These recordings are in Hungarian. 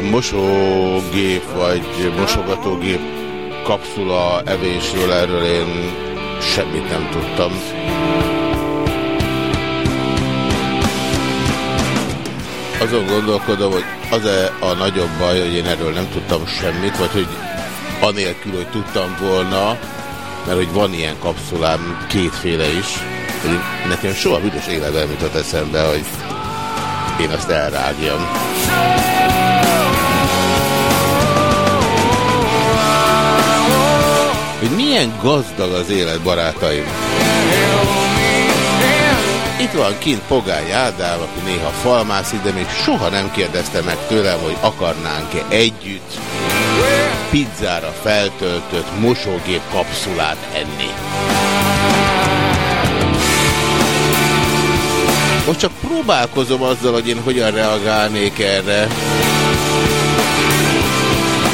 A mosógép vagy mosogatógép kapszula evésről, erről én semmit nem tudtam. Azon gondolkodom, hogy az-e a nagyobb baj, hogy én erről nem tudtam semmit, vagy hogy anélkül, hogy tudtam volna, mert hogy van ilyen kapszulám kétféle is, hogy nekem soha büdös életben jutott eszembe, hogy én azt elrágjam. Hogy milyen gazdag az élet, barátaim. Itt van kint Pogány Ádám, aki néha falmászik, de még soha nem kérdezte meg tőlem, hogy akarnánk-e együtt pizzára feltöltött mosógép kapszulát enni. Most csak próbálkozom azzal, hogy én hogyan reagálnék erre.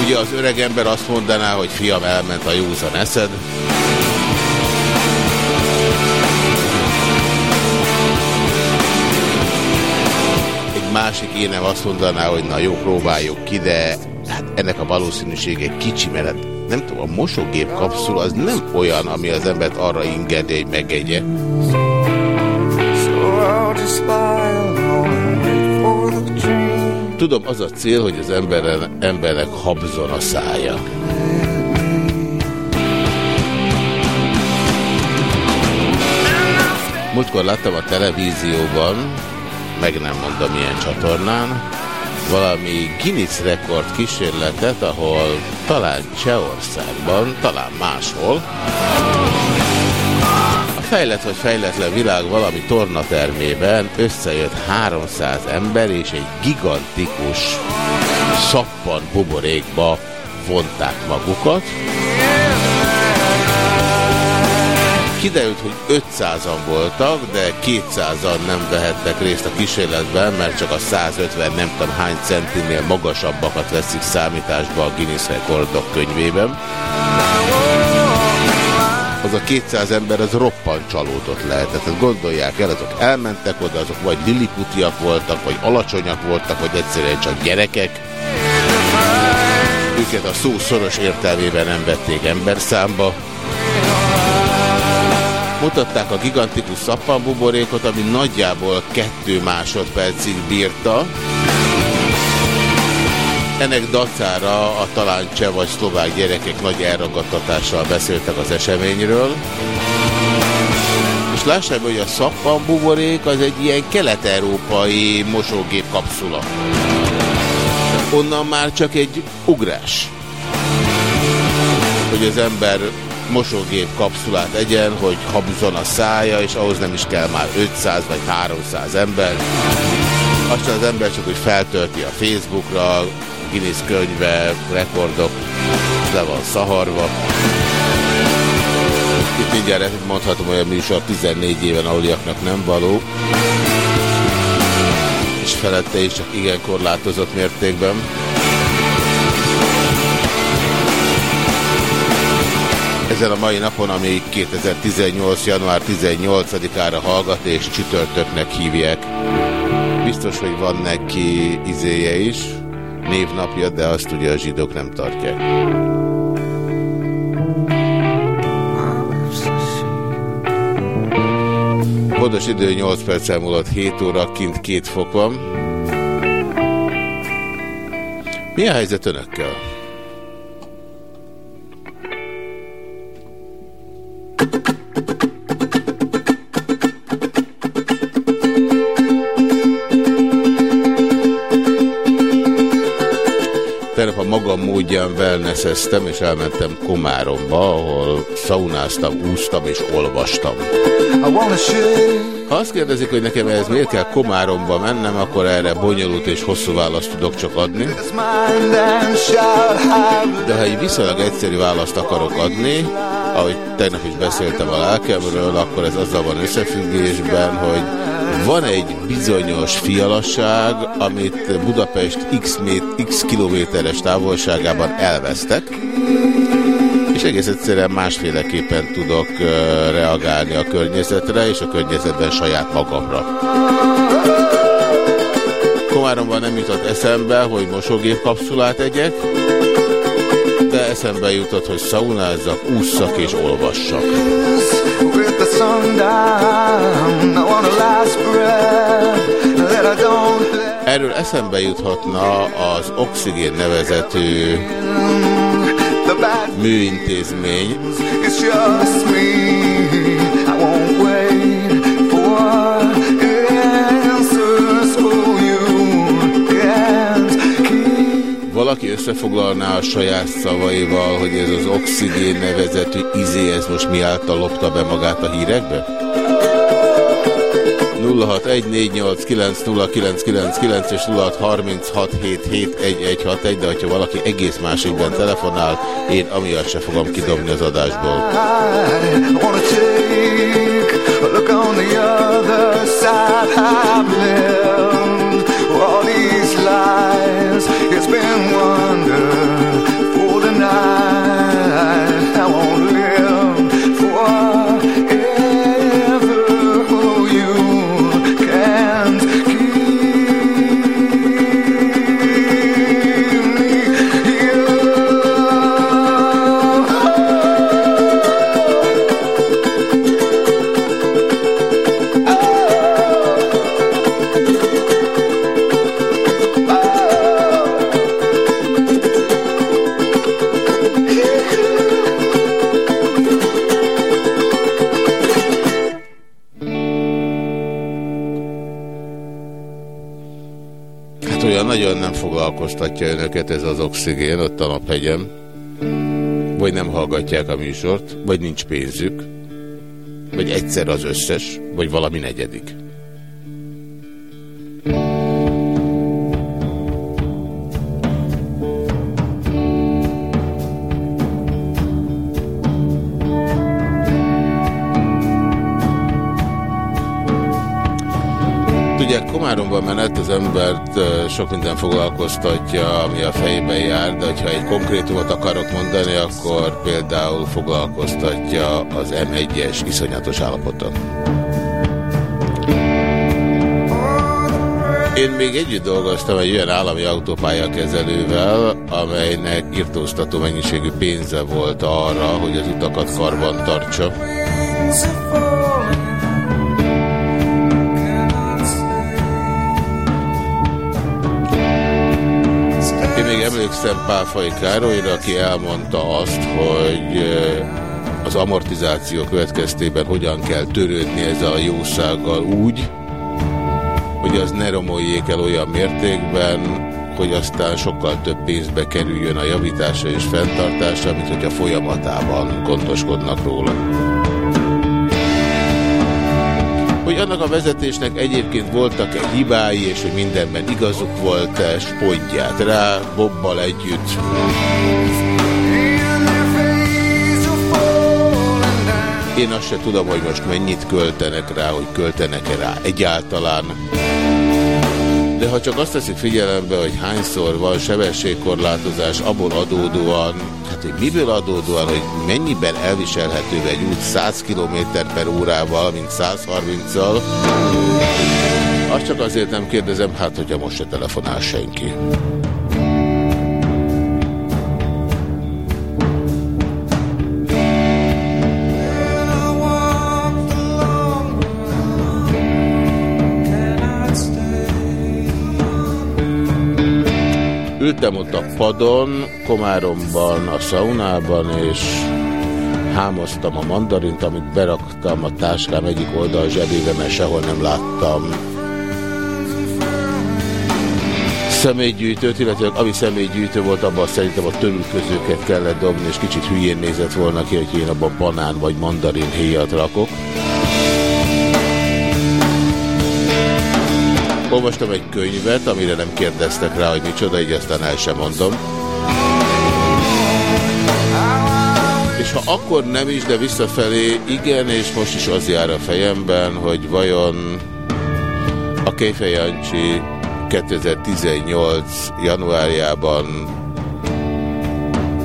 Ugye az öreg ember azt mondaná, hogy fiam, elment a józan eszed. Egy másik énem azt mondaná, hogy na jó, próbáljuk ki, de hát ennek a valószínűsége kicsi, mert hát nem tudom, a mosógép kapszul az nem olyan, ami az embert arra ingedi, hogy megegye. So Tudom, az a cél, hogy az emberen, embernek habzon a szája. Múltkor láttam a televízióban, meg nem mondom milyen csatornán, valami Guinness rekord kísérletet, ahol talán Csehországban, talán máshol, fejlett vagy fejletlen világ valami tornatermében összejött 300 ember, és egy gigantikus szappan buborékba vonták magukat. Kiderült, hogy 500-an voltak, de 200-an nem vehettek részt a kísérletben, mert csak a 150 nem tudom hány centinél magasabbakat veszik számításba a Guinness rekordok könyvében. Az a 200 ember az roppant csalódott lehetett. Tehát gondolják el, azok elmentek oda, azok vagy liliputiak voltak, vagy alacsonyak voltak, vagy egyszerűen csak gyerekek. Őket a szó szoros értelmében nem vették emberszámba. Mutatták a gigantikus szappanbuborékot, ami nagyjából kettő másodpercig bírta. Ennek dacára a talán cseh vagy szlovák gyerekek nagy elragadtatással beszéltek az eseményről. És lássák, hogy a szappanbuborék az egy ilyen kelet-európai mosógép kapszula. Onnan már csak egy ugrás. Hogy az ember mosógép kapszulát egyen, hogy habzon a szája, és ahhoz nem is kell már 500 vagy 300 ember. Aztán az ember csak úgy feltölti a Facebookra, Guinness könyve, rekordok, le van szaharva. Itt mindjárt mondhatom, hogy a műsor 14 éven aluliaknak nem való. És felette is csak igen korlátozott mértékben. Ezen a mai napon, ami 2018. január 18-ára hallgat és csütörtöknek hívják. Biztos, hogy van neki izéje is, névnapja, de azt ugye a zsidók nem tartják. Pontos idő 8 perc elmúlott 7 óra, kint 2 fok van. Mi a helyzet önökkel? Módján wellnesseztem, és elmentem Komáromba, ahol szaunáztam, úsztam és olvastam. Ha azt kérdezik, hogy nekem ez miért kell Komáromba mennem, akkor erre bonyolult és hosszú választ tudok csak adni. De ha egy viszonylag egyszerű választ akarok adni, ahogy tegnap is beszéltem a lelkemről, akkor ez azzal van összefüggésben, hogy van egy bizonyos fialasság, amit Budapest x, x kilométeres távolságában elvesztek, és egész egyszerűen másféleképpen tudok reagálni a környezetre, és a környezetben saját magamra. Komáromban nem jutott eszembe, hogy mosógép kapszulát egyek, eszembe jutott, hogy szaunázzak, ússzak és olvassak. Erről eszembe juthatna az Oxigén nevezetű műintézmény, összefoglalná a saját szavaival, hogy ez az Oxigén nevezetű izé, ez most mi által lopta be magát a hírekbe? 0614890999 és 0636771161, de hogyha valaki egész másikben telefonál, én amiatt se fogom kidobni az adásból. Look on the other side. I've lived been one. Olyan nagyon nem foglalkoztatja önöket ez az oxigén ott a naphegyem. Vagy nem hallgatják a műsort, vagy nincs pénzük, vagy egyszer az összes, vagy valami negyedik. Komáromban menet az embert sok minden foglalkoztatja, ami a fejbe jár, de ha egy konkrétumot akarok mondani, akkor például foglalkoztatja az M1-es iszonyatos állapota. Én még együtt dolgoztam egy olyan állami autópályakezelővel, amelynek irtóztató mennyiségű pénze volt arra, hogy az utakat karban tartsa. Emlékszem Pálfai Károlyra, aki elmondta azt, hogy az amortizáció következtében hogyan kell törődni ezzel a jószággal úgy, hogy az ne romoljék el olyan mértékben, hogy aztán sokkal több pénzbe kerüljön a javítása és fenntartása, mint hogyha folyamatában gondoskodnak róla. Hogy annak a vezetésnek egyébként voltak-e hibái, és hogy mindenben igazuk volt-e, spontját rá, Bobbal együtt. Én azt se tudom, hogy most mennyit költenek rá, hogy költenek-e rá egyáltalán. De ha csak azt teszik figyelembe, hogy hányszor van sebességkorlátozás abból adódóan, hát hogy miből adódóan, hogy mennyiben elviselhető egy út 100 km per órával, mint 130-al, azt csak azért nem kérdezem, hát hogyha most se telefonál senki. Ültem ott a padon, Komáromban, a szaunában, és hámoztam a mandarint, amit beraktam a táskám egyik oldal zsebébe, mert sehol nem láttam személygyűjtőt, illetve ami személygyűjtő volt, abban szerintem a törülközőket kellett dobni, és kicsit hülyén nézett volna ki, hogy én abban banán vagy mandarin héjat rakok. Olvastam egy könyvet, amire nem kérdeztek rá, hogy micsoda, így aztán el sem mondom. És ha akkor nem is, de visszafelé igen, és most is az jár a fejemben, hogy vajon a Kéfej Jancsi 2018. januárjában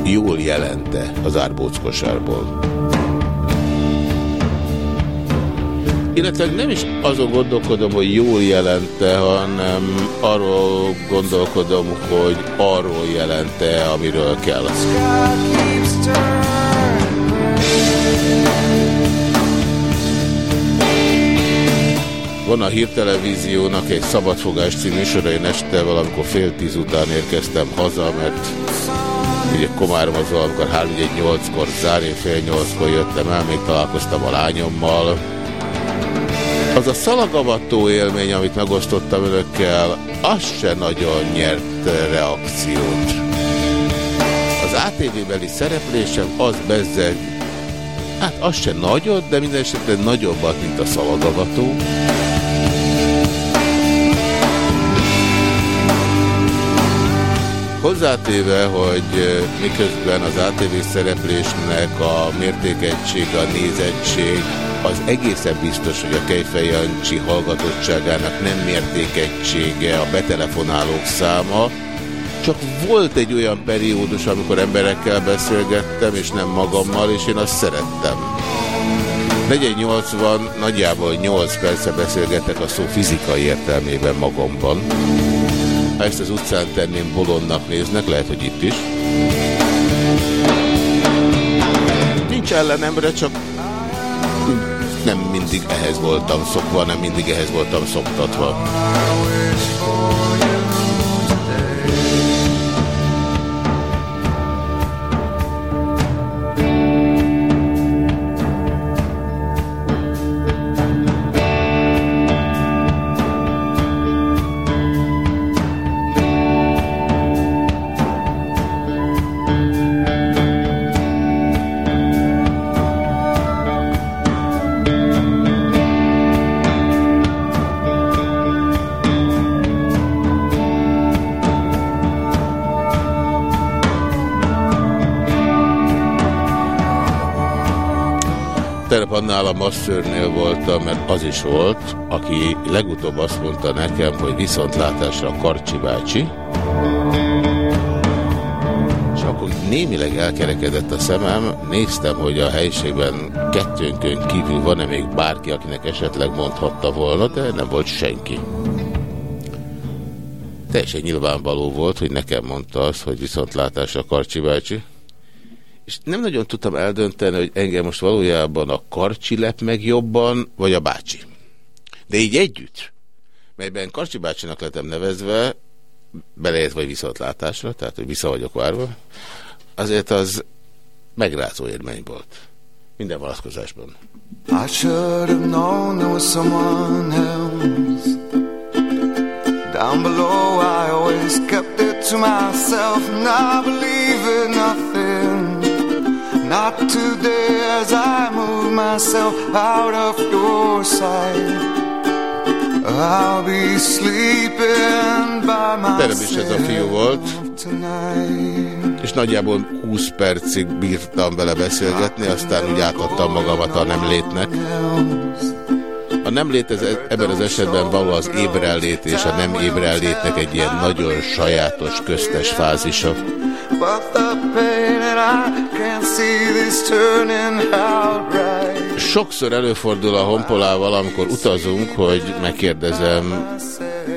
jól jelente az árbóckosárból. Illetve nem is azon gondolkodom, hogy jól jelente, hanem arról gondolkodom, hogy arról jelente, amiről kell. Van a hírtelevíziónak egy szabadfogás című műsora, én este valamikor fél tíz után érkeztem haza, mert ugye Komárom az valamikor 3-8-kor zár, én fél nyolckor jöttem el, még találkoztam a lányommal. Az a szalagavató élmény, amit megosztottam önökkel, az se nagyon nyert reakciót. Az ATV-beli szereplésem az bezzeg, hát az se nagyot, de minden esetben nagyobbat, mint a szalagavató. Hozzátéve, hogy miközben az ATV szereplésnek a mértékegység, a nézettség, az egészen biztos, hogy a Kejfej Jancsi hallgatottságának nem mértékegysége a betelefonálók száma, csak volt egy olyan periódus, amikor emberekkel beszélgettem, és nem magammal, és én azt szerettem. 480, nagyjából 8 perce beszélgetek a szó fizikai értelmében magamban. Ha ezt az utcán tenném, bolondnak néznek, lehet, hogy itt is. Nincs ellenemre, csak nem mindig ehhez voltam szokva, nem mindig ehhez voltam szoktatva. Annál a masszörnél voltam, mert az is volt, aki legutóbb azt mondta nekem, hogy viszontlátásra a Karcsi bácsi, és akkor némileg elkerekedett a szemem, néztem, hogy a helyiségben kettőnkön kívül van-e még bárki, akinek esetleg mondhatta volna, de nem volt senki. Teljesen nyilvánvaló volt, hogy nekem mondta az, hogy viszontlátásra Karcsi bácsi, és nem nagyon tudtam eldönteni, hogy engem most valójában a karcsi lep meg jobban, vagy a bácsi. De így együtt, melyben Karcsi bácsinak lettem nevezve, beleért vagy viszontlátásra, tehát hogy vissza vagyok várva, azért az megrázó élmény volt. Minden vonatkozásban. I should have known there was someone else Down below I always kept it to myself And I believe in nothing Not today as I move myself out of your sight. I'll be sleeping by Terem is ez a fiú volt, tonight. És nagyjából 20 percig bírtam vele beszélgetni, aztán úgy átadtam magamat a nem létnek. A nem lét ez, ebben az esetben való az ébrellét és a nem ébrellétnek egy ilyen nagyon sajátos köztes fázisa. Sokszor előfordul a honpolával, amikor utazunk, hogy megkérdezem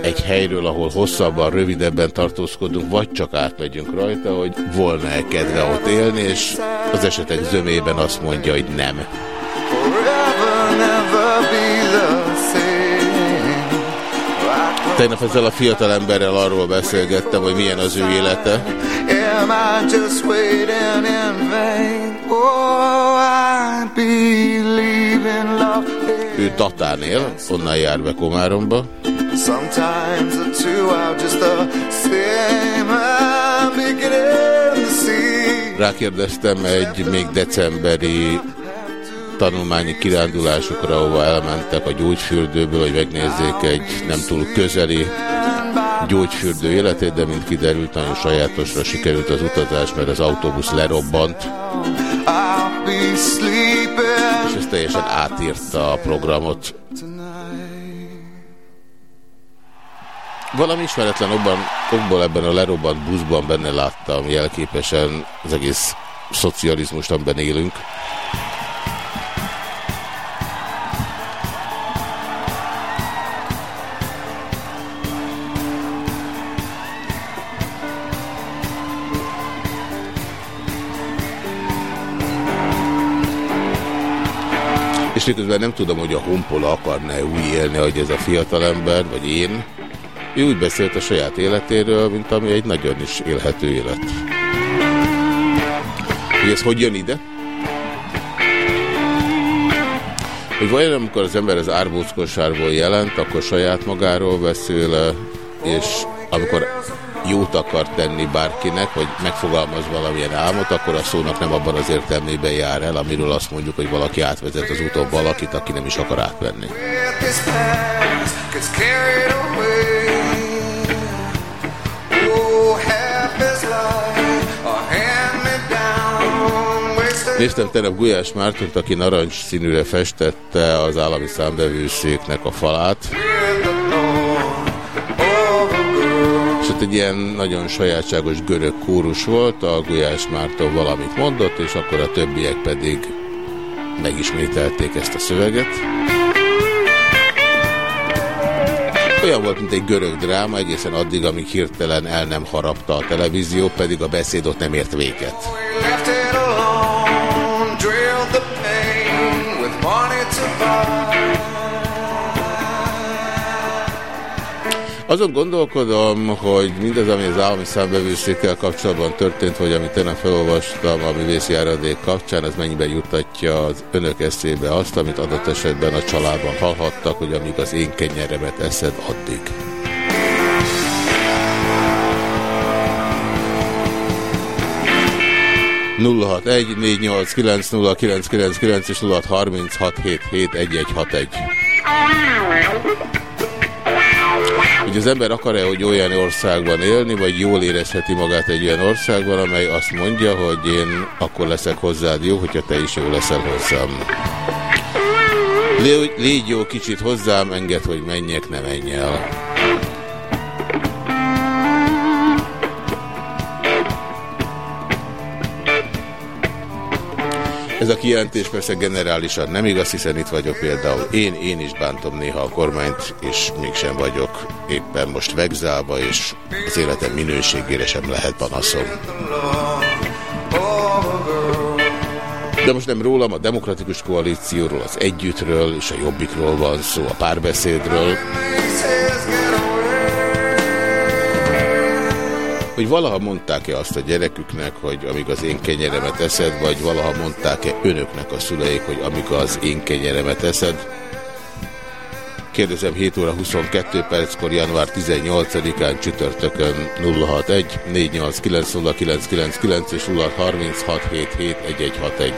egy helyről, ahol hosszabban, rövidebben tartózkodunk, vagy csak átmegyünk rajta, hogy volna-e kedve ott élni, és az esetek zömében azt mondja, hogy nem. Tegnap ezzel a fiatal emberrel arról beszélgettem, hogy milyen az ő élete. Ő Tatán él, onnan jár be Komáromba. Rákérdeztem egy még decemberi tanulmányi kirándulásokra, ahova elmentek a gyógyfürdőből, hogy megnézzék egy nem túl közeli gyógyfürdő életét, de mint kiderült, nagyon sajátosra sikerült az utazás, mert az autóbusz lerobbant. És ez teljesen átírta a programot. Valami ismeretlen okban, okból ebben a lerobbant buszban benne láttam jelképesen az egész szocializmust, amiben élünk. És miközben nem tudom, hogy a honpola akarná új élni, hogy ez a fiatalember, vagy én. Ő úgy beszélt a saját életéről, mint ami egy nagyon is élhető élet. Hogy ez hogy jön ide? Hogy vajon amikor az ember az árbóckosárból jelent, akkor saját magáról beszél, és amikor jót akar tenni bárkinek, hogy megfogalmaz valamilyen álmot, akkor a szónak nem abban az értelmében jár el, amiről azt mondjuk, hogy valaki átvezet az úton valakit, aki nem is akar átvenni. Néztem tegnap Gulyás Mártont, aki narancs színűre festette az állami számbevőszéknek a falát ott egy ilyen nagyon sajátságos görög kórus volt, a Gulyás Márton valamit mondott, és akkor a többiek pedig megismételték ezt a szöveget. Olyan volt, mint egy görög dráma, egészen addig, amíg hirtelen el nem harapta a televízió, pedig a beszéd ott nem ért véget. Azon gondolkodom, hogy mindez, ami az állami számbevőszékkel kapcsolatban történt, vagy amit én felolvastam a művészi járadék kapcsán, ez mennyiben jutatja az önök eszébe azt, amit adott esetben a családban hallhattak, hogy amíg az én kenyeremet eszed, addig. és 0636771161. hogy az ember akar-e, hogy olyan országban élni, vagy jól érezheti magát egy olyan országban, amely azt mondja, hogy én akkor leszek hozzád jó, hogyha te is jó leszel hozzám. Légy jó kicsit hozzám, enged, hogy menjek, ne menj el. Ez a kijelentés persze generálisan nem igaz, hiszen itt vagyok például én, én is bántom néha a kormányt, és mégsem vagyok éppen most vegzálva, és az életem minőségére sem lehet panaszom. De most nem rólam, a demokratikus koalícióról, az együttről és a jobbikról van szó, a párbeszédről. Hogy valaha mondták-e azt a gyereküknek, hogy amíg az én kenyeremet eszed, vagy valaha mondták-e önöknek a szüleik, hogy amíg az én kenyeremet eszed. Kérdezem 7 óra 22 perckor, január 18-án csütörtökön 061 489 és 0636771161.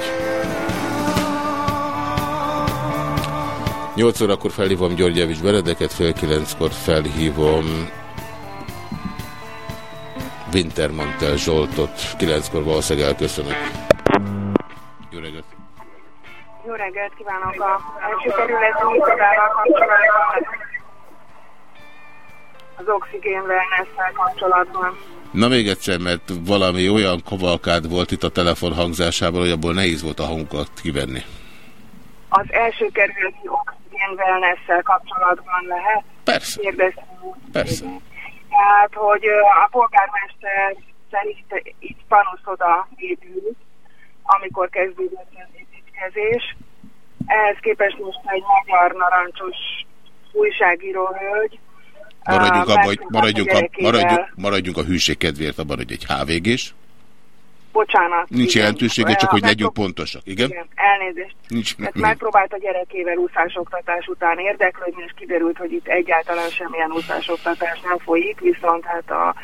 8 órakor felhívom György Javis Beredeket, fél 9-kor felhívom Wintermantel Zsoltot. Kilenckor valószínűleg elköszönök. Jó reggelt! Jó reggelt kívánok! A első kerületi irodával kapcsolatban az oxigén wellness kapcsolatban. Na még egyszer, mert valami olyan kavalkád volt itt a telefon hangzásában, hogy abból nehéz volt a hangokat kivenni. Az első kerületi oxigén wellness kapcsolatban lehet? Persze. Kérdeztem. Persze. Tehát, hogy a polgármester szerint itt panuszoda épült, amikor kezdődött az építkezés. Ehhez képest most egy magyar narancsos újságíró hölgy Maradjunk, abba, hogy, maradjunk, a a, maradjunk, maradjunk a hűség kedvéért abban, hogy egy HVG-s. Bocsánat. Nincs igen. jelentősége, csak hogy legyünk pontosak. Igen? Igen, elnézést. Nincs. Tehát megpróbált a gyerekével úszásoktatás után érdeklődni, és kiderült, hogy itt egyáltalán semmilyen úszásoktatás nem folyik, viszont hát a,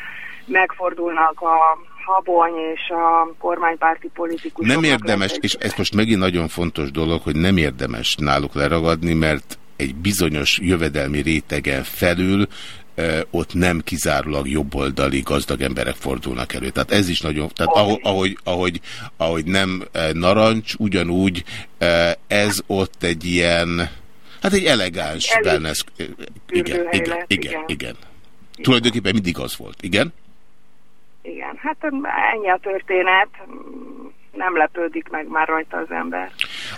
megfordulnak a habony és a kormánypárti politikusok. Nem érdemes, és ez most megint nagyon fontos dolog, hogy nem érdemes náluk leragadni, mert egy bizonyos jövedelmi rétegen felül ott nem kizárólag jobboldali gazdag emberek fordulnak elő. Tehát ez is nagyon, tehát ahogy, ahogy, ahogy, ahogy nem narancs, ugyanúgy ez ott egy ilyen, hát egy elegáns Elit wellness. Igen, igen, igen. igen. Tulajdonképpen mindig az volt, igen? Igen, hát ennyi a történet. Nem lepődik meg már rajta az ember.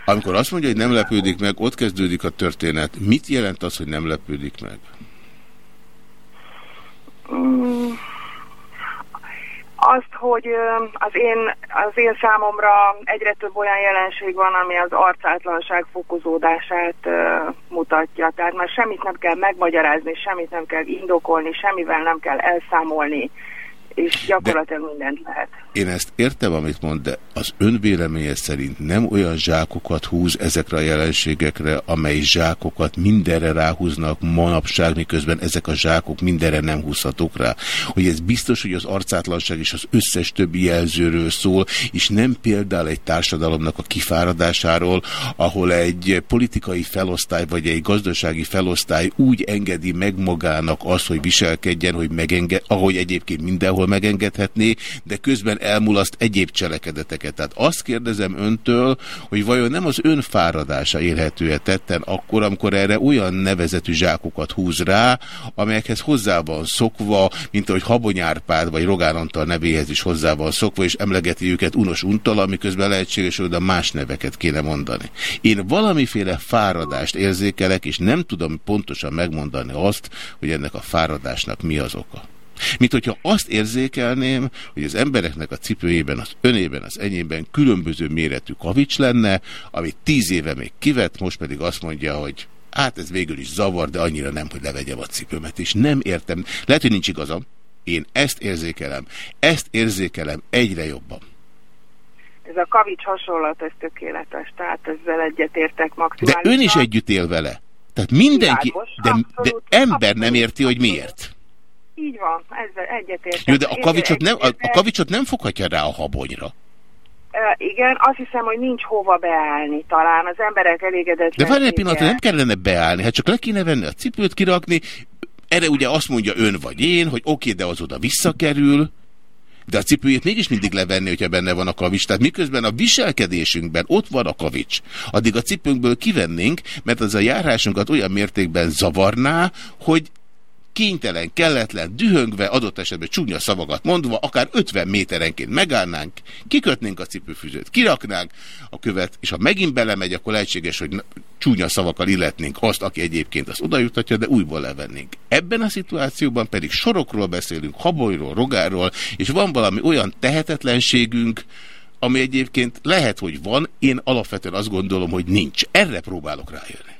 Amikor azt mondja, hogy nem lepődik meg, ott kezdődik a történet. Mit jelent az, hogy nem lepődik meg? Mm, azt, hogy az én, az én számomra egyre több olyan jelenség van, ami az arcátlanság fokozódását mutatja. Tehát már semmit nem kell megmagyarázni, semmit nem kell indokolni, semmivel nem kell elszámolni, és gyakorlatilag mindent lehet. Én ezt értem, amit mond, de az önvéleménye szerint nem olyan zsákokat húz ezekre a jelenségekre, amely zsákokat mindenre ráhúznak manapság, miközben ezek a zsákok mindenre nem húzhatók rá. Hogy ez biztos, hogy az arcátlanság és az összes többi jelzőről szól, és nem például egy társadalomnak a kifáradásáról, ahol egy politikai felosztály vagy egy gazdasági felosztály úgy engedi meg magának azt, hogy viselkedjen, hogy megenged, ahogy egyébként mindenhol megengedhetné, de közben elmulaszt egyéb cselekedeteket. Tehát azt kérdezem öntől, hogy vajon nem az ön fáradása érhető-e tetten akkor, amikor erre olyan nevezetű zsákokat húz rá, amelyekhez hozzá van szokva, mint ahogy Habonyárpád vagy Rogán Antal nevéhez is hozzá van szokva, és emlegeti őket unos untala, miközben lehetséges, hogy oda más neveket kéne mondani. Én valamiféle fáradást érzékelek, és nem tudom pontosan megmondani azt, hogy ennek a fáradásnak mi az oka. Mint hogyha azt érzékelném, hogy az embereknek a cipőjében, az önében, az enyémben különböző méretű kavics lenne, amit tíz éve még kivett, most pedig azt mondja, hogy hát ez végül is zavar, de annyira nem, hogy levegyem a cipőmet, és nem értem. Lehet, hogy nincs igazam. Én ezt érzékelem. Ezt érzékelem egyre jobban. Ez a kavics hasonlat, ez tökéletes, tehát ezzel egyetértek De maximálisan. ön is együtt él vele. Tehát mindenki, Világos, de, de abszolút, ember nem abszolút, érti, hogy miért. Így van, ezzel egyetértek. Jó, de a kavicsot nem, a, a kavicsot nem foghatja rá a habonyra. Igen, azt hiszem, hogy nincs hova beállni talán. Az emberek elégedetlensége. De várj egy pillanatra, nem kellene beállni, hát csak le kéne venni a cipőt, kirakni. Erre ugye azt mondja ön vagy én, hogy oké, de az oda visszakerül, de a cipőjét mégis mindig levenni, hogyha benne van a kavics. Tehát miközben a viselkedésünkben ott van a kavics, addig a cipőnkből kivennénk, mert az a járásunkat olyan mértékben zavarná, hogy kénytelen, kelletlen, dühöngve, adott esetben csúnya szavakat mondva, akár 50 méterenként megállnánk, kikötnénk a cipőfűzőt, kiraknánk a követ, és ha megint belemegy, akkor lehetséges, hogy csúnya szavakkal illetnénk azt, aki egyébként azt odajutatja, de újból levennénk. Ebben a szituációban pedig sorokról beszélünk, habolyról, rogáról, és van valami olyan tehetetlenségünk, ami egyébként lehet, hogy van, én alapvetően azt gondolom, hogy nincs. Erre próbálok rájönni.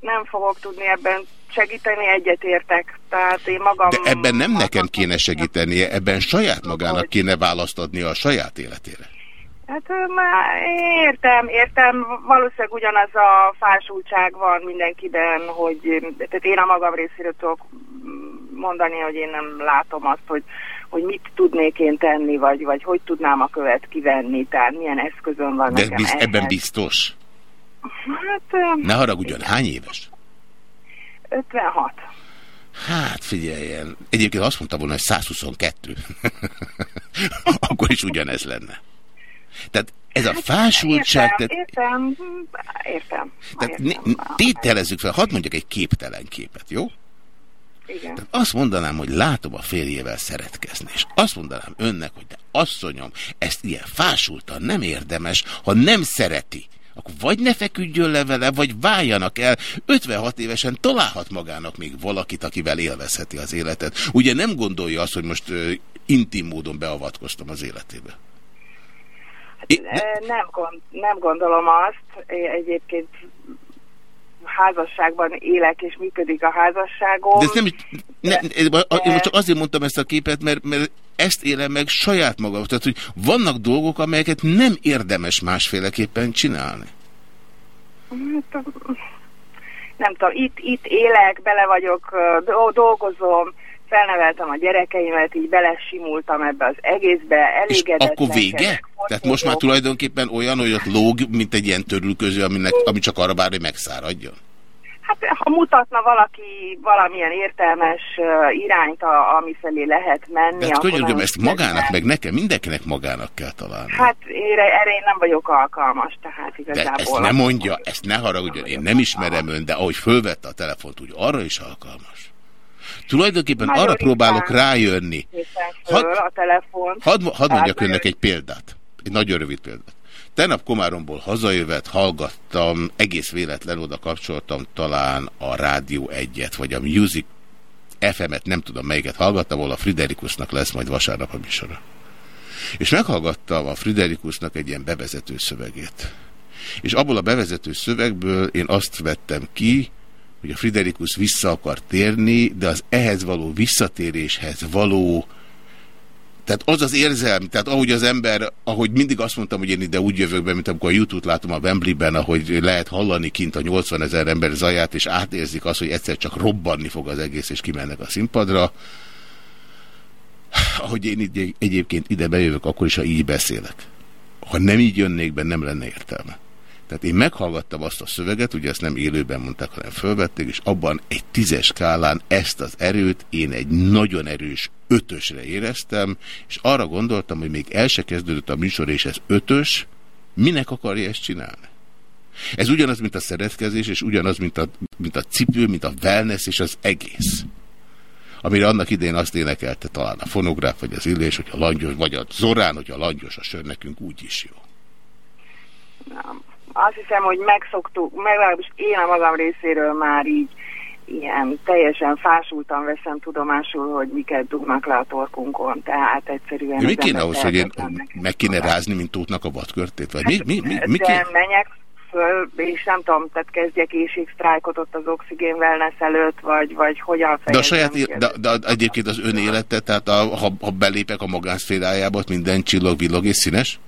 Nem fogok tudni ebben segíteni, egyetértek. Tehát én magam... De ebben nem nekem kéne segítenie, ebben saját magának kéne választ adni a saját életére. Hát már értem, értem, valószínűleg ugyanaz a fásultság van mindenkiben, hogy tehát én a magam részéről tudok mondani, hogy én nem látom azt, hogy, hogy mit tudnék én tenni, vagy, vagy hogy tudnám a követ kivenni, tehát milyen eszközön van De nekem biz, ebben biztos. Hát Ne haragudjon, hány éves? 56. Hát figyeljen, egyébként azt mondta volna, hogy 122. Akkor is ugyanez lenne. Tehát ez a fásultság, Értem, tehát, értem, értem. tehát értem. tételezzük fel, hadd mondjak egy képtelen képet, jó? Igen. Tehát azt mondanám, hogy látom a férjével szeretkezni, és azt mondanám önnek, hogy de asszonyom, ezt ilyen fásultan nem érdemes, ha nem szereti, akkor vagy ne feküdjön le vele, vagy váljanak el. 56 évesen találhat magának még valakit, akivel élvezheti az életet. Ugye nem gondolja azt, hogy most ö, intim módon beavatkoztam az életébe. É, ne, Nem, gond, nem gondolom azt. Egyébként házasságban élek, és működik a házasságom. De ez nem, ne, ne, én most csak azért mondtam ezt a képet, mert, mert ezt élem meg saját magam. Tehát, hogy vannak dolgok, amelyeket nem érdemes másféleképpen csinálni. Hát, nem tudom, itt, itt élek, bele vagyok, dolgozom, felneveltem a gyerekeimet, így belesimultam ebbe az egészbe, elégedett. És akkor vége? Tehát most már tulajdonképpen olyan, hogy ott lóg, mint egy ilyen törülköző, aminek, ami csak arra vár, hogy megszáradjon? Hát ha mutatna valaki valamilyen értelmes irányt, a, ami felé lehet menni... De hát könyörgöm, ezt magának, meg nekem, mindenkinek magának kell találni. Hát erre, erre én nem vagyok alkalmas, tehát igazából... De ezt ne mondja, ezt ne haragudjon, én nem ismerem ön, de ahogy fölvette a telefont, úgy arra is alkalmas. Tulajdonképpen Nagyon arra próbálok rájönni. Had, a telefon. Hadd had mondjak önnek egy példát. Egy nagyon rövid példát. Tegnap Komáromból hazajövet, hallgattam, egész véletlen oda kapcsoltam talán a Rádió egyet, vagy a Music FM-et, nem tudom melyiket hallgattam, ahol a Friderikusnak lesz majd vasárnap a műsora. És meghallgattam a Friderikusnak egy ilyen bevezető szövegét. És abból a bevezető szövegből én azt vettem ki, hogy a Friderikus vissza akar térni, de az ehhez való visszatéréshez való tehát az az érzelm, tehát ahogy az ember, ahogy mindig azt mondtam, hogy én ide úgy jövök be, mint amikor a YouTube-t látom a Wembley-ben, ahogy lehet hallani kint a 80 ezer ember zaját, és átérzik azt, hogy egyszer csak robbanni fog az egész, és kimennek a színpadra. Ahogy én így, egyébként ide bejövök, akkor is, ha így beszélek. Ha nem így jönnék be, nem lenne értelme. Tehát én meghallgattam azt a szöveget, ugye ezt nem élőben mondták, hanem fölvették, és abban egy tízes skálán ezt az erőt én egy nagyon erős ötösre éreztem, és arra gondoltam, hogy még el se kezdődött a műsor, és ez ötös, minek akarja ezt csinálni? Ez ugyanaz, mint a szeretkezés, és ugyanaz, mint a, mint a cipő, mint a wellness, és az egész. Amire annak idén azt énekelte talán a fonográf, vagy az illés, hogy a langyos, vagy a zorán, hogy a langyos a sör nekünk úgy is jó. Nem azt hiszem, hogy megszoktuk, legalábbis én a magam részéről már így ilyen teljesen fásultan veszem tudomásul, hogy miket dugnak le a torkunkon, tehát egyszerűen... De mi kéne ahhoz, hogy én meg kéne rázni, mint tótnak a vadkörtét? Vagy mi, mi, mi, mi kéne? menjek föl, és nem tudom, tehát kezdjek éjségsztrájkot ott az oxigén wellness előtt, vagy, vagy hogyan de a saját, de, de, egyébként az ön élete, tehát a, ha, ha belépek a magánszférájába, minden csillog, villog és színes?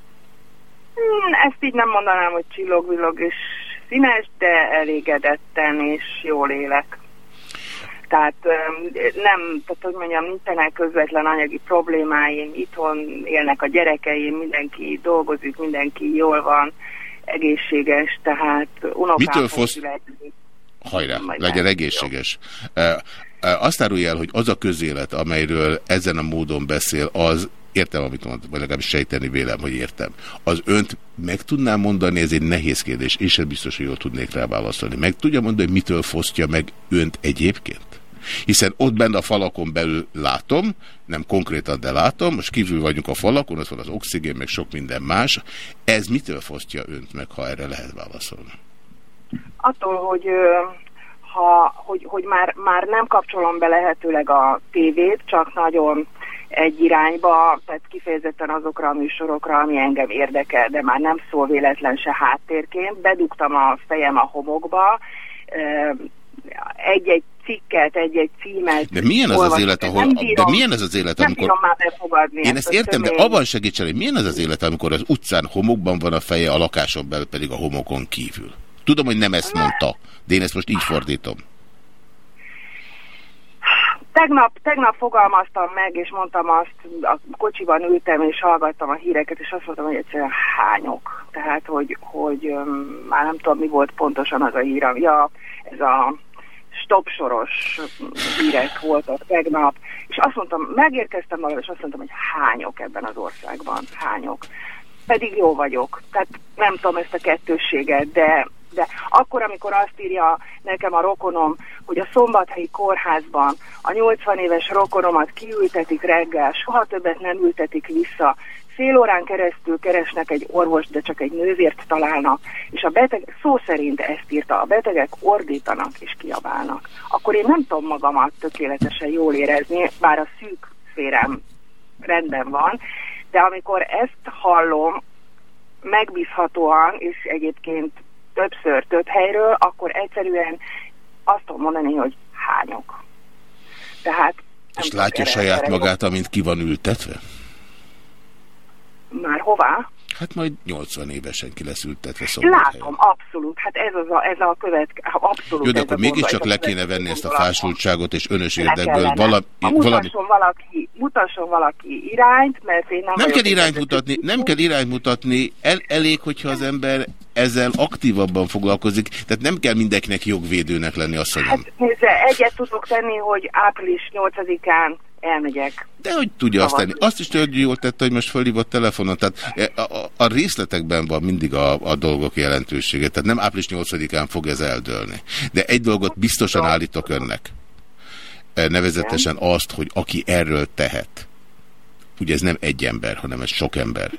Hmm, ezt így nem mondanám, hogy csillog-villog és színes, de elégedetten és jól élek. Tehát nem, tehát hogy mondjam, nincsenek közvetlen anyagi problémáim, itthon élnek a gyerekeim, mindenki dolgozik, mindenki jól van, egészséges, tehát unokám... Mitől fosz... Hajrá, legyen egészséges. Azt árulja el, hogy az a közélet, amelyről ezen a módon beszél, az Értem, amit mond, vagy legalábbis sejteni vélem, hogy értem. Az önt meg tudnám mondani, ez egy nehéz kérdés, és sem biztos, hogy jól tudnék rá válaszolni. Meg tudja mondani, hogy mitől fosztja meg önt egyébként? Hiszen ott benne a falakon belül látom, nem konkrétan, de látom, most kívül vagyunk a falakon, ott van az oxigén, meg sok minden más. Ez mitől fosztja önt meg, ha erre lehet válaszolni? Attól, hogy ha, hogy, hogy már, már nem kapcsolom be lehetőleg a tévét, csak nagyon egy irányba, tehát kifejezetten azokra a műsorokra, ami engem érdekel, de már nem szól véletlen se háttérként. Bedugtam a fejem a homokba, egy-egy cikket, egy-egy címet. De milyen az az élet, ahol, bírom, de milyen az az élet, amikor... Nem már befogadni. Én ezt értem, de abban segítsen, hogy milyen az az élet, amikor az utcán homokban van a feje, a lakáson belül pedig a homokon kívül. Tudom, hogy nem ezt mondta, de én ezt most így fordítom. Tegnap, tegnap fogalmaztam meg, és mondtam azt, a kocsiban ültem, és hallgattam a híreket, és azt mondtam, hogy egyszerűen hányok. Tehát, hogy, hogy már nem tudom, mi volt pontosan az a hír. Ja, ez a stopsoros hírek voltak tegnap, és azt mondtam, megérkeztem magam, és azt mondtam, hogy hányok ebben az országban, hányok. Pedig jó vagyok. Tehát nem tudom ezt a kettősséget, de de akkor, amikor azt írja nekem a rokonom, hogy a szombathelyi kórházban a 80 éves rokonomat kiültetik reggel, soha többet nem ültetik vissza, fél órán keresztül keresnek egy orvos, de csak egy nővért találnak, és a beteg szó szerint ezt írta, a betegek ordítanak és kiabálnak, akkor én nem tudom magamat tökéletesen jól érezni, bár a szűk szférem rendben van, de amikor ezt hallom, megbízhatóan, és egyébként többször több helyről, akkor egyszerűen azt tudom mondani, hogy hányok. Tehát... És látja saját magát, amint ki van ültetve? Már hová? Hát majd 80 évesen ki lesz ültetve Látom, abszolút. Hát ez, az a, ez a következő. Abszolút Jó, de akkor mégiscsak le kéne venni ezt a fásultságot, és önös érdekből valami... Mutasson, valaki, mutasson valaki irányt, mert én nem Nem kell irányt mutatni, nem kell irányt mutatni, el, elég, hogyha az ember ezzel aktívabban foglalkozik, tehát nem kell mindenkinek jogvédőnek lenni, azt mondom. Hát nézze, egyet tudok tenni, hogy április 8-án elmegyek. De hogy tudja azt tenni? Azt is tudja, jól tette, hogy most felhívott telefonon. Tehát e, a, a, a részletekben van mindig a, a dolgok jelentősége. Tehát nem április 8-án fog ez eldőlni. De egy dolgot biztosan állítok önnek. E, nevezetesen azt, hogy aki erről tehet, ugye ez nem egy ember, hanem ez sok ember,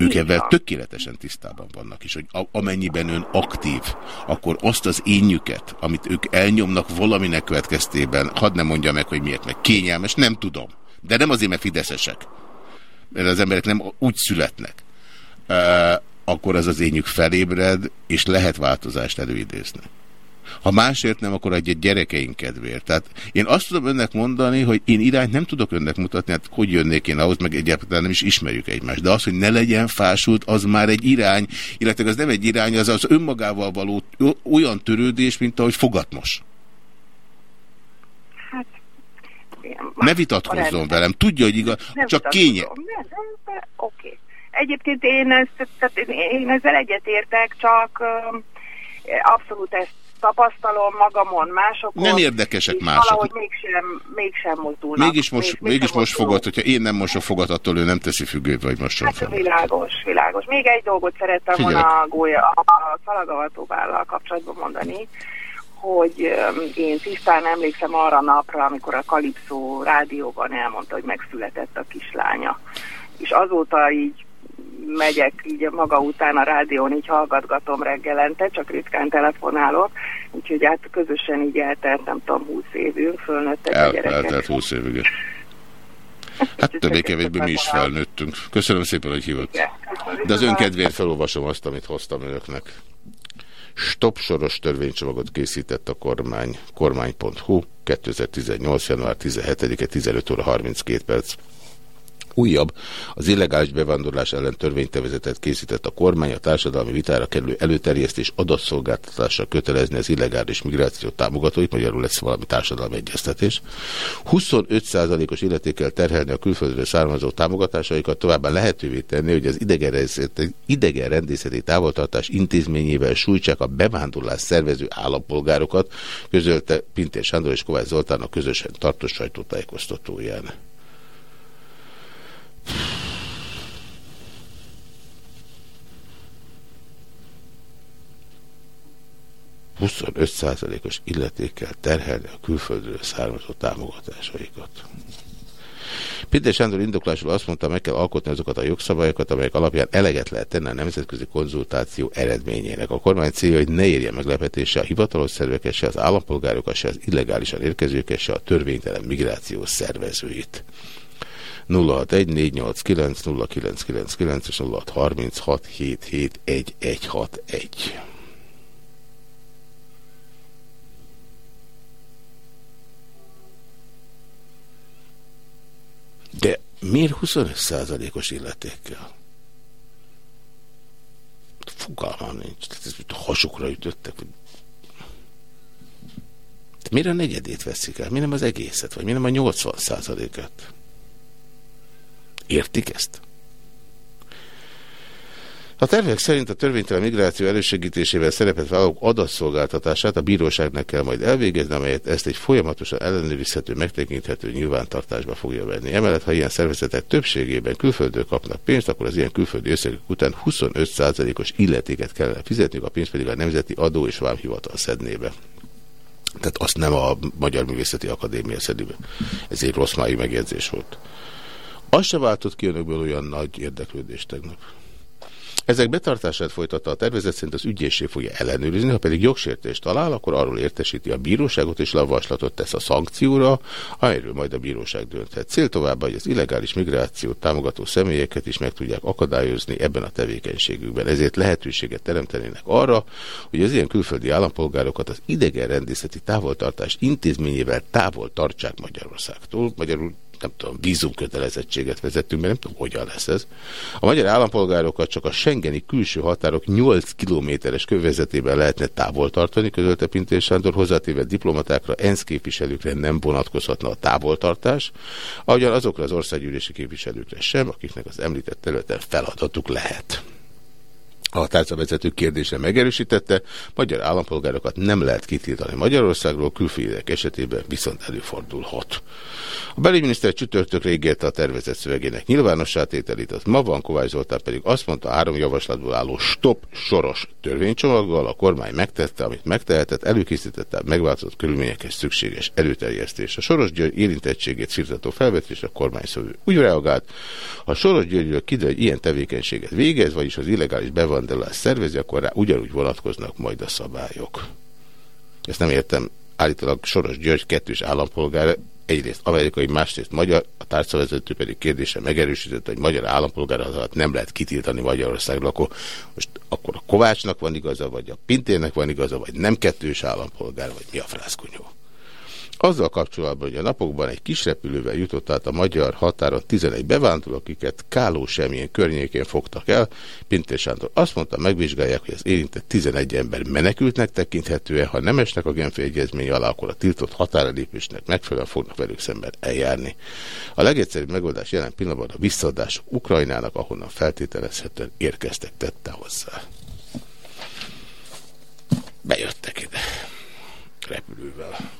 ők ebben tökéletesen tisztában vannak, és hogy amennyiben ön aktív, akkor azt az énjüket, amit ők elnyomnak valaminek következtében, hadd ne mondja meg, hogy miért meg kényelmes, nem tudom. De nem azért, mert fideszesek. Mert az emberek nem úgy születnek. Uh, akkor az az énjük felébred, és lehet változást előidézni. Ha másért nem, akkor egy gyerekeink kedvéért. Tehát én azt tudom önnek mondani, hogy én irányt nem tudok önnek mutatni, hát hogy jönnék én ahhoz, meg egyáltalán nem is ismerjük egymást. De az, hogy ne legyen fásult, az már egy irány, illetve az nem egy irány, az az önmagával való olyan törődés, mint ahogy fogatmos. Hát, ne vitatkozzon velem, tudja, hogy igaz, nem csak kénye. Oké. Egyébként én, ezt, tehát én, én ezzel egyetértek, csak abszolút ezt tapasztalom magamon, másokon. Nem érdekesek mások. Valahogy mégsem, mégsem mozdulnak. Mégis most, még, mégis most fogod, hogyha én nem mosok fogad, attól ő nem teszi függővé, vagy most sem hát, fogad. Világos, világos. Még egy dolgot szerettem Figyelek. volna a, gólya, a szalagavatóvállal kapcsolatban mondani, hogy én tisztán emlékszem arra a napra, amikor a Kalipszó rádióban elmondta, hogy megszületett a kislánya. És azóta így megyek így maga után a rádión, így hallgatgatom reggelente, csak ritkán telefonálok, úgyhogy hát közösen így eltelt, nem tudom, 20 évünk, fölnőttek El, a gyerekek. Eltelt 20 évig. Hát többé-kevésbé mi is felnőttünk. Köszönöm szépen, hogy hívott. De az önkedvéért felolvasom azt, amit hoztam önöknek. Stop soros törvénycsomagot készített a kormány, kormány.hu 2018. január 17-e 15 óra 32 perc. Újabb, az illegális bevándorlás ellen törvénytevezetet készített a kormány, a társadalmi vitára kerülő előterjesztés adatszolgáltatásra kötelezni az illegális migráció támogatóit, magyarul lesz valami társadalmi egyeztetés. 25%-os illetékkel terhelni a külföldről származó támogatásaikat, továbbá lehetővé tenni, hogy az idegen rendészeti távoltartás intézményével sújtsák a bevándorlás szervező állampolgárokat, közölte Pintér Sándor és Kovács Zoltán a közösen tartós sajtótájékoztatóján. 25%-os illetékkel terhelni a külföldről származó támogatásaikat. Péter Sándor indoklásul azt mondta, meg kell alkotni azokat a jogszabályokat, amelyek alapján eleget lehet tenni a nemzetközi konzultáció eredményének. A kormány célja, hogy ne érje meglepetése a hivatalos szerveket, se az állampolgárokat, se az illegálisan érkezőket, se a törvénytelen migráció szervezőit. 0614890999 és 0636771161. De miért 25%-os illetékkel? Fogalmam nincs. Hasukra ütöttek. Miért a negyedét veszik el? Mi nem az egészet? Vagy mi nem a 80%-et? Értik ezt? A tervek szerint a törvénytelen migráció elősegítésével szerepet vállalók adatszolgáltatását a bíróságnak kell majd elvégezni, amelyet ezt egy folyamatosan ellenőrizhető, megtekinthető nyilvántartásba fogja venni. Emellett, ha ilyen szervezetek többségében külföldről kapnak pénzt, akkor az ilyen külföldi összegek után 25%-os illetéket kellene fizetniük, a pénzt pedig a Nemzeti Adó és Vámhivatal szednébe. Tehát azt nem a Magyar Művészeti Akadémia szedébe. Ez egy rossz májú megjegyzés volt. Az se váltott ki önökből olyan nagy érdeklődést tegnap. Ezek betartását folytatta a tervezet szerint az ügyészség fogja ellenőrizni, ha pedig jogsértést talál, akkor arról értesíti a bíróságot és lavaslatot tesz a szankcióra, amelyről majd a bíróság dönthet. Cél továbbá, hogy az illegális migrációt támogató személyeket is meg tudják akadályozni ebben a tevékenységükben. Ezért lehetőséget teremtenének arra, hogy az ilyen külföldi állampolgárokat az idegenrendészeti távoltartás intézményével távol tartsák Magyarországtól. Magyarul nem tudom, vízumkötelezettséget vezettünk, mert nem tudom, hogyan lesz ez. A magyar állampolgárokat csak a Schengeni külső határok 8 kilométeres kövezetében lehetne távol tartani, közölte Pintér Sándor hozzátéve diplomatákra, ENSZ képviselőkre nem vonatkozhatna a távoltartás, ahogyan azokra az országgyűlési képviselőkre sem, akiknek az említett területen feladatuk lehet. A tárcavezető kérdése megerősítette, magyar állampolgárokat nem lehet kitiltani Magyarországról, külföldek esetében viszont előfordulhat. A belügyminiszter csütörtökre ígérte a tervezett szövegének nyilvánossá tételét, ma van Kovács Zoltán pedig azt mondta, három javaslatból álló stop soros törvénycsomaggal a kormány megtette, amit megtehetett, előkészítette a megváltozott körülményekhez szükséges előterjesztés. A Soros György érintettségét firtató felvetés a kormány szövő úgy reagált, a Soros Györgyről kiderül, hogy ilyen tevékenységet végez, vagyis az illegális bevándorlás szervezi, akkor rá ugyanúgy vonatkoznak majd a szabályok. Ezt nem értem. Állítólag Soros György kettős állampolgár, egyrészt amerikai, másrészt magyar, a tárcavezető pedig kérdése megerősítette, hogy magyar állampolgár alatt nem lehet kitiltani Magyarországról, akkor most akkor a Kovácsnak van igaza, vagy a Pintérnek van igaza, vagy nem kettős állampolgár, vagy mi a frászkonyó. Azzal kapcsolatban, hogy a napokban egy kis repülővel jutott át a magyar határon 11 bevándorló, akiket Káló semmilyen környékén fogtak el, Pintér Sándor azt mondta, megvizsgálják, hogy az érintett 11 ember menekültnek tekinthetően, ha nem esnek a Genfi Egyezmény alá, akkor a tiltott határelépésnek megfelelően fognak velük szemben eljárni. A legegyszerűbb megoldás jelen pillanatban a visszaadások Ukrajnának, ahonnan feltételezhetően érkeztek, tette hozzá. Bejöttek ide repülővel.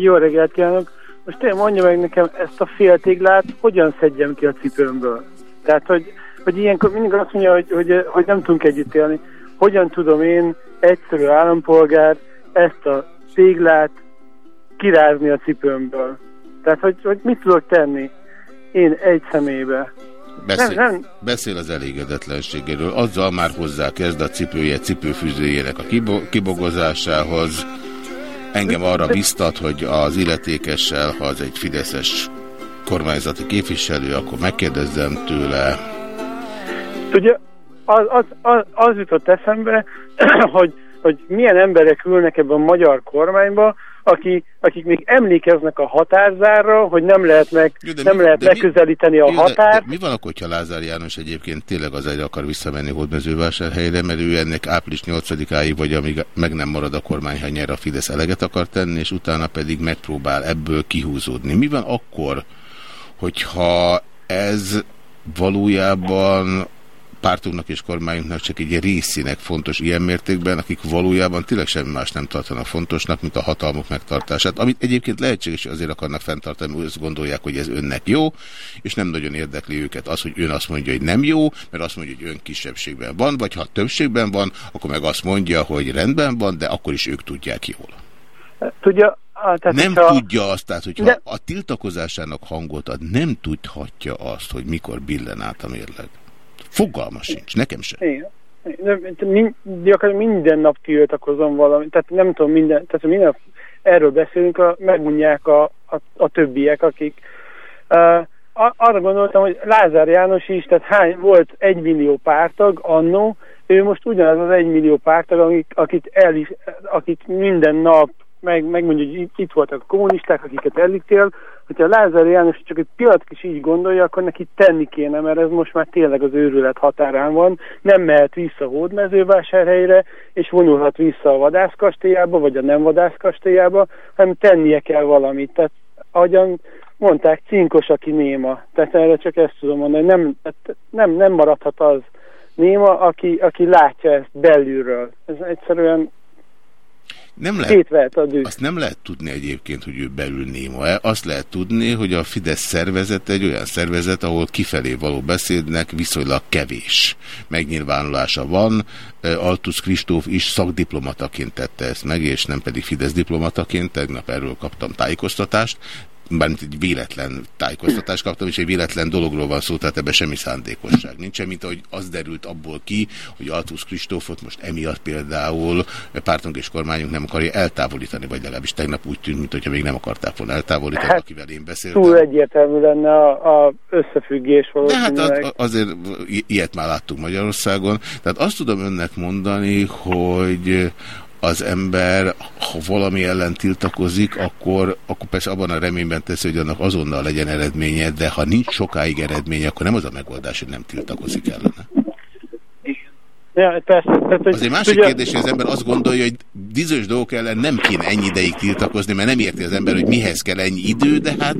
Jó reggelt kívánok! Most én mondja meg nekem ezt a féltéglát, hogyan szedjem ki a cipőmből? Tehát, hogy, hogy ilyenkor mindig azt mondja, hogy, hogy, hogy nem tudunk együtt élni. Hogyan tudom én, egyszerű állampolgár, ezt a téglát kirázni a cipőmből? Tehát, hogy, hogy mit tudok tenni én egy személybe? Beszél, nem, nem. beszél az elégedetlenségéről. Azzal már hozzá kezd a cipője cipőfűzőjének a kibogozásához engem arra biztat, hogy az illetékessel, ha az egy fideszes kormányzati képviselő, akkor megkérdezzem tőle. Ugye az, az, az, az jutott eszembe, hogy, hogy milyen emberek ülnek ebben a magyar kormányba, aki, akik még emlékeznek a határzárra, hogy nem lehet, meg, jó, nem mi, lehet megközelíteni mi, a határt. De, de mi van akkor, hogyha Lázár János egyébként tényleg az egy akar visszamenni Hódmezővásárhelyre, mert ő ennek április 8-áig, vagy amíg meg nem marad a kormány, ha nyer a Fidesz eleget akar tenni, és utána pedig megpróbál ebből kihúzódni. Mi van akkor, hogyha ez valójában pártunknak és kormányunknak csak egy részének fontos ilyen mértékben, akik valójában tényleg semmi más nem tartanak fontosnak, mint a hatalmuk megtartását, amit egyébként lehetséges, hogy azért akarnak fenntartani, hogy azt gondolják, hogy ez önnek jó, és nem nagyon érdekli őket az, hogy ön azt mondja, hogy nem jó, mert azt mondja, hogy ön kisebbségben van, vagy ha többségben van, akkor meg azt mondja, hogy rendben van, de akkor is ők tudják jól. Tudja, tehát nem a... tudja azt, tehát hogyha de... a tiltakozásának hangot ad, nem tudhatja azt, hogy mikor billen át a mérleg. Fogalma sincs, nekem sem. Igen. Gyakorlatilag minden nap tiltakozom valami, tehát nem tudom, minden, tehát minden erről beszélünk, a, megmondják a, a, a többiek, akik uh, arra gondoltam, hogy Lázár János is, tehát hány, volt egy millió pártag annó, ő most ugyanaz az egy millió pártag, akik, akit, el, akit minden nap meg, megmondja, hogy itt, itt voltak a kommunisták, akiket elítél, hogyha Lázár János csak egy pillanatig is így gondolja, akkor neki tenni kéne, mert ez most már tényleg az őrület határán van, nem mehet vissza hódmezővásárhelyre, és vonulhat vissza a vadászkastélyába, vagy a nem vadászkastélyába, hanem tennie kell valamit. Tehát ahogyan mondták, cinkos, aki néma. Tehát erre csak ezt tudom mondani, nem, nem, nem maradhat az néma, aki, aki látja ezt belülről. Ez egyszerűen nem lehet, a azt nem lehet tudni egyébként, hogy ő belül néma-e. Azt lehet tudni, hogy a Fidesz szervezet egy olyan szervezet, ahol kifelé való beszédnek viszonylag kevés megnyilvánulása van. Altusz Kristóf is szakdiplomataként tette ezt meg, és nem pedig Fidesz diplomataként. Tegnap erről kaptam tájékoztatást bármint egy véletlen tájékoztatást kaptam, és egy véletlen dologról van szó, tehát ebben semmi szándékosság nincsen, mint ahogy az derült abból ki, hogy Altusz Kristófot most emiatt például pártunk és kormányunk nem akarja eltávolítani, vagy legalábbis tegnap úgy tűnt, mintha még nem akarták volna eltávolítani, hát, akivel én beszéltem. Túl egyértelmű lenne a, a összefüggés valószínűleg. De hát az, azért ilyet már láttunk Magyarországon. Tehát azt tudom önnek mondani, hogy az ember, ha valami ellen tiltakozik, akkor, akkor persze abban a reményben teszi, hogy annak azonnal legyen eredménye, de ha nincs sokáig eredménye, akkor nem az a megoldás, hogy nem tiltakozik ellene. Ja, persze. Tehát, hogy Azért másik ugye... kérdés, hogy az ember azt gondolja, hogy bizonyos dolgok ellen nem kéne ennyi ideig tiltakozni, mert nem érti az ember, hogy mihez kell ennyi idő, de hát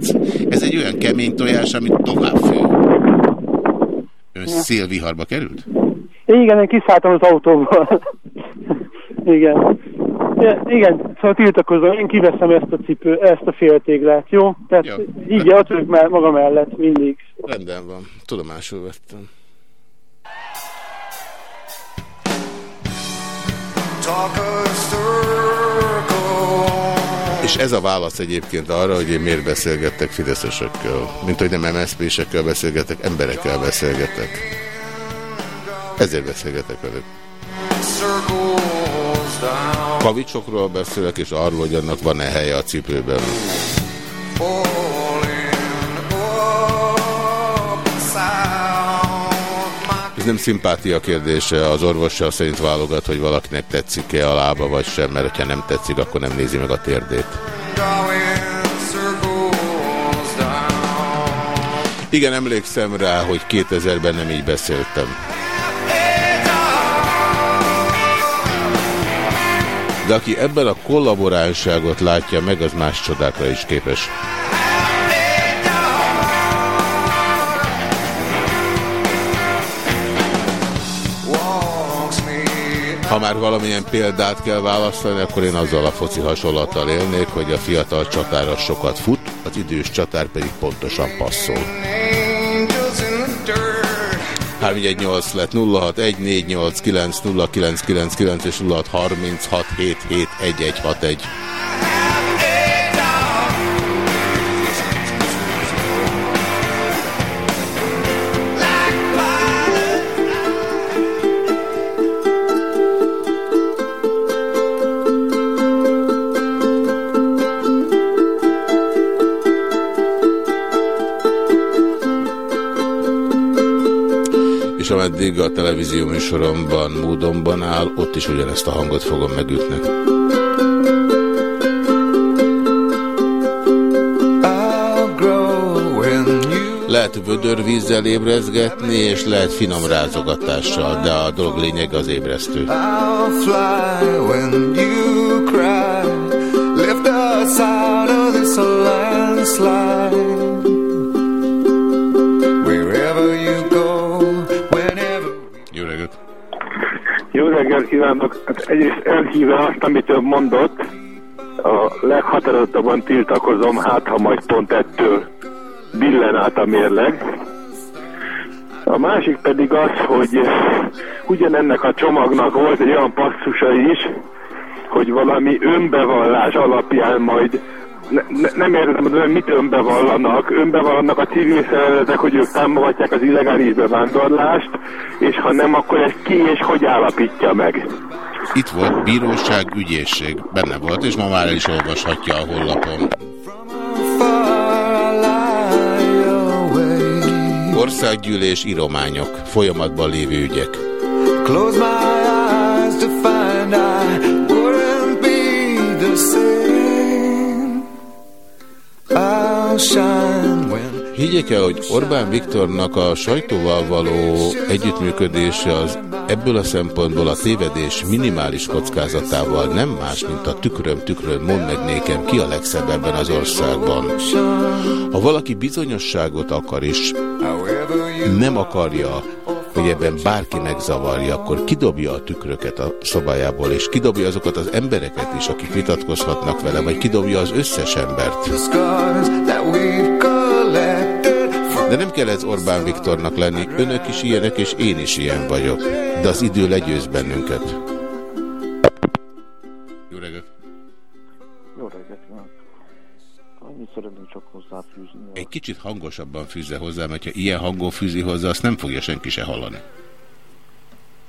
ez egy olyan kemény tojás, amit tovább fő. Ön ja. szélviharba került? Igen, én kiszálltam az autóból. Igen. Ja, igen, szóval tiltakozom, én kiveszem ezt a cipő, ezt a féltéglát, jó? Tehát jó. így ott vagyok már maga mellett mindig. Rendben van, tudomásul vettem. És ez a válasz egyébként arra, hogy én miért beszélgettek fideszesekkel. Mint hogy nem MSZP-sekkel beszélgetek, emberekkel beszélgetek. Ezért beszélgetek velük. Kavicsokról beszélek, és arról, hogy annak van-e helye a cipőben. Ez nem szimpátia kérdése, az orvossal szerint válogat, hogy valakinek tetszik-e a lába vagy sem, mert ha nem tetszik, akkor nem nézi meg a térdét. Igen, emlékszem rá, hogy 2000-ben nem így beszéltem. De aki ebben a kollaborálságot látja meg, az más csodákra is képes. Ha már valamilyen példát kell választani, akkor én azzal a foci hasonlattal élnék, hogy a fiatal csatár az sokat fut, az idős csatár pedig pontosan passzol. 318 lett 0614890999 és 0636771161. és ameddig a televízió műsoromban módonban áll, ott is ugyanezt a hangot fogom megütni. Lehet vödörvízzel ébrezgetni, és lehet finom rázogatással, de a dolog lényeg az ébresztő. Lift us out of this landslide reggelt kívánok! Hát egyrészt elhívva azt, amit ön mondott, a leghatározottabban tiltakozom, hát ha majd pont ettől billen át a mérleg. A másik pedig az, hogy ugyanennek a csomagnak volt egy olyan passzusa is, hogy valami önbevallás alapján majd ne, ne, nem értem, hogy mit önbevallanak. Önbevallanak a civil szervezetek, hogy ők támogatják az illegális bevándorlást, és ha nem, akkor ezt ki és hogy állapítja meg? Itt volt bíróság, ügyészség, benne volt, és ma már el is olvashatja a honlapon. Országgyűlés, írományok, folyamatban lévő ügyek. Close my eyes to find I wouldn't be the same. Higgyék el, hogy Orbán Viktornak a sajtóval való együttműködése az ebből a szempontból a tévedés minimális kockázatával nem más, mint a tükröm tükröm, mondd meg nékem, ki a legszebb ebben az országban. Ha valaki bizonyosságot akar és nem akarja, hogy ebben bárki megzavarja, akkor kidobja a tükröket a szobájából, és kidobja azokat az embereket is, akik vitatkozhatnak vele, vagy kidobja az összes embert. De nem kell ez Orbán Viktornak lenni. Önök is ilyenek, és én is ilyen vagyok. De az idő legyőz bennünket. Jó reggelt! Annyit szeretnék csak hozzáfűzni. Egy kicsit hangosabban fűzze hozzá, mert ha ilyen hangon fűzi hozzá, azt nem fogja senki se hallani.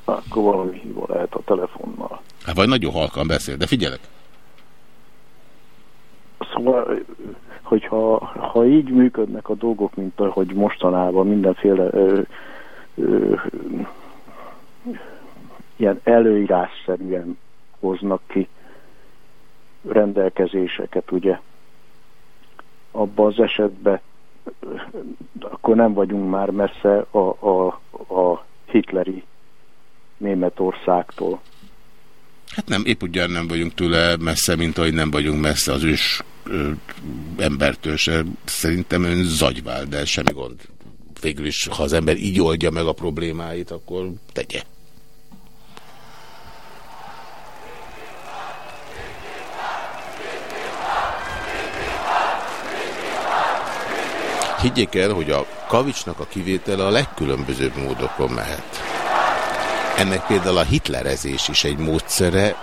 Akkor valami hiba lehet a telefonnal. Hát vagy nagyon halkan beszél, de figyelek. Szóval, hogyha ha így működnek a dolgok, mint ahogy mostanában mindenféle ö, ö, ilyen előírásszerűen hoznak ki rendelkezéseket, ugye, abban az esetben akkor nem vagyunk már messze a, a, a hitleri Németországtól. Hát nem, épp ugyan nem vagyunk tőle messze, mint ahogy nem vagyunk messze az ős ö, embertől se. Szerintem ön zagyvál, de semmi gond. Végül is, ha az ember így oldja meg a problémáit, akkor tegye. Higgyék el, hogy a kavicsnak a kivétele a legkülönbözőbb módokon mehet. Ennek például a hitlerezés is egy módszere.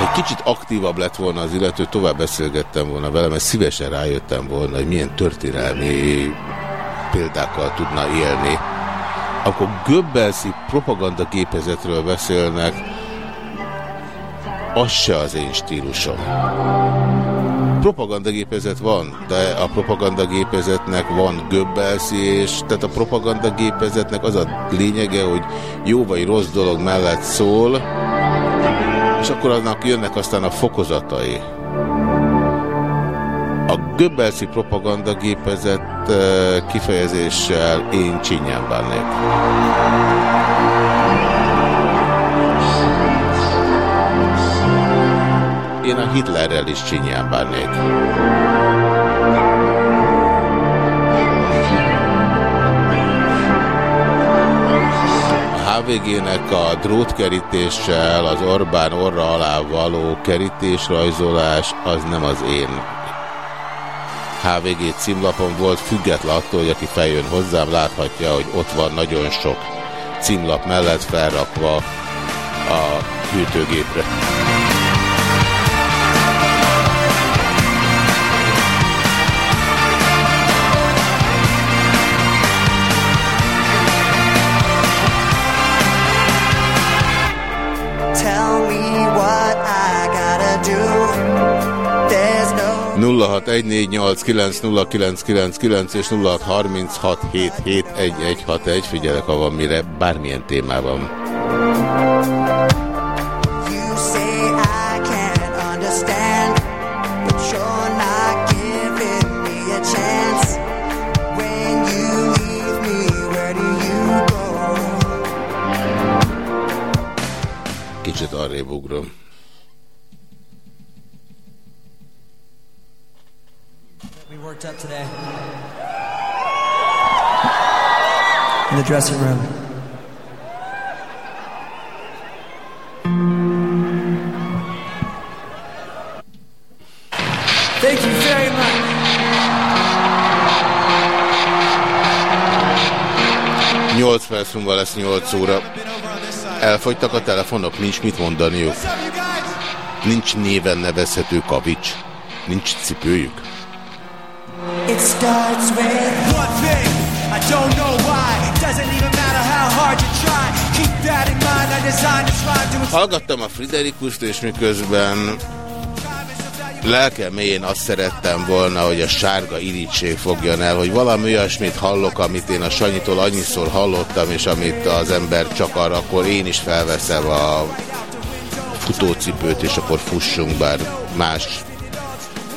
Egy kicsit aktívabb lett volna az illető, tovább beszélgettem volna vele, mert szívesen rájöttem volna, hogy milyen történelmi példákkal tudna élni. Akkor Göbbelszi propagandagépezetről beszélnek, az se az én stílusom. Propagandagépezet van, de a propagandagépezetnek van göbbelszi, és tehát a propagandagépezetnek az a lényege, hogy jó vagy rossz dolog mellett szól, és akkor annak jönnek aztán a fokozatai. A göbbelszi propagandagépezet eh, kifejezéssel én csinyán bánnék. Én a Hitlerrel is csinyán bánnék. HVG-nek a drótkerítéssel, az Orbán orra alá való kerítésrajzolás, az nem az én HVG címlapon volt, független attól, hogy aki feljön hozzám, láthatja, hogy ott van nagyon sok címlap mellett felrakva a hűtőgépre. 0614890999 és 0636771161, figyelek, ha van mire, bármilyen témában. You say I can't understand, but you're not giving me a chance. When you leave me, where do you go? Kicsit arrébb ugrom. Today. In the dressing room. Thank you very much. Nyolc perc múlva lesz 8 óra. Elfogytak a telefonok, nincs mit mondaniuk. Nincs néven nevezhető kavics. Nincs cipőjük. It starts with One thing, I don't know why. Doesn't even matter how hard you try. Keep that in mind. I designed this rhyme to Hallgattam a Friderikust, és miközben lelkem mélyén azt szerettem volna, hogy a sárga irítség fogjon el, hogy valami olyasmit hallok, amit én a Sanyitól annyiszor hallottam, és amit az ember csak arra, akkor én is felveszem a futócipőt, és akkor fussunk, bár más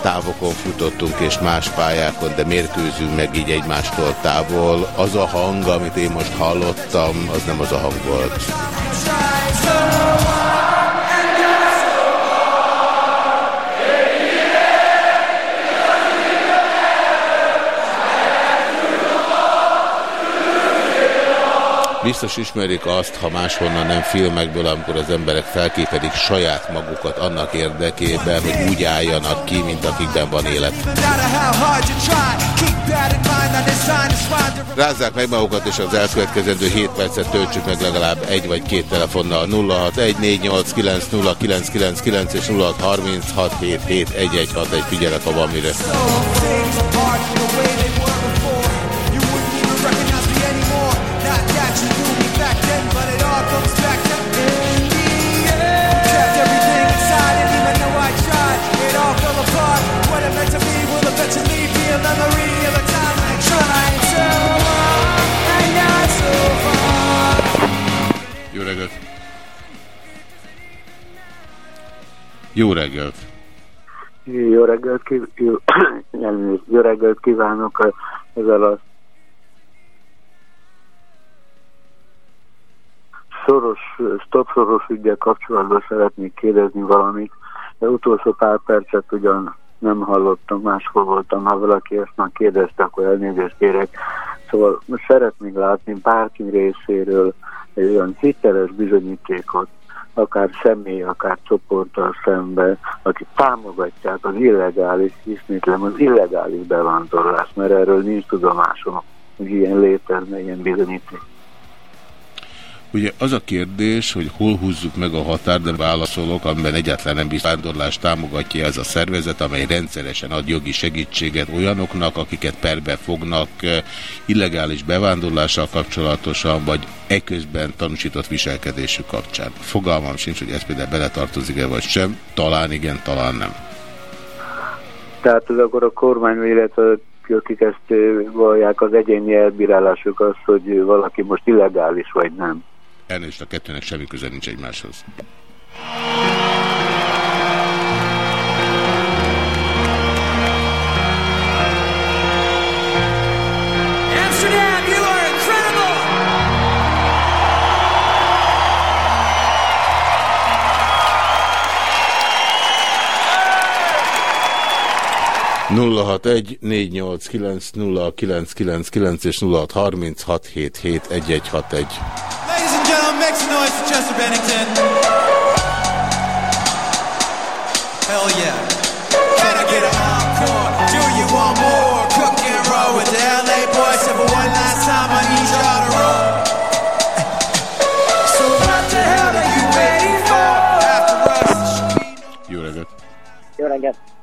távokon futottunk, és más pályákon, de mérkőzünk meg így egymástól távol. Az a hang, amit én most hallottam, az nem az a hang volt. Biztos ismerik azt, ha máshonnan nem filmekből, amikor az emberek felképelik saját magukat annak érdekében, hogy úgy álljanak ki, mint akikben van élet. Rázzák meg magukat, és az elkövetkezendő 7 percet töltsük meg legalább egy vagy két telefonnal 0614890999 és 0636771161 figyelek, ha van mire. Jó reggelt! Jó reggelt, kív- jó, jó reggelt kívánok ezzel a szoros, stopszoros ügyel kapcsolatban szeretnék kérdezni valamit. De utolsó pár percet ugyan nem hallottam, máshol voltam, ha valaki ezt már kérdezte, akkor elnézést kérek. Szóval szeretnék látni bárki részéről egy olyan hiteles bizonyítékot, akár személy, akár csoporttal szemben, akik támogatják az illegális, ismétlem az illegális bevándorlást, mert erről nincs tudomásom, hogy ilyen létezne, ilyen bizonyíték. Ugye az a kérdés, hogy hol húzzuk meg a határ, de válaszolok, amiben egyáltalán nem biztvándorlást támogatja ez a szervezet, amely rendszeresen ad jogi segítséget olyanoknak, akiket perbe fognak illegális bevándorlással kapcsolatosan, vagy eközben tanúsított viselkedésük kapcsán. Fogalmam sincs, hogy ez például beletartozik-e vagy sem. Talán igen, talán nem. Tehát ez akkor a kormány, illetve akik ezt vallják, az egyéni elbírálásuk az, hogy valaki most illegális vagy nem. Elnézést a kettőnek semmi köze nincs egymáshoz. Amsterdam, you are incredible! 061 489 és 0636771161. Ladies and gentlemen,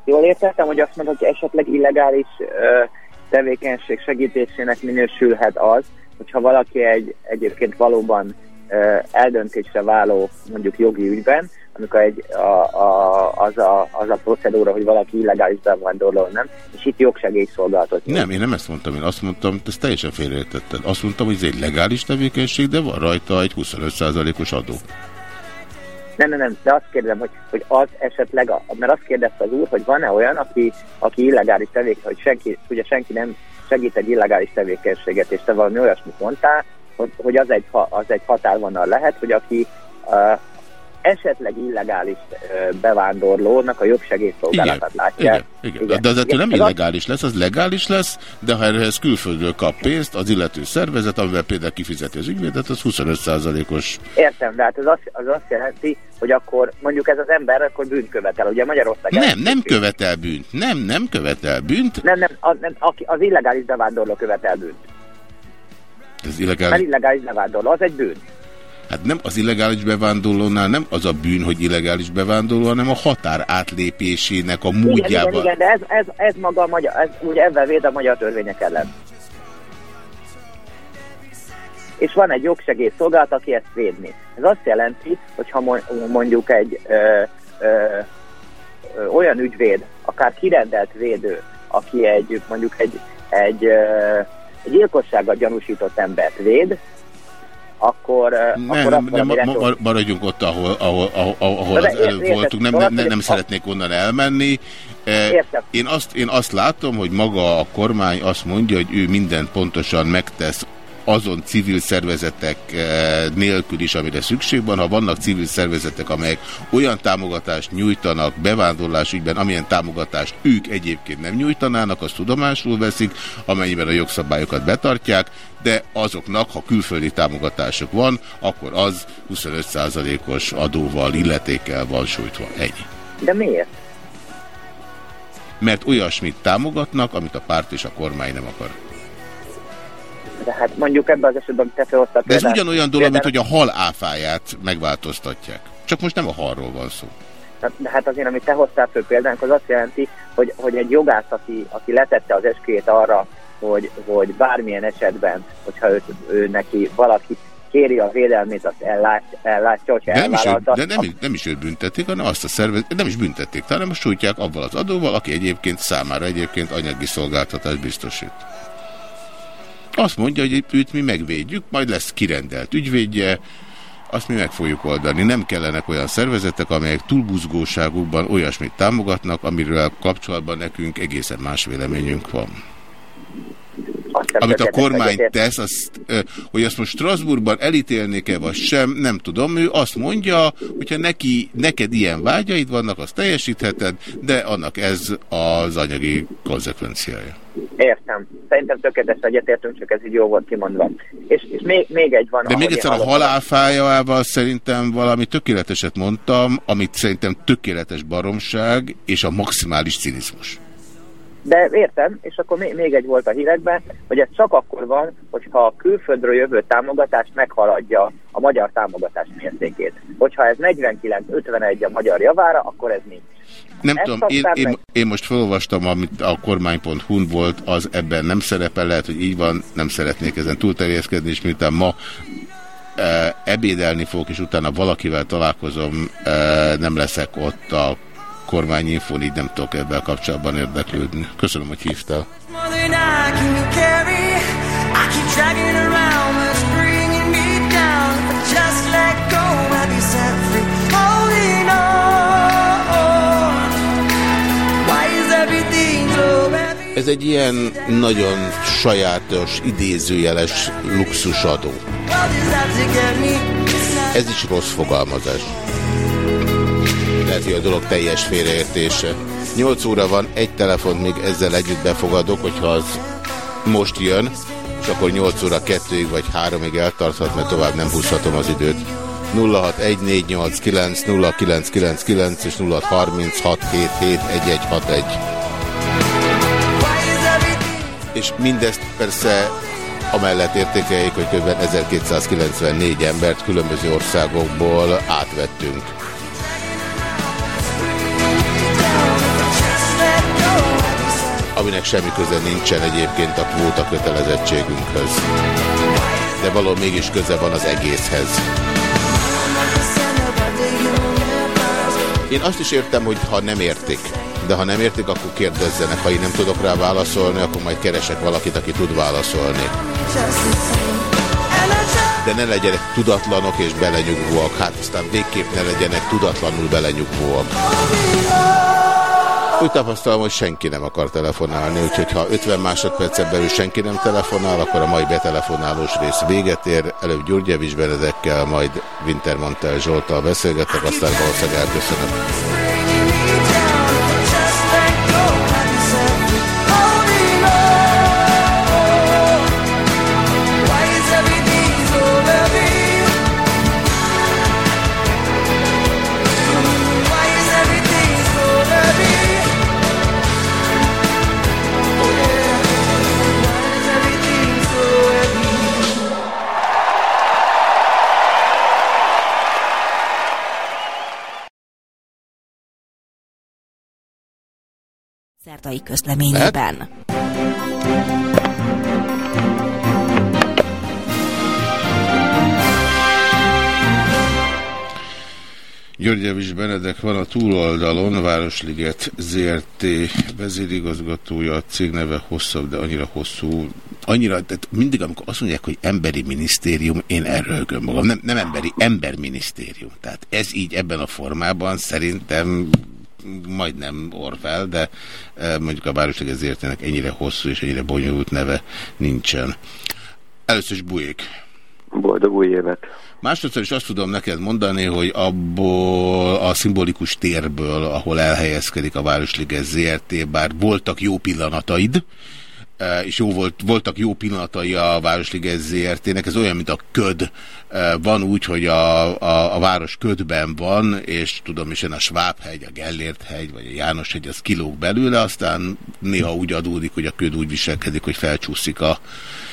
Jól értettem, hogy azt mondod, hogy esetleg illegális ö, tevékenység segítésének minősülhet az, hogyha valaki egy egyébként valóban ö, eldöntésre váló mondjuk jogi ügyben, amikor egy, a, a, az, a, az a procedúra, hogy valaki illegális bevándorló nem, és itt jogsegély szolgáltat. Nem, én nem ezt mondtam, én azt mondtam, ezt teljesen félreértetted. Azt mondtam, hogy ez egy legális tevékenység, de van rajta egy 25%-os adó. Nem, nem, nem, de azt kérdezem, hogy, hogy az esetleg, a, mert azt kérdezte az úr, hogy van-e olyan, aki, aki illegális tevékenység, hogy senki, ugye senki nem segít egy illegális tevékenységet, és te valami olyasmit mondtál, hogy, hogy az, egy, az egy határvonal lehet, hogy aki esetleg illegális bevándorlónak a jogsegélyszolgálatát látja. Igen, igen. igen. De az ettől nem illegális lesz, az legális lesz, de ha ehhez külföldről kap pénzt, az illető szervezet, amivel például kifizeti az ügyvédet, az 25%-os. Értem, de hát az azt, az azt jelenti, hogy akkor mondjuk ez az ember akkor bűnt követel. Ugye Magyarország Nem, nem követel bűnt. Nem, nem követel bűnt. Nem, nem, az, nem aki, az illegális bevándorló követel bűnt. Ez Mert illegális. illegális bevándorló, az egy bűn. Hát nem az illegális bevándorlónál nem az a bűn, hogy illegális bevándorló, hanem a határ átlépésének a Igen, igen, módjával. igen, de ez, ez, ez maga a magyar, ez ugye ebben véd a magyar törvények ellen. És van egy jogsegélyszolgálat, aki ezt védni. Ez azt jelenti, hogy ha mo- mondjuk egy ö, ö, ö, olyan ügyvéd, akár kirendelt védő, aki egy mondjuk egy, egy, ö, egy gyilkossággal gyanúsított embert véd, akkor, ö, Nem, akkor nem, nem, ma- maradjunk ott, ahol, ahol, ahol, ahol az előbb érted, voltunk, nem, szóval nem, nem, nem szeretnék onnan elmenni. Eh, Értem. Én azt, én azt látom, hogy maga a kormány azt mondja, hogy ő mindent pontosan megtesz azon civil szervezetek eh, nélkül is, amire szükség van. Ha vannak civil szervezetek, amelyek olyan támogatást nyújtanak bevándorlás ügyben, amilyen támogatást ők egyébként nem nyújtanának, azt tudomásul veszik, amennyiben a jogszabályokat betartják, de azoknak, ha külföldi támogatásuk van, akkor az 25%-os adóval, illetékkel van sújtva. Ennyi. De miért? Mert olyasmit támogatnak, amit a párt és a kormány nem akar. De hát mondjuk ebben az esetben, amit te felhoztad De ez példát- ugyanolyan dolog, mint például- hogy a hal áfáját megváltoztatják. Csak most nem a halról van szó. De hát azért, amit te hoztál föl példánk, az azt jelenti, hogy, hogy egy jogász, aki, aki letette az esküjét arra, hogy, hogy bármilyen esetben, hogyha őt, ő neki valaki kéri a védelmét, azt ellát, ellátja, hogyha De nem is, ő, de nem, nem is őt büntették, hanem azt a szervezet, nem is büntették, hanem most sújtják avval az adóval, aki egyébként számára egyébként anyagi szolgáltatást biztosít. Azt mondja, hogy őt mi megvédjük, majd lesz kirendelt ügyvédje, azt mi meg fogjuk oldani. Nem kellenek olyan szervezetek, amelyek túlbuzgóságukban olyasmit támogatnak, amiről kapcsolatban nekünk egészen más véleményünk van. Amit a kormány tesz, azt, hogy azt most Strasbourgban elítélnék-e vagy sem, nem tudom. Ő azt mondja, hogyha neki, neked ilyen vágyaid vannak, azt teljesítheted, de annak ez az anyagi konzekvenciája. Értem. Szerintem tökéletesen egyetértünk, csak ez így jó volt kimondva. És, és még, még egy van. De még egyszer a halálfájával szerintem valami tökéleteset mondtam, amit szerintem tökéletes baromság és a maximális cinizmus. De értem, és akkor még, egy volt a hírekben, hogy ez csak akkor van, hogyha a külföldről jövő támogatás meghaladja a magyar támogatás mértékét. Hogyha ez 49-51 a magyar javára, akkor ez nincs. Nem Ezt tudom, én, én, meg- én most felolvastam, amit a kormány.hu-n volt, az ebben nem szerepel, lehet, hogy így van, nem szeretnék ezen túlterjeszkedni, és miután ma e, ebédelni fogok, és utána valakivel találkozom, e, nem leszek ott a kormányinfón, így nem tudok ebben kapcsolatban érdeklődni. Köszönöm, hogy hívtál. Ez egy ilyen nagyon sajátos, idézőjeles luxusadó. Ez is rossz fogalmazás. Lehet, hogy a dolog teljes félreértése. 8 óra van, egy telefon még ezzel együtt befogadok, hogyha az most jön, és akkor 8 óra 2-ig vagy 3-ig eltarthat, mert tovább nem húzhatom az időt. 061489 0999 és 0636771161. És mindezt persze amellett értékeljék, hogy kb. 1294 embert különböző országokból átvettünk. Aminek semmi köze nincsen egyébként a kvóta kötelezettségünkhöz. De való mégis köze van az egészhez. Én azt is értem, hogy ha nem értik, de ha nem értik, akkor kérdezzenek. Ha én nem tudok rá válaszolni, akkor majd keresek valakit, aki tud válaszolni. De ne legyenek tudatlanok és belenyugvóak. Hát aztán végképp ne legyenek tudatlanul belenyugvóak. Úgy tapasztalom, hogy senki nem akar telefonálni, úgyhogy ha 50 másodpercen belül senki nem telefonál, akkor a mai betelefonálós rész véget ér. Előbb Gyurgyevics Benedekkel, majd Wintermantel Zsoltal beszélgetek, aztán valószínűleg elköszönöm. Szertai közleményében. Györgyevics Benedek van a túloldalon, Városliget ZRT vezérigazgatója, a cég neve hosszabb, de annyira hosszú, annyira, tehát mindig amikor azt mondják, hogy emberi minisztérium, én elrölgöm magam, nem, nem emberi, emberminisztérium. Tehát ez így ebben a formában szerintem majdnem Orwell, de e, mondjuk a Városliget ZRT-nek ennyire hosszú és ennyire bonyolult neve nincsen. Először is bujék. Boldog új évet! Másodszor is azt tudom neked mondani, hogy abból a szimbolikus térből, ahol elhelyezkedik a Városliges ZRT, bár voltak jó pillanataid, e, és jó volt, voltak jó pillanatai a Városliges ZRT-nek, ez olyan, mint a köd. Van úgy, hogy a, a, a város ködben van, és tudom is, a Svábhegy, a Gellért-hegy, vagy a János-hegy, az kilóg belőle, aztán néha úgy adódik, hogy a köd úgy viselkedik, hogy felcsúszik a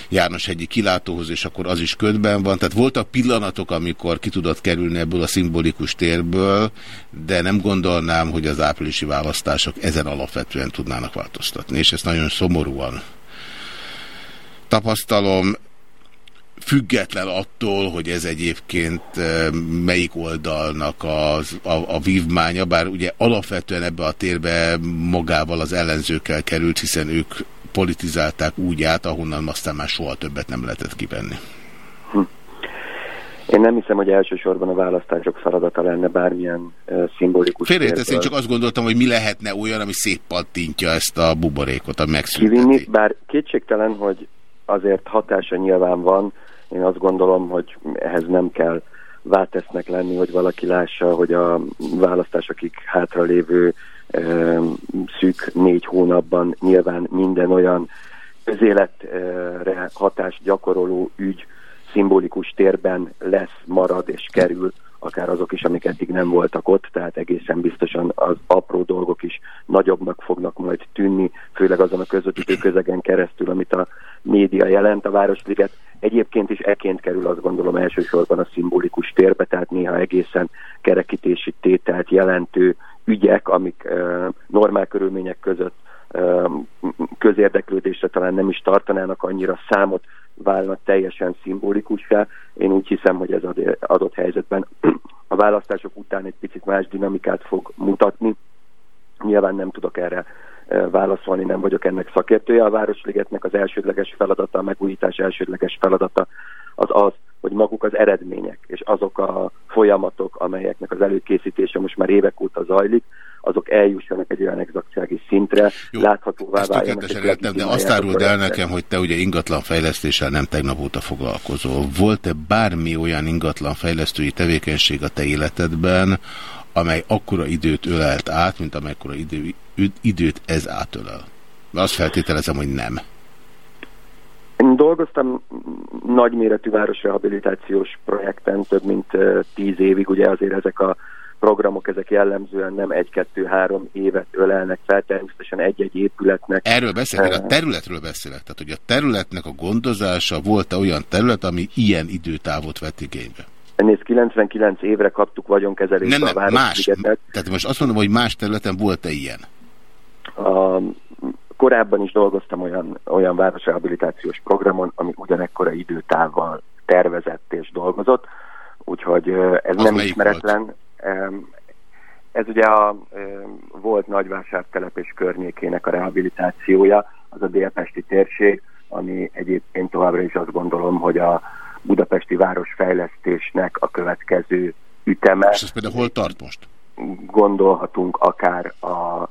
János-hegyi kilátóhoz, és akkor az is ködben van. Tehát voltak pillanatok, amikor ki tudott kerülni ebből a szimbolikus térből, de nem gondolnám, hogy az áprilisi választások ezen alapvetően tudnának változtatni, és ezt nagyon szomorúan tapasztalom, független attól, hogy ez egyébként melyik oldalnak az, a, a vívmánya, bár ugye alapvetően ebbe a térbe magával az ellenzőkkel került, hiszen ők politizálták úgy át, ahonnan aztán már soha többet nem lehetett kivenni. Hm. Én nem hiszem, hogy elsősorban a választások feladata lenne bármilyen uh, szimbolikus Félrejtesz, én csak azt gondoltam, hogy mi lehetne olyan, ami szép pattintja ezt a buborékot, ami megszünteti. Kivinni, bár kétségtelen, hogy azért hatása nyilván van, én azt gondolom, hogy ehhez nem kell váltesznek lenni, hogy valaki lássa, hogy a választásokig hátralévő szűk négy hónapban nyilván minden olyan közéletre hatást gyakoroló ügy szimbolikus térben lesz, marad és kerül, akár azok is, amik eddig nem voltak ott, tehát egészen biztosan az apró dolgok is nagyobbnak fognak majd tűnni, főleg azon a közvetítő közegen keresztül, amit a média jelent a Városliget. Egyébként eként kerül azt gondolom elsősorban a szimbolikus térbe, tehát néha egészen kerekítési tételt jelentő ügyek, amik normál körülmények között közérdeklődésre talán nem is tartanának annyira számot, válnak teljesen szimbolikussá. Én úgy hiszem, hogy ez adott helyzetben a választások után egy picit más dinamikát fog mutatni. Nyilván nem tudok erre válaszolni, nem vagyok ennek szakértője. A Városligetnek az elsődleges feladata, a megújítás elsődleges feladata az az, hogy maguk az eredmények és azok a folyamatok, amelyeknek az előkészítése most már évek óta zajlik, azok eljussanak egy olyan exaktsági szintre, Jó, láthatóvá váljanak. Értem, de azt áruld el nekem, hogy te ugye ingatlan fejlesztéssel nem tegnap óta foglalkozol. Volt-e bármi olyan ingatlan fejlesztői tevékenység a te életedben, amely akkora időt ölelt át, mint amekkora idő, időt ez átölel? Azt feltételezem, hogy nem. Én dolgoztam nagyméretű városrehabilitációs projekten több mint tíz évig, ugye azért ezek a programok, ezek jellemzően nem egy-kettő-három évet ölelnek fel, természetesen egy-egy épületnek. Erről beszélek, a területről beszélek, tehát hogy a területnek a gondozása volt-e olyan terület, ami ilyen időtávot vett igénybe? Ennél 99 évre kaptuk vagyonkezelésbe nem, nem, a más. Tehát most azt mondom, hogy más területen volt-e ilyen? A, korábban is dolgoztam olyan, olyan városrehabilitációs programon, ami ugyanekkora időtávval tervezett és dolgozott, úgyhogy ez Az nem ismeretlen. Volt? Ez ugye a volt nagyvásártelep és környékének a rehabilitációja, az a délpesti térség, ami egyébként továbbra is azt gondolom, hogy a budapesti városfejlesztésnek a következő üteme. És ez például hol tart most? Gondolhatunk akár a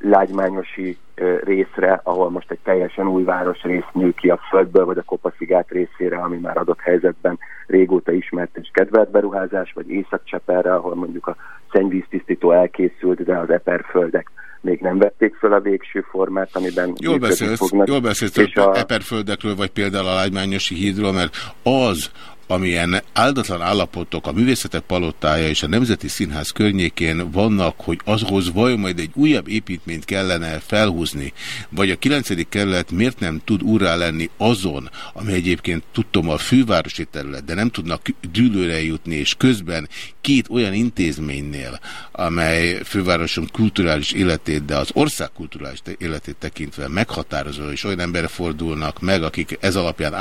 lágymányosi részre, ahol most egy teljesen új városrész nő ki a földből, vagy a Kopaszigát részére, ami már adott helyzetben régóta ismert és kedvelt beruházás, vagy Észak-Cseperre, ahol mondjuk a szennyvíztisztító elkészült, de az eperföldek még nem vették föl a végső formát, amiben jól beszélsz, fognak. Jól beszélsz és a... eperföldekről, vagy például a lágymányosi hídról, mert az, amilyen áldatlan állapotok a művészetek palotája és a Nemzeti Színház környékén vannak, hogy azhoz vajon majd egy újabb építményt kellene felhúzni, vagy a 9. kerület miért nem tud úrrá lenni azon, ami egyébként tudtom a fővárosi terület, de nem tudnak dűlőre jutni, és közben két olyan intézménynél, amely fővároson kulturális életét, de az ország kulturális életét tekintve meghatározó, és olyan emberre fordulnak meg, akik ez alapján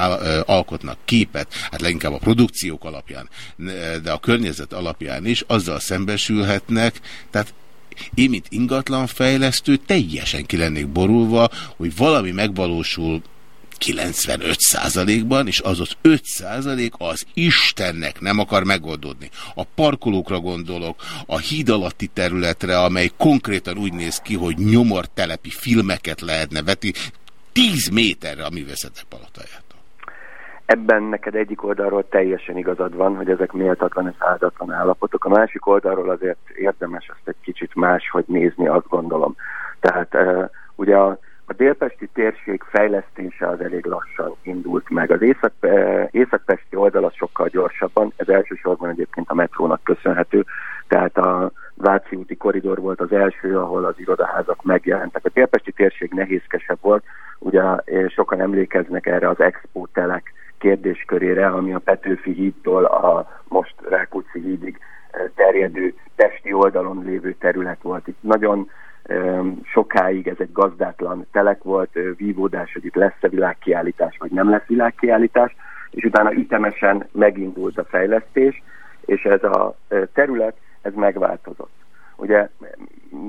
alkotnak képet, hát leginkább a produkciók alapján, de a környezet alapján is azzal szembesülhetnek, tehát én, mint ingatlanfejlesztő teljesen ki lennék borulva, hogy valami megvalósul 95%-ban, és az az 5% az Istennek nem akar megoldódni. A parkolókra gondolok, a híd alatti területre, amely konkrétan úgy néz ki, hogy nyomortelepi filmeket lehetne veti 10 méterre a művészetek palotáját. Ebben neked egyik oldalról teljesen igazad van, hogy ezek méltatlan és áldatlan állapotok. A másik oldalról azért érdemes ezt egy kicsit máshogy nézni, azt gondolom. Tehát uh, ugye a a délpesti térség fejlesztése az elég lassan indult meg. Az észak, északpesti oldal az sokkal gyorsabban, ez elsősorban egyébként a metrónak köszönhető, tehát a Váci úti koridor volt az első, ahol az irodaházak megjelentek. A délpesti térség nehézkesebb volt, ugye sokan emlékeznek erre az expo telek kérdéskörére, ami a Petőfi hídtól a most Rákóczi hídig terjedő testi oldalon lévő terület volt. Itt nagyon sokáig ez egy gazdátlan telek volt, vívódás, hogy itt lesz-e világkiállítás, vagy nem lesz világkiállítás, és utána ütemesen megindult a fejlesztés, és ez a terület, ez megváltozott. Ugye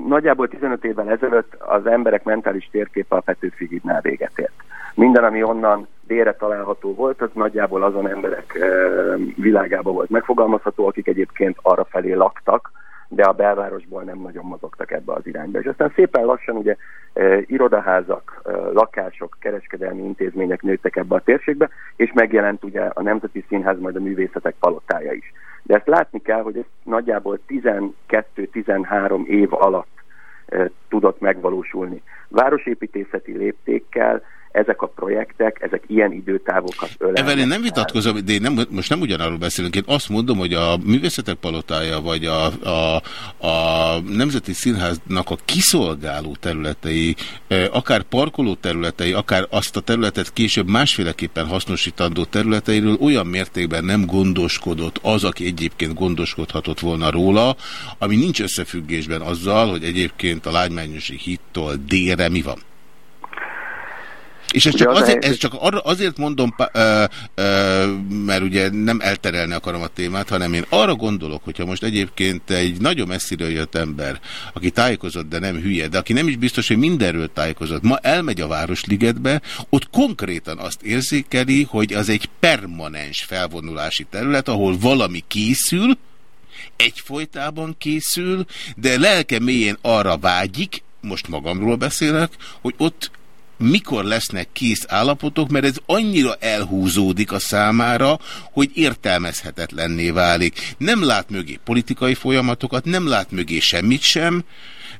nagyjából 15 évvel ezelőtt az emberek mentális térképe a Petőfi hídnál véget ért. Minden, ami onnan délre található volt, az nagyjából azon emberek világába volt megfogalmazható, akik egyébként arra felé laktak, de a belvárosból nem nagyon mozogtak ebbe az irányba. És aztán szépen lassan ugye e, irodaházak, e, lakások, kereskedelmi intézmények nőttek ebbe a térségbe, és megjelent ugye a Nemzeti Színház, majd a művészetek palotája is. De ezt látni kell, hogy ez nagyjából 12-13 év alatt tudott megvalósulni. Városépítészeti léptékkel, ezek a projektek, ezek ilyen időtávokat ölelnek. Evel én nem vitatkozom, de én nem, most nem ugyanarról beszélünk. Én azt mondom, hogy a Művészetek Palotája, vagy a, a, a Nemzeti Színháznak a kiszolgáló területei, akár parkoló területei, akár azt a területet később másféleképpen hasznosítandó területeiről olyan mértékben nem gondoskodott az, aki egyébként gondoskodhatott volna róla, ami nincs összefüggésben azzal, hogy egyébként a lágymányosi hittól délre mi van. És ez csak, azért, ez csak arra, azért mondom, ö, ö, mert ugye nem elterelni akarom a témát, hanem én arra gondolok, hogyha most egyébként egy nagyon messziről jött ember, aki tájékozott, de nem hülye, de aki nem is biztos, hogy mindenről tájékozott, ma elmegy a Városligetbe, ott konkrétan azt érzékeli, hogy az egy permanens felvonulási terület, ahol valami készül, egyfolytában készül, de lelke mélyén arra vágyik, most magamról beszélek, hogy ott mikor lesznek kész állapotok, mert ez annyira elhúzódik a számára, hogy értelmezhetetlenné válik. Nem lát mögé politikai folyamatokat, nem lát mögé semmit sem,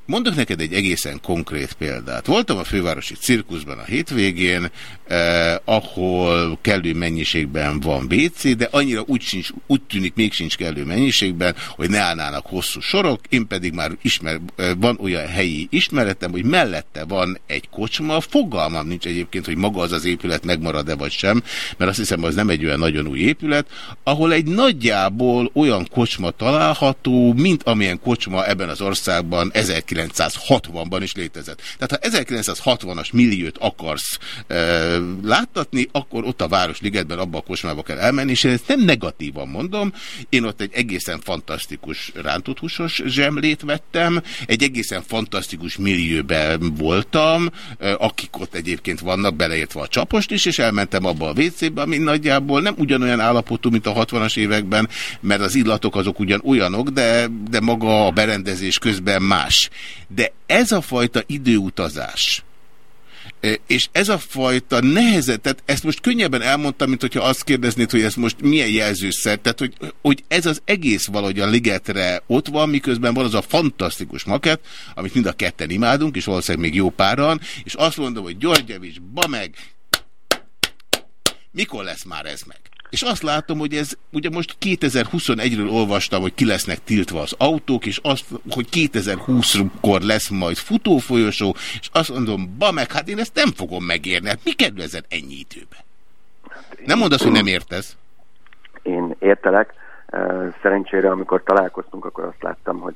Mondok neked egy egészen konkrét példát. Voltam a fővárosi cirkuszban a hétvégén, eh, ahol kellő mennyiségben van WC, de annyira úgy, sincs, úgy tűnik még sincs kellő mennyiségben, hogy ne állnának hosszú sorok, én pedig már ismer, eh, van olyan helyi ismeretem, hogy mellette van egy kocsma, fogalmam nincs egyébként, hogy maga az az épület megmarad-e vagy sem, mert azt hiszem, az nem egy olyan nagyon új épület, ahol egy nagyjából olyan kocsma található, mint amilyen kocsma ebben az országban 1900 1960-ban is létezett. Tehát ha 1960-as milliót akarsz e, láttatni, akkor ott a Városligetben abba a kosmába kell elmenni, és én ezt nem negatívan mondom, én ott egy egészen fantasztikus rántott húsos zsemlét vettem, egy egészen fantasztikus millióben voltam, e, akik ott egyébként vannak, beleértve a csapost is, és elmentem abba a WC-be, ami nagyjából nem ugyanolyan állapotú, mint a 60-as években, mert az illatok azok ugyan olyanok, de, de maga a berendezés közben más. De ez a fajta időutazás, és ez a fajta nehezet, tehát ezt most könnyebben elmondtam, mint hogyha azt kérdeznéd, hogy ez most milyen jelzőszer, tehát hogy, hogy ez az egész valahogy a ligetre ott van, miközben van az a fantasztikus maket, amit mind a ketten imádunk, és valószínűleg még jó páran, és azt mondom, hogy Györgyevics, ba meg, mikor lesz már ez meg? És azt látom, hogy ez, ugye most 2021-ről olvastam, hogy ki lesznek tiltva az autók, és azt, hogy 2020-kor lesz majd futófolyosó, és azt mondom, ba meg, hát én ezt nem fogom megérni. Hát mi kerül ezen ennyi időbe? Nem mondasz, hogy nem értesz? Én értelek. Szerencsére, amikor találkoztunk, akkor azt láttam, hogy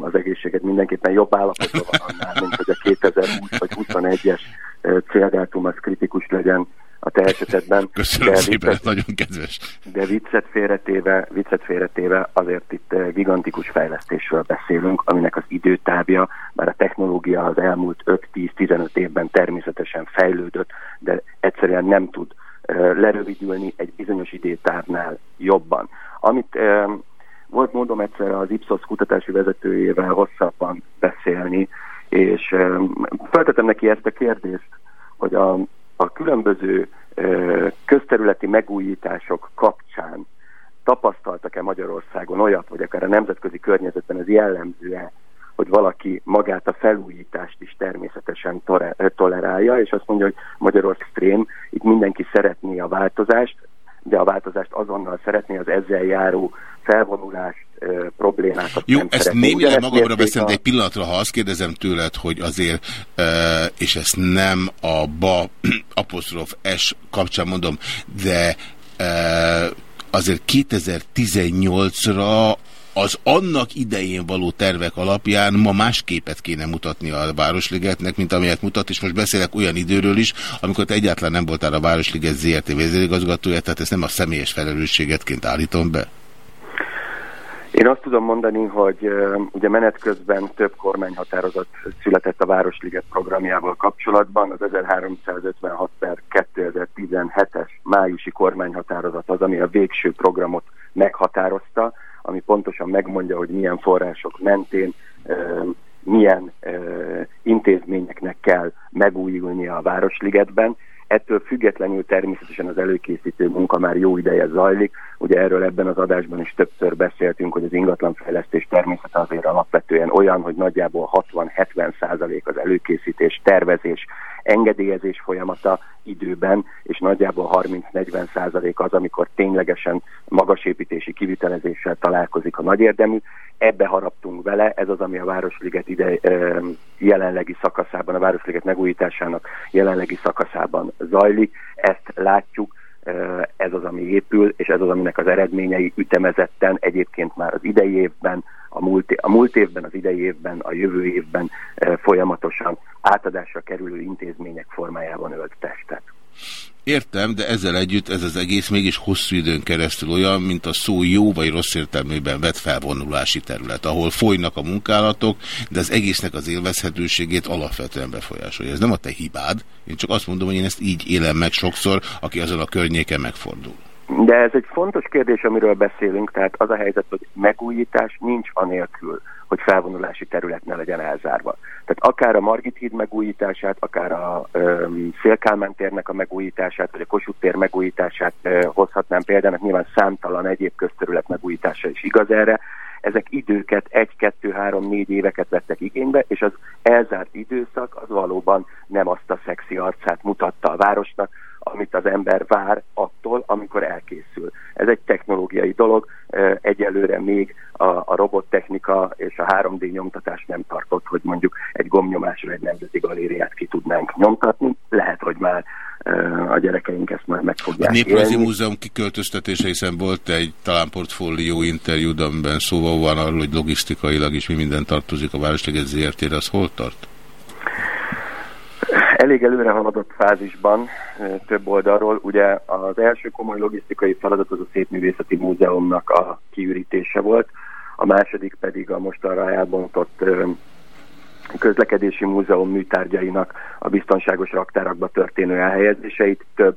az egészséget mindenképpen jobb állapotban van mint hogy a 2020 vagy 21-es céldátum az kritikus legyen a te esetedben. Köszönöm de szépen, viccet- nagyon kedves. de viccet félretéve, viccet félretéve azért itt eh, gigantikus fejlesztésről beszélünk, aminek az időtávja, bár a technológia az elmúlt 5-10-15 évben természetesen fejlődött, de egyszerűen nem tud eh, lerövidülni egy bizonyos időtávnál jobban. Amit eh, volt módom egyszer az Ipsos kutatási vezetőjével hosszabban beszélni, és feltettem neki ezt a kérdést, hogy a, a különböző ö, közterületi megújítások kapcsán tapasztaltak-e Magyarországon olyat, vagy akár a nemzetközi környezetben ez jellemző-e, hogy valaki magát a felújítást is természetesen tolerálja, és azt mondja, hogy Magyarország extrém, itt mindenki szeretné a változást, de a változást azonnal szeretné, az ezzel járó felvonulást, problémákat Jó, nem ezt némileg magamra a- de egy pillanatra, ha azt kérdezem tőled, hogy azért, és ezt nem a ba apostrof S kapcsán mondom, de azért 2018-ra az annak idején való tervek alapján ma más képet kéne mutatni a Városligetnek, mint amelyet mutat, és most beszélek olyan időről is, amikor egyáltalán nem voltál a Városliget ZRT vezérigazgatója, tehát ezt nem a személyes felelősségetként állítom be. Én azt tudom mondani, hogy ugye menet közben több kormányhatározat született a Városliget programjával kapcsolatban. Az 1356 per 2017-es májusi kormányhatározat az, ami a végső programot meghatározta, ami pontosan megmondja, hogy milyen források mentén milyen intézményeknek kell megújulnia a Városligetben. Ettől függetlenül természetesen az előkészítő munka már jó ideje zajlik. Ugye erről ebben az adásban is többször beszéltünk, hogy az ingatlanfejlesztés természete azért alapvetően olyan, hogy nagyjából 60-70 százalék az előkészítés, tervezés, engedélyezés folyamata időben, és nagyjából 30-40 százalék az, amikor ténylegesen magas építési kivitelezéssel találkozik a nagy érdemű. Ebbe haraptunk vele, ez az, ami a Városliget ide jelenlegi szakaszában, a Városliget megújításának jelenlegi szakaszában zajlik. Ezt látjuk, ez az, ami épül, és ez az, aminek az eredményei ütemezetten egyébként már az idei évben, a múlt, a múlt évben, az idei évben, a jövő évben folyamatosan átadásra kerülő intézmények formájában ölt testet. Értem, de ezzel együtt ez az egész mégis hosszú időn keresztül olyan, mint a szó jó vagy rossz értelmében vett felvonulási terület, ahol folynak a munkálatok, de az egésznek az élvezhetőségét alapvetően befolyásolja. Ez nem a te hibád, én csak azt mondom, hogy én ezt így élem meg sokszor, aki azon a környéken megfordul. De ez egy fontos kérdés, amiről beszélünk, tehát az a helyzet, hogy megújítás nincs anélkül, hogy felvonulási terület ne legyen elzárva. Tehát akár a Margit híd megújítását, akár a Szélkálmán térnek a megújítását, vagy a Kossuth tér megújítását ö, hozhatnám példának, nyilván számtalan egyéb közterület megújítása is igaz erre, ezek időket, egy, kettő, három, négy éveket vettek igénybe, és az elzárt időszak az valóban nem azt a szexi arcát mutatta a városnak, amit az ember vár attól, amikor elkészül. Ez egy technológiai dolog, egyelőre még a, a robottechnika és a 3D nyomtatás nem tartott, hogy mondjuk egy gombnyomásra egy nemzeti galériát ki tudnánk nyomtatni. Lehet, hogy már a gyerekeink ezt már meg A fogják Néprajzi élni. Múzeum kiköltöztetése, hiszen volt egy talán portfólió interjú, amiben szóval van arról, hogy logisztikailag is mi minden tartozik a Városliget ZRT-re, az hol tart? Elég előre haladott fázisban több oldalról. Ugye az első komoly logisztikai feladat az a Szépművészeti Múzeumnak a kiürítése volt, a második pedig a mostanra elbontott közlekedési múzeum műtárgyainak a biztonságos raktárakba történő elhelyezéseit több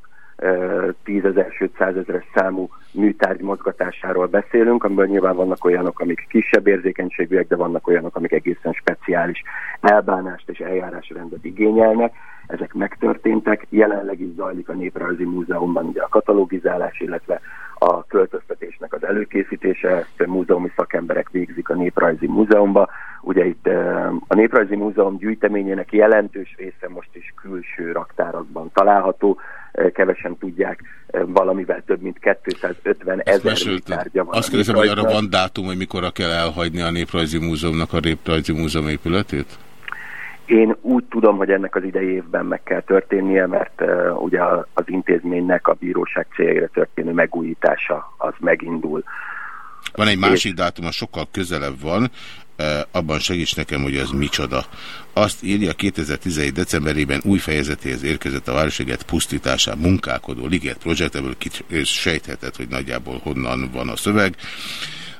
tízezer, sőt százezeres számú műtárgy mozgatásáról beszélünk, amiből nyilván vannak olyanok, amik kisebb érzékenységűek, de vannak olyanok, amik egészen speciális elbánást és eljárásrendet igényelnek. Ezek megtörténtek, jelenleg is zajlik a Néprajzi Múzeumban ugye a katalogizálás, illetve a költöztetésnek az előkészítése, ezt múzeumi szakemberek végzik a Néprajzi Múzeumba. Ugye itt eh, a Néprajzi Múzeum gyűjteményének jelentős része most is külső raktárakban található, Eh, kevesen tudják, eh, valamivel több mint 250 Ezt ezer műtárgya van. Azt kérdezem, hogy arra van dátum, hogy mikorra kell elhagyni a Néprajzi Múzeumnak a Néprajzi Múzeum épületét? Én úgy tudom, hogy ennek az idei évben meg kell történnie, mert uh, ugye a- az intézménynek a bíróság céljára történő megújítása az megindul. Van egy másik dátum, az sokkal közelebb van. abban segíts nekem, hogy az micsoda. Azt írja, 2017. decemberében új fejezetéhez érkezett a Városliget pusztításán munkálkodó Liget Project, ebből sejtheted, hogy nagyjából honnan van a szöveg.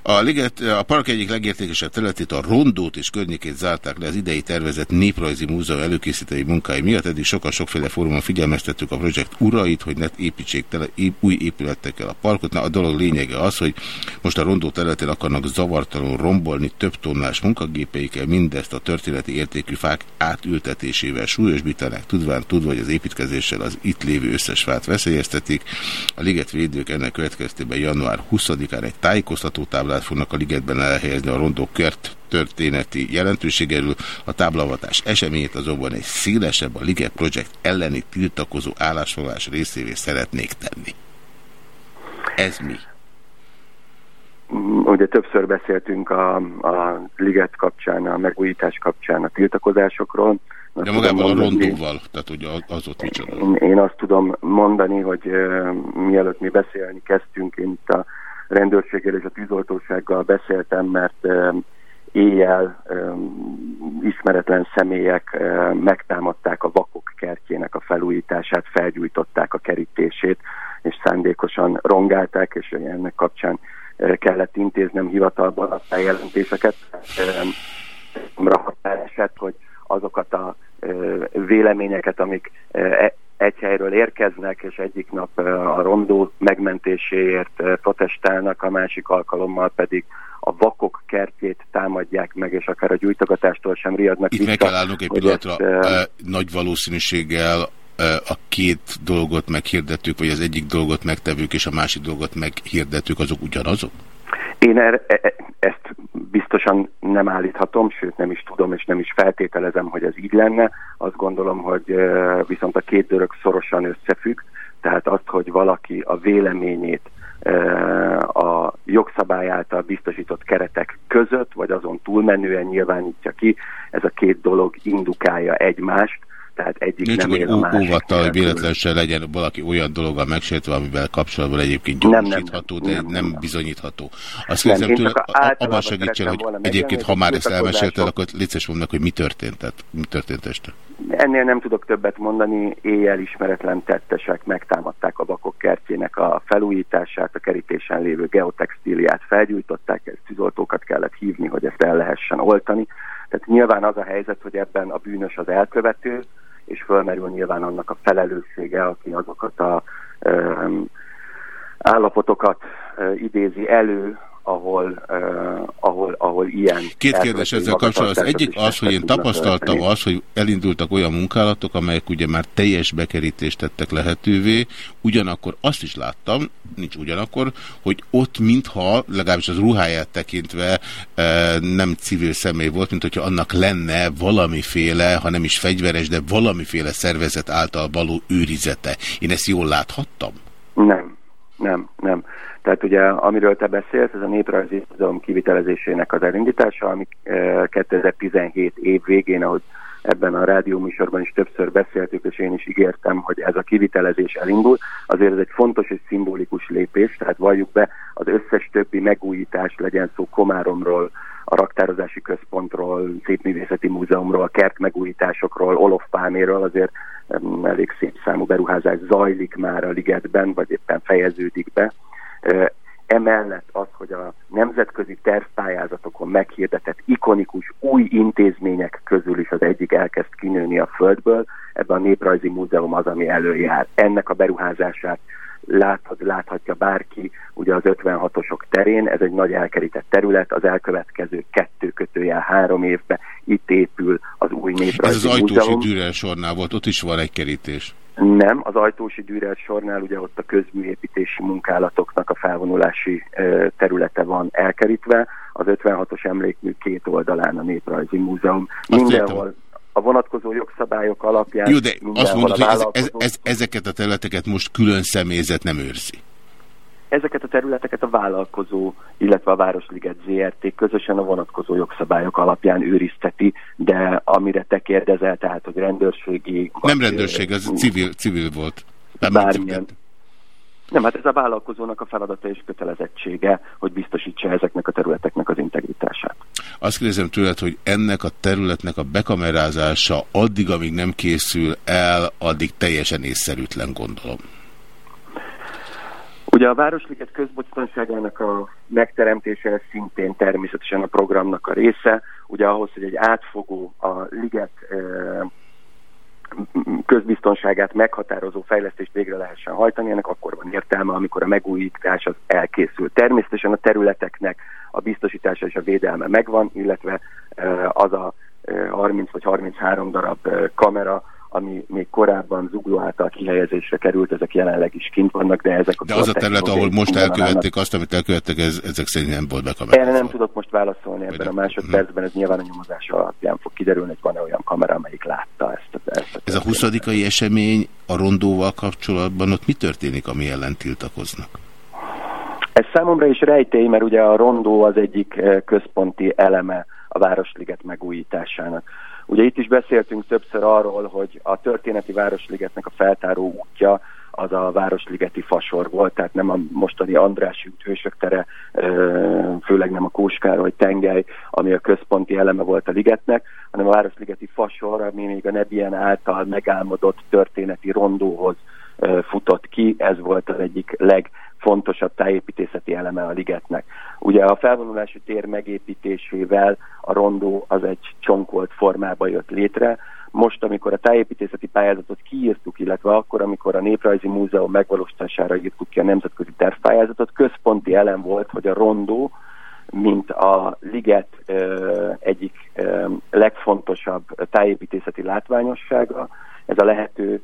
A, liget, a park egyik legértékesebb területét, a rondót és környékét zárták le az idei tervezett néprajzi múzeum előkészítői munkái miatt. Eddig sokan sokféle fórumon figyelmeztettük a projekt urait, hogy ne építsék tele új épületekkel a parkot. Na, a dolog lényege az, hogy most a rondó területén akarnak zavartalanul rombolni több tonnás munkagépeikkel, mindezt a történeti értékű fák átültetésével súlyosbítanak, tudván tudva, hogy az építkezéssel az itt lévő összes fát veszélyeztetik. A ligetvédők ennek következtében január 20-án egy tájékoztató táblát táblát fognak a ligetben elhelyezni a rondó kört történeti jelentőségéről. A táblavatás eseményét azonban egy szélesebb a Liget Project elleni tiltakozó állásfoglalás részévé szeretnék tenni. Ez mi? Ugye többször beszéltünk a, a liget kapcsán, a megújítás kapcsán a tiltakozásokról. De magában a rondóval, tehát ugye az ott micsoda. Én, én azt tudom mondani, hogy uh, mielőtt mi beszélni kezdtünk, én itt a rendőrséggel és a tűzoltósággal beszéltem, mert éjjel ismeretlen személyek megtámadták a vakok kertjének a felújítását, felgyújtották a kerítését, és szándékosan rongálták, és ennek kapcsán kellett intéznem hivatalban a feljelentéseket. Határeset, hogy azokat a véleményeket, amik e- egy helyről érkeznek, és egyik nap a rondó megmentéséért protestálnak, a másik alkalommal pedig a vakok kertjét támadják meg, és akár a gyújtogatástól sem riadnak Itt vissza. meg kell állnunk egy pillanatra. Ezt, nagy valószínűséggel a két dolgot meghirdettük, vagy az egyik dolgot megtevők, és a másik dolgot meghirdetők, azok ugyanazok? Én er, e, e, ezt biztosan nem állíthatom, sőt nem is tudom, és nem is feltételezem, hogy ez így lenne. Azt gondolom, hogy viszont a két dolog szorosan összefügg, tehát azt, hogy valaki a véleményét a jogszabály által biztosított keretek között, vagy azon túlmenően nyilvánítja ki, ez a két dolog indukálja egymást, tehát egyik Nincs nem ér a. Óvattal, hogy véletlenül legyen valaki olyan dologgal megsértve, amivel kapcsolatban egyébként gyorsítható, de nem, nem, nem bizonyítható. Azt nem, kérdezem tőle, abban segítsen, hogy egyébként, ha már ezt elmesélted, akkor létszes mondnak, hogy mi történt, tehát mi történt este? Ennél nem tudok többet mondani, éjjel ismeretlen tettesek megtámadták a vakok kertjének a felújítását, a kerítésen lévő geotextíliát felgyújtották, ezt tűzoltókat kellett hívni, hogy ezt el lehessen oltani. Tehát nyilván az a helyzet, hogy ebben a bűnös az elkövető, és fölmerül nyilván annak a felelőssége, aki azokat a állapotokat idézi elő, ahol, uh, ahol, ahol ilyen... Két kérdés ezzel kapcsolatban. Az egyik az, hogy én tapasztaltam az, hogy elindultak olyan munkálatok, amelyek ugye már teljes bekerítést tettek lehetővé, ugyanakkor azt is láttam, nincs ugyanakkor, hogy ott mintha, legalábbis az ruháját tekintve nem civil személy volt, mint hogyha annak lenne valamiféle, ha nem is fegyveres, de valamiféle szervezet által való őrizete. Én ezt jól láthattam? Nem, nem, nem. Tehát ugye, amiről te beszélsz, ez a Néprajzi Múzeum kivitelezésének az elindítása, ami 2017 eh, év végén, ahogy ebben a rádióműsorban is többször beszéltük, és én is ígértem, hogy ez a kivitelezés elindul. Azért ez egy fontos és szimbolikus lépés, tehát valljuk be az összes többi megújítás, legyen szó Komáromról, a raktározási központról, szépművészeti múzeumról, a kert megújításokról, Olof Pálméről, azért elég szép számú beruházás zajlik már a ligetben, vagy éppen fejeződik be. Emellett az, hogy a nemzetközi tervpályázatokon meghirdetett ikonikus új intézmények közül is az egyik elkezd kinőni a földből, ebben a Néprajzi Múzeum az, ami előjár. Ennek a beruházását láthat, láthatja bárki ugye az 56-osok terén, ez egy nagy elkerített terület, az elkövetkező kettő kötőjel három évben itt épül az új néprajzi Ez az ajtósi Dürer sornál volt, ott is van egy kerítés. Nem, az ajtósi Dürer sornál ugye ott a közműépítési munkálatoknak a felvonulási területe van elkerítve, az 56-os emlékmű két oldalán a Néprajzi Múzeum. Azt Mindenhol értem a vonatkozó jogszabályok alapján... Jó, de azt mondod, hogy ez, ez, ez, ezeket a területeket most külön személyzet nem őrzi. Ezeket a területeket a vállalkozó, illetve a Városliget ZRT közösen a vonatkozó jogszabályok alapján őrizteti, de amire te kérdezel, tehát, hogy rendőrségi... Nem rendőrség, ez civil, civil volt. Bármilyen, Nem, hát ez a vállalkozónak a feladata és kötelezettsége, hogy biztosítsa ezeknek a területeknek az integritását. Azt kérdezem tőled, hogy ennek a területnek a bekamerázása addig, amíg nem készül el, addig teljesen észszerűtlen gondolom. Ugye a Városliget közbiztonságának a megteremtése szintén természetesen a programnak a része. Ugye ahhoz, hogy egy átfogó a liget közbiztonságát meghatározó fejlesztést végre lehessen hajtani, ennek akkor van értelme, amikor a megújítás az elkészül. Természetesen a területeknek a biztosítása és a védelme megvan, illetve az a 30 vagy 33 darab kamera, ami még korábban zugló által kihelyezésre került, ezek jelenleg is kint vannak, de ezek a... De az a terület, ahol most elkövették azt, amit elkövettek, ez, ezek szerint nem volt bekamerázva. Erre nem tudok most válaszolni ebben Vagy a másodpercben, ez nyilván a nyomozás alapján fog kiderülni, hogy van-e olyan kamera, amelyik látta ezt. A, ezt a ez a 20. esemény a rondóval kapcsolatban, ott mi történik, ami ellen tiltakoznak? Ez számomra is rejtély, mert ugye a rondó az egyik eh, központi eleme a Városliget megújításának. Ugye itt is beszéltünk többször arról, hogy a történeti Városligetnek a feltáró útja az a Városligeti fasor volt, tehát nem a mostani András hősök tere, főleg nem a Kóskároly tengely, ami a központi eleme volt a ligetnek, hanem a Városligeti fasor, ami még a Nebien által megálmodott történeti rondóhoz futott ki, ez volt az egyik legfontosabb tájépítészeti eleme a ligetnek. Ugye a felvonulási tér megépítésével a rondó az egy csonkolt formába jött létre, most, amikor a tájépítészeti pályázatot kiírtuk, illetve akkor, amikor a Néprajzi Múzeum megvalósítására írtuk ki a nemzetközi tervpályázatot, központi elem volt, hogy a rondó, mint a liget ö, egyik ö, legfontosabb tájépítészeti látványossága, ez a lehető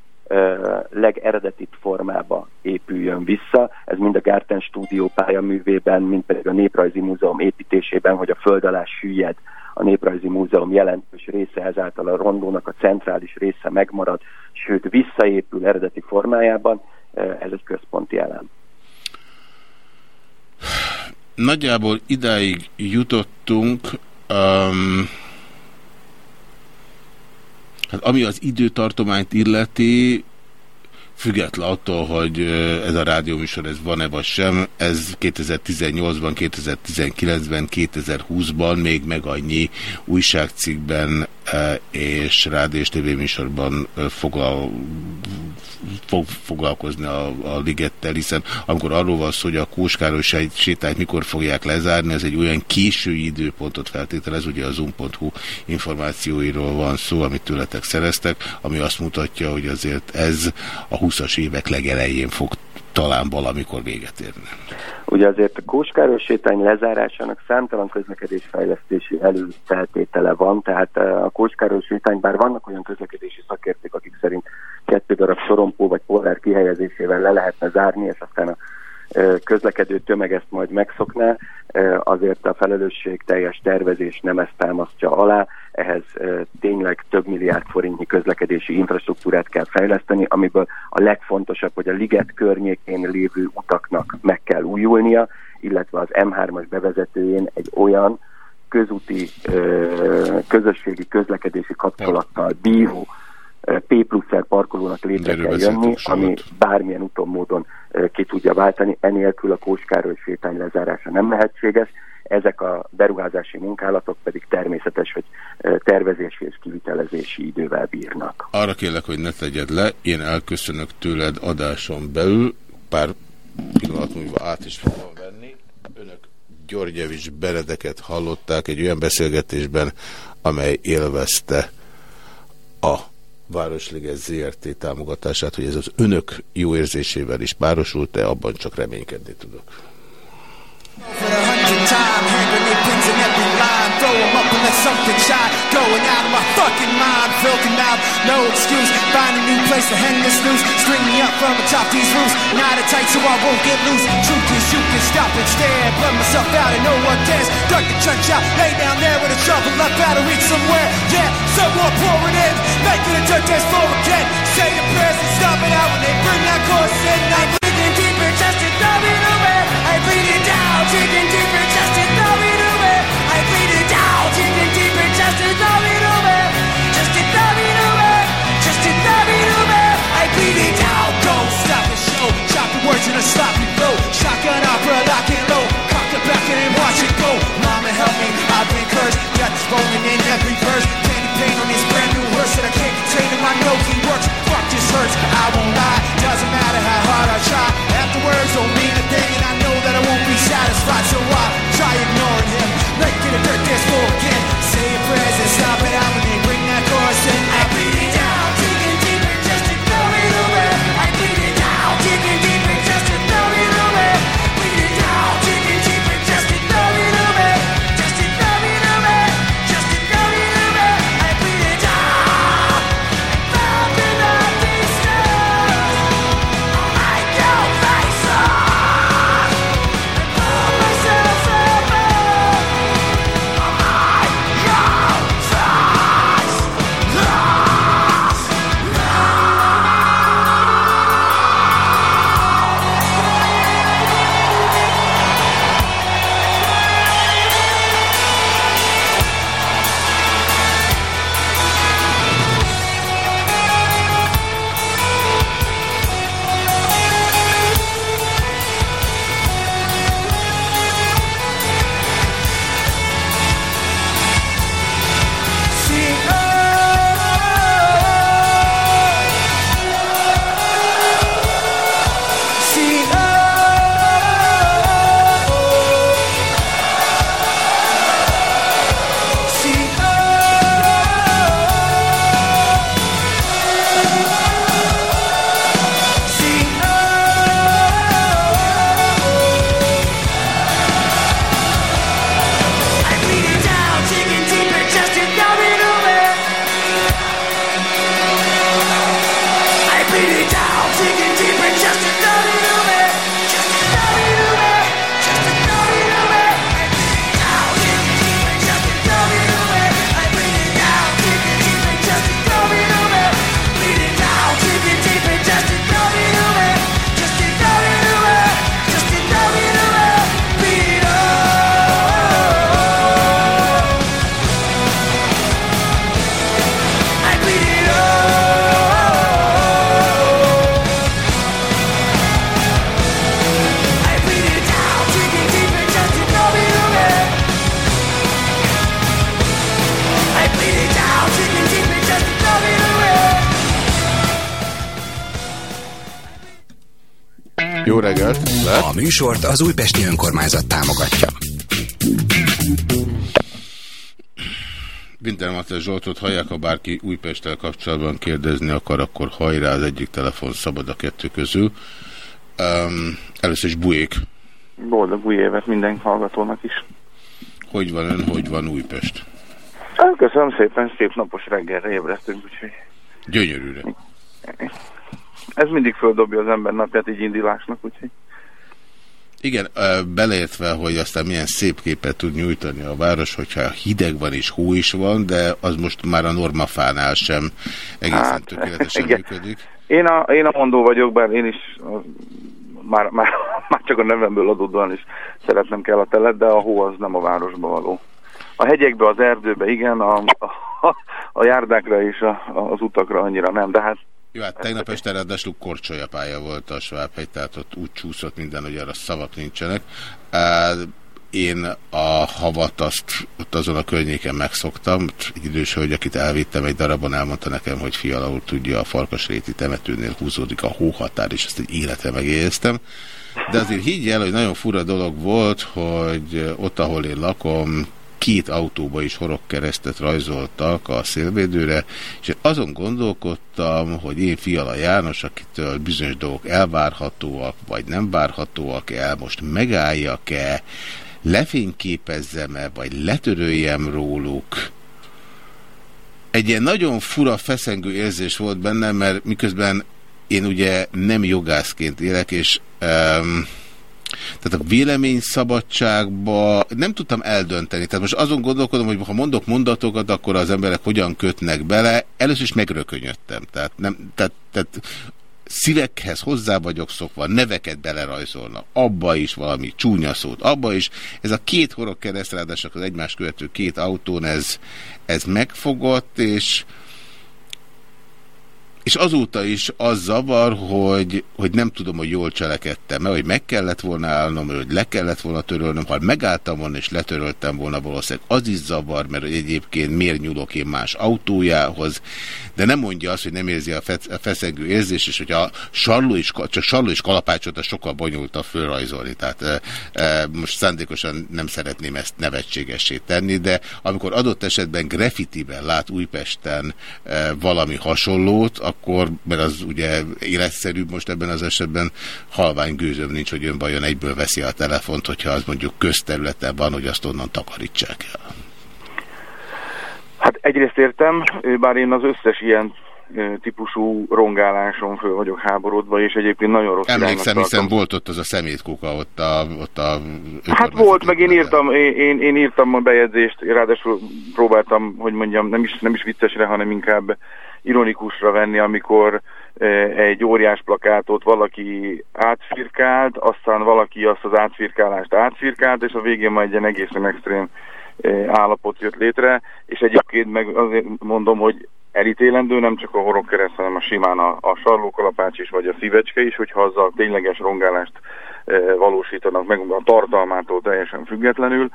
legeredetibb formába épüljön vissza. Ez mind a Gárten stúdió pályaművében, mind pedig a Néprajzi Múzeum építésében, hogy a föld alá süllyed a Néprajzi Múzeum jelentős része, ezáltal a rondónak a centrális része megmarad, sőt visszaépül eredeti formájában, ez egy központi elem. Nagyjából idáig jutottunk, um, Hát ami az időtartományt illeti, független attól, hogy ez a rádióműsor ez van-e vagy sem, ez 2018-ban, 2019-ben, 2020-ban még meg annyi újságcikkben és rádió és tévéműsorban foglal, fog foglalkozni a, a ligettel, hiszen amikor arról van szó, hogy a Kóskároly sétányt mikor fogják lezárni, ez egy olyan késői időpontot feltételez, ugye a zoom.hu információiról van szó, amit tőletek szereztek, ami azt mutatja, hogy azért ez a 20-as évek legelején fog talán valamikor véget érni. Ugye azért a Kóskáros sétány lezárásának számtalan közlekedésfejlesztési előfeltétele van, tehát eh, a Kóskáros sétány, bár vannak olyan közlekedési szakértők, akik szerint kettő darab sorompó vagy polár kihelyezésével le lehetne zárni, és aztán a közlekedő tömeg ezt majd megszokná, azért a felelősség teljes tervezés nem ezt támasztja alá, ehhez tényleg több milliárd forintnyi közlekedési infrastruktúrát kell fejleszteni, amiből a legfontosabb, hogy a liget környékén lévő utaknak meg kell újulnia, illetve az M3-as bevezetőjén egy olyan közúti közösségi közlekedési kapcsolattal bíró P pluszer parkolónak létre kell jönni, ami bármilyen úton módon ki tudja váltani, enélkül a Kóskároly sétány lezárása nem lehetséges, ezek a beruházási munkálatok pedig természetes, hogy tervezési és kivitelezési idővel bírnak. Arra kérlek, hogy ne tegyed le, én elköszönök tőled adáson belül, pár pillanat múlva át is fogom venni. Önök Györgyevics Benedeket hallották egy olyan beszélgetésben, amely élvezte a Városliget ZRT támogatását, hogy ez az önök jó érzésével is párosult-e, abban csak reménykedni tudok. Throw them up and let something shine. Going out of my fucking mind, filthy mouth, no excuse. Find a new place to hang this noose. String me up from atop these roofs. Knot it tight so I won't get loose. Truth is, you can stop and stare. Blood myself out and no one cares. Dug the trench out, lay down there with a shovel. Left out to reach somewhere. Yeah, someone pouring in. Making a dirt dance floor again. Say your prayers and stop it out when they bring that course in. I'm digging deeper just to throw it away. I bleed it down, deeper just to throw it away. I pleaded out, deeper just to throw it away. Just to throw it away. Just to throw it away. I out, don't stop the show. Chop words in a sloppy flow. Shotgun opera, low. Cock the back and watch it go. Mama help me, I've been cursed. Rolling in every verse. Candy paint on this brand new that I can't contain. He works. Fuck this hurts, I won't lie. Doesn't matter how hard I try. Afterwards don't mean a thing and I won't be satisfied, so I try ignoring him. Making a dirt dance floor again. Say your prayers and stop it. Műsort az Újpesti Önkormányzat támogatja. Winter Matter Zsoltot hallják, ha bárki Újpesttel kapcsolatban kérdezni akar, akkor hajrá az egyik telefon szabad a kettő közül. Um, először is Bujék. Boldog új évet minden hallgatónak is. Hogy van ön, hogy van Újpest? Hát, Köszönöm szépen, szép napos reggelre ébresztünk, úgyhogy Gyönyörűre. ez mindig földobja az ember napját így indulásnak, úgyhogy Igen, beleértve, hogy aztán milyen szép képet tud nyújtani a város, hogyha hideg van és hó is van, de az most már a normafánál sem egészen Hát, tökéletesen igen. működik. Én a, én a mondó vagyok, bár én is már, már, már csak a nevemből adódóan is szeretnem kell a telet, de a hó az nem a városba való. A hegyekbe, az erdőbe igen, a, a, a járdákra és a, az utakra annyira nem, de hát Jó, hát tegnap este ráadásul korcsolyapálya volt a Svábhegy, tehát ott úgy csúszott minden, hogy arra szavak nincsenek. Én a havat azt ott azon a környéken megszoktam. Egy idős hölgy, akit elvittem egy darabon, elmondta nekem, hogy fiala tudja, a Farkasréti temetőnél húzódik a hóhatár, és ezt egy életre megjegyeztem. De azért higgy el, hogy nagyon fura dolog volt, hogy ott, ahol én lakom, két autóba is horogkeresztet rajzoltak a szélvédőre, és azon gondolkodtam, hogy én Fiala János, akitől bizonyos dolgok elvárhatóak, vagy nem várhatóak el, most megálljak-e, lefényképezzem-e, vagy letöröljem róluk. Egy ilyen nagyon fura, feszengő érzés volt bennem, mert miközben én ugye nem jogászként élek, és um, tehát a vélemény szabadságba nem tudtam eldönteni. Tehát most azon gondolkodom, hogy ha mondok mondatokat, akkor az emberek hogyan kötnek bele. Először is megrökönyödtem. Tehát, nem, tehát, tehát szívekhez hozzá vagyok szokva, neveket belerajzolnak, abba is valami csúnya szót, abba is. Ez a két horog kereszt, ráadásul az egymást követő két autón, ez, ez megfogott, és és azóta is az zavar, hogy, hogy nem tudom, hogy jól cselekedtem, mert hogy meg kellett volna állnom, hogy le kellett volna törölnöm, ha megálltam volna és letöröltem volna valószínűleg az is zavar, mert egyébként miért nyúlok én más autójához, de nem mondja azt, hogy nem érzi a, fe, a feszengő érzés, és hogyha sarló és, csak sarló és kalapácsot, az sokkal bonyolultabb fölrajzolni, tehát e, e, most szándékosan nem szeretném ezt nevetségessé tenni, de amikor adott esetben graffitiben lát Újpesten e, valami hasonlót, akkor, mert az ugye életszerűbb most ebben az esetben, halvány gőzöm nincs, hogy ön vajon egyből veszi a telefont, hogyha az mondjuk közterületen van, hogy azt onnan takarítsák el. Hát egyrészt értem, bár én az összes ilyen típusú rongáláson föl vagyok háborodva, és egyébként nagyon rossz Emlékszem, hiszen volt ott az a szemétkuka, ott a... Ott a Hát volt, meg én írtam, én, én, én írtam a bejegyzést, ráadásul próbáltam, hogy mondjam, nem is, nem is viccesre, hanem inkább ironikusra venni, amikor eh, egy óriás plakátot valaki átfirkált, aztán valaki azt az átfirkálást átfirkált, és a végén majd egy ilyen egészen extrém eh, állapot jött létre, és egyébként meg azért mondom, hogy elítélendő nem csak a horogkereszt, hanem a simán a, a sarlókalapács is, vagy a szívecske is, hogyha azzal tényleges rongálást e, valósítanak meg a tartalmától teljesen függetlenül.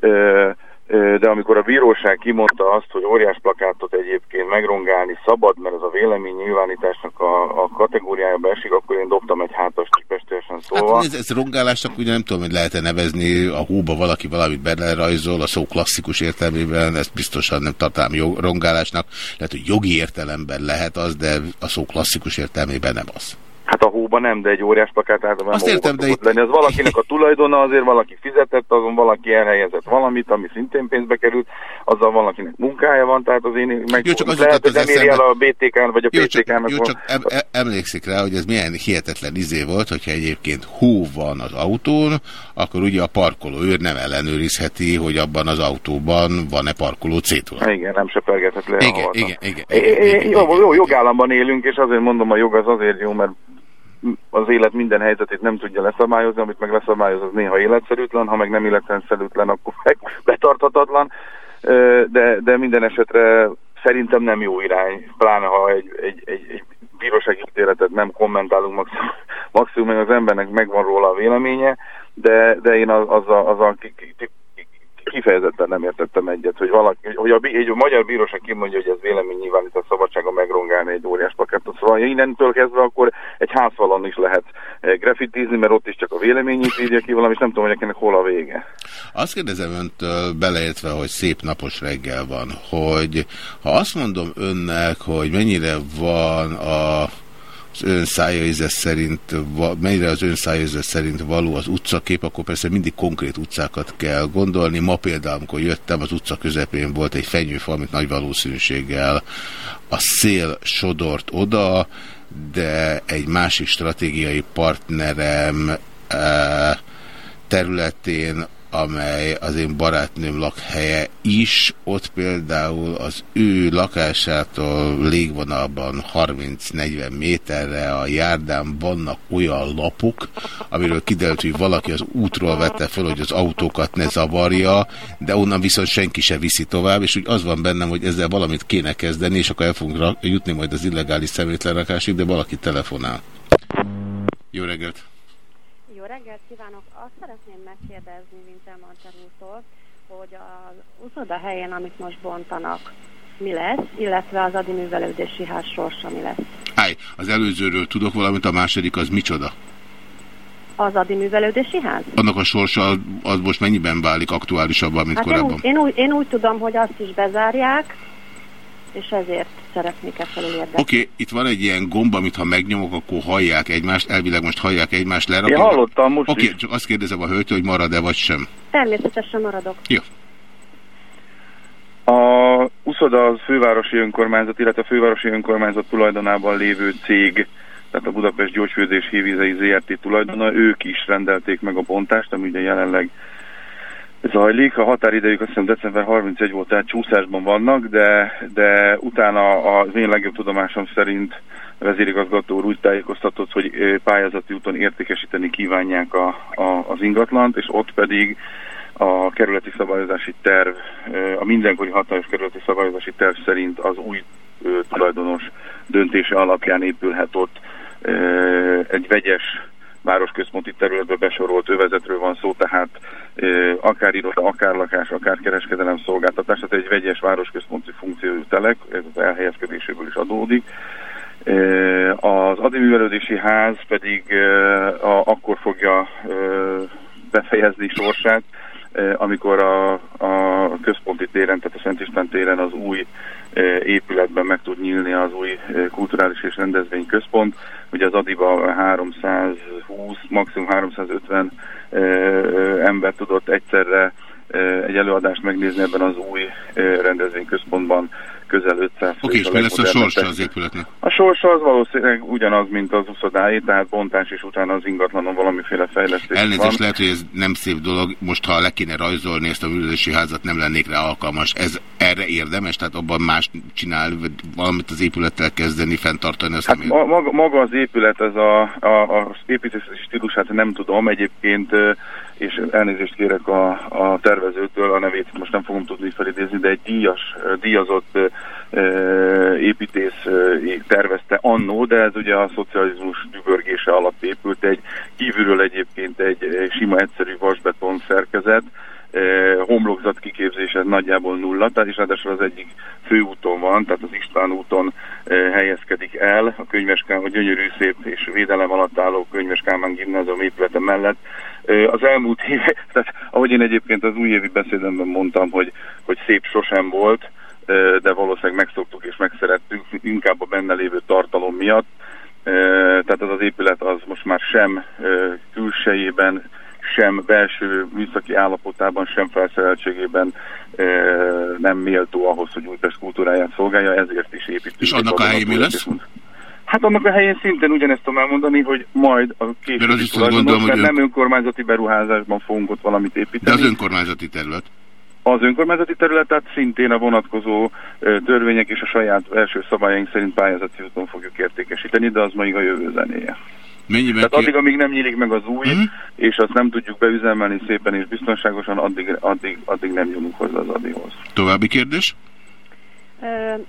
E, e, de amikor a bíróság kimondta azt, hogy óriás plakátot egyébként megrongálni szabad, mert ez a vélemény nyilvánításnak a, a kategóriájába esik, akkor én dobtam egy hátas kipestésen szólva. Hát ez, ez rongálásnak ugye nem tudom, hogy lehet-e nevezni, a hóba valaki valamit belerajzol, a szó klasszikus értelmében, ezt biztosan nem tartanám jog, rongálásnak, lehet, hogy jogi értelemben lehet az, de a szó klasszikus értelmében nem az. Hát a hóba nem, de egy óriás plakát általában Azt értem, de szokott lenni. Az valakinek a tulajdona, azért valaki fizetett, azon valaki elhelyezett valamit, ami szintén pénzbe került, azzal valakinek munkája van, tehát az én meg Jó, csak az lehet, hogy nem el a BTK-n vagy a Jó, csak, PTK-nak. jó, csak em, em, emlékszik rá, hogy ez milyen hihetetlen izé volt, hogyha egyébként hó van az autón, akkor ugye a parkoló őr nem ellenőrizheti, hogy abban az autóban van-e parkoló cédula. Igen, nem sepergethet le. Igen, ahol- igen, igen, É, é, é, Jó, jó, jogállamban élünk, és azért mondom, a jog az azért jó, mert az élet minden helyzetét nem tudja leszabályozni, amit meg leszabályoz, az néha életszerűtlen, ha meg nem életszerűtlen, akkor meg betarthatatlan, de, de minden esetre szerintem nem jó irány, pláne ha egy, egy, egy, egy bírósági ítéletet nem kommentálunk, maximum, maximum az embernek megvan róla a véleménye, de, de én az, azzal, azzal ki, ki, ki, kifejezetten nem értettem egyet, hogy valaki, hogy a, egy magyar bíróság kimondja, hogy ez vélemény nyilvánítás szabadsága megrongálni egy óriás plakátot. Szóval. Innentől kezdve akkor egy házfalon is lehet eh, graffitizni, mert ott is csak a véleményét írja ki valami, és nem tudom, hogy ennek hol a vége. Azt kérdezem öntől, beleértve, hogy szép napos reggel van, hogy ha azt mondom önnek, hogy mennyire van a ön szájaize szerint, mennyire az ön szájaize szerint való az utcakép, akkor persze mindig konkrét utcákat kell gondolni. Ma például, amikor jöttem, az utca közepén volt egy fenyőfa, amit nagy valószínűséggel a szél sodort oda, de egy másik stratégiai partnerem eh, területén amely az én barátnőm lakhelye is, ott például az ő lakásától légvonalban 30-40 méterre a járdán vannak olyan lapok, amiről kiderült, hogy valaki az útról vette fel, hogy az autókat ne zavarja, de onnan viszont senki se viszi tovább, és úgy az van bennem, hogy ezzel valamit kéne kezdeni, és akkor el fogunk jutni majd az illegális szemétlerakásig, de valaki telefonál. Jó reggelt! Jó reggelt kívánok! Azt szeretném megkérdezni Vince Manter úrtól, hogy az úszoda helyén, amit most bontanak, mi lesz, illetve az adi művelődési ház sorsa mi lesz. Háj, az előzőről tudok valamit, a második az micsoda? Az adi művelődési ház? Annak a sorsa az most mennyiben válik aktuálisabban, mint hát korábban? Én úgy, én, úgy, én úgy tudom, hogy azt is bezárják, és ezért szeretnék e érdekelni. Oké, okay, itt van egy ilyen gomba, amit ha megnyomok, akkor hallják egymást, elvileg most hallják egymást, lerakom. Én hallottam most Oké, okay, csak azt kérdezem a hölgytől, hogy marad-e vagy sem. Természetesen maradok. Jó. A USZODA az fővárosi önkormányzat, illetve a fővárosi önkormányzat tulajdonában lévő cég, tehát a Budapest Gyógyfőzés Hívizei ZRT tulajdona, ők is rendelték meg a bontást, ami ugye jelenleg zajlik. A határidejük azt hiszem december 31 volt, tehát csúszásban vannak, de, de utána az én legjobb tudomásom szerint a vezérigazgató úr úgy tájékoztatott, hogy pályázati úton értékesíteni kívánják a, a, az ingatlant, és ott pedig a kerületi szabályozási terv, a mindenkori hatályos kerületi szabályozási terv szerint az új tulajdonos döntése alapján épülhet ott egy vegyes városközponti területbe besorolt övezetről van szó, tehát akár iroda, akár lakás, akár kereskedelem szolgáltatás, tehát egy vegyes városközponti funkciójú telek, ez az elhelyezkedéséből is adódik. Az adiművelődési ház pedig akkor fogja befejezni sorsát, amikor a, a központi téren, tehát a Szent István téren az új épületben meg tud nyílni az új kulturális és rendezvény központ. Ugye az Adiba 320, maximum 350 ember tudott egyszerre egy előadást megnézni ebben az új rendezvényközpontban közel 500 Oké, és mi lesz a sorsa az épületnek? A sorsa az valószínűleg ugyanaz, mint az uszodáé, tehát bontás és utána az ingatlanon valamiféle fejlesztés Elnézést van. lehet, hogy ez nem szép dolog, most ha le kéne rajzolni ezt a művelési házat, nem lennék rá alkalmas. Ez erre érdemes, tehát abban más csinál, valamit az épülettel kezdeni, fenntartani azt, hát ami... maga, maga az épület, ez a, a, az építészeti stílusát nem tudom, egyébként és elnézést kérek a, a tervezőtől, a nevét most nem fogom tudni felidézni, de egy díjas, díjazott e, építész tervezte annó, de ez ugye a szocializmus dübörgése alatt épült, egy kívülről egyébként egy sima egyszerű vasbeton szerkezet, homlokzat kiképzése nagyjából nulla, tehát is ráadásul az egyik főúton van, tehát az István úton helyezkedik el, a könyveskám, a gyönyörű szép és védelem alatt álló könyves Kálmán gimnázium épülete mellett. Az elmúlt évek, tehát ahogy én egyébként az újévi beszédemben mondtam, hogy, hogy szép sosem volt, de valószínűleg megszoktuk és megszerettük, inkább a benne lévő tartalom miatt. Tehát az az épület az most már sem külsejében, sem belső műszaki állapotában, sem felszereltségében nem méltó ahhoz, hogy Újpest kultúráját szolgálja, ezért is építünk. És annak a helyén mi lesz? Hát annak a helyén szintén ugyanezt tudom elmondani, hogy majd a későbbi tulajdonos, mert nem önkormányzati beruházásban fogunk ott valamit építeni. De az önkormányzati terület? Az önkormányzati területet szintén a vonatkozó törvények és a saját első szabályaink szerint pályázati úton fogjuk értékesíteni, de az még a jövő zenéje. Mennyiben Tehát addig, amíg nem nyílik meg az új, uh-huh. és azt nem tudjuk beüzemelni szépen és biztonságosan, addig, addig, addig nem nyúlunk hozzá az adihoz. További kérdés?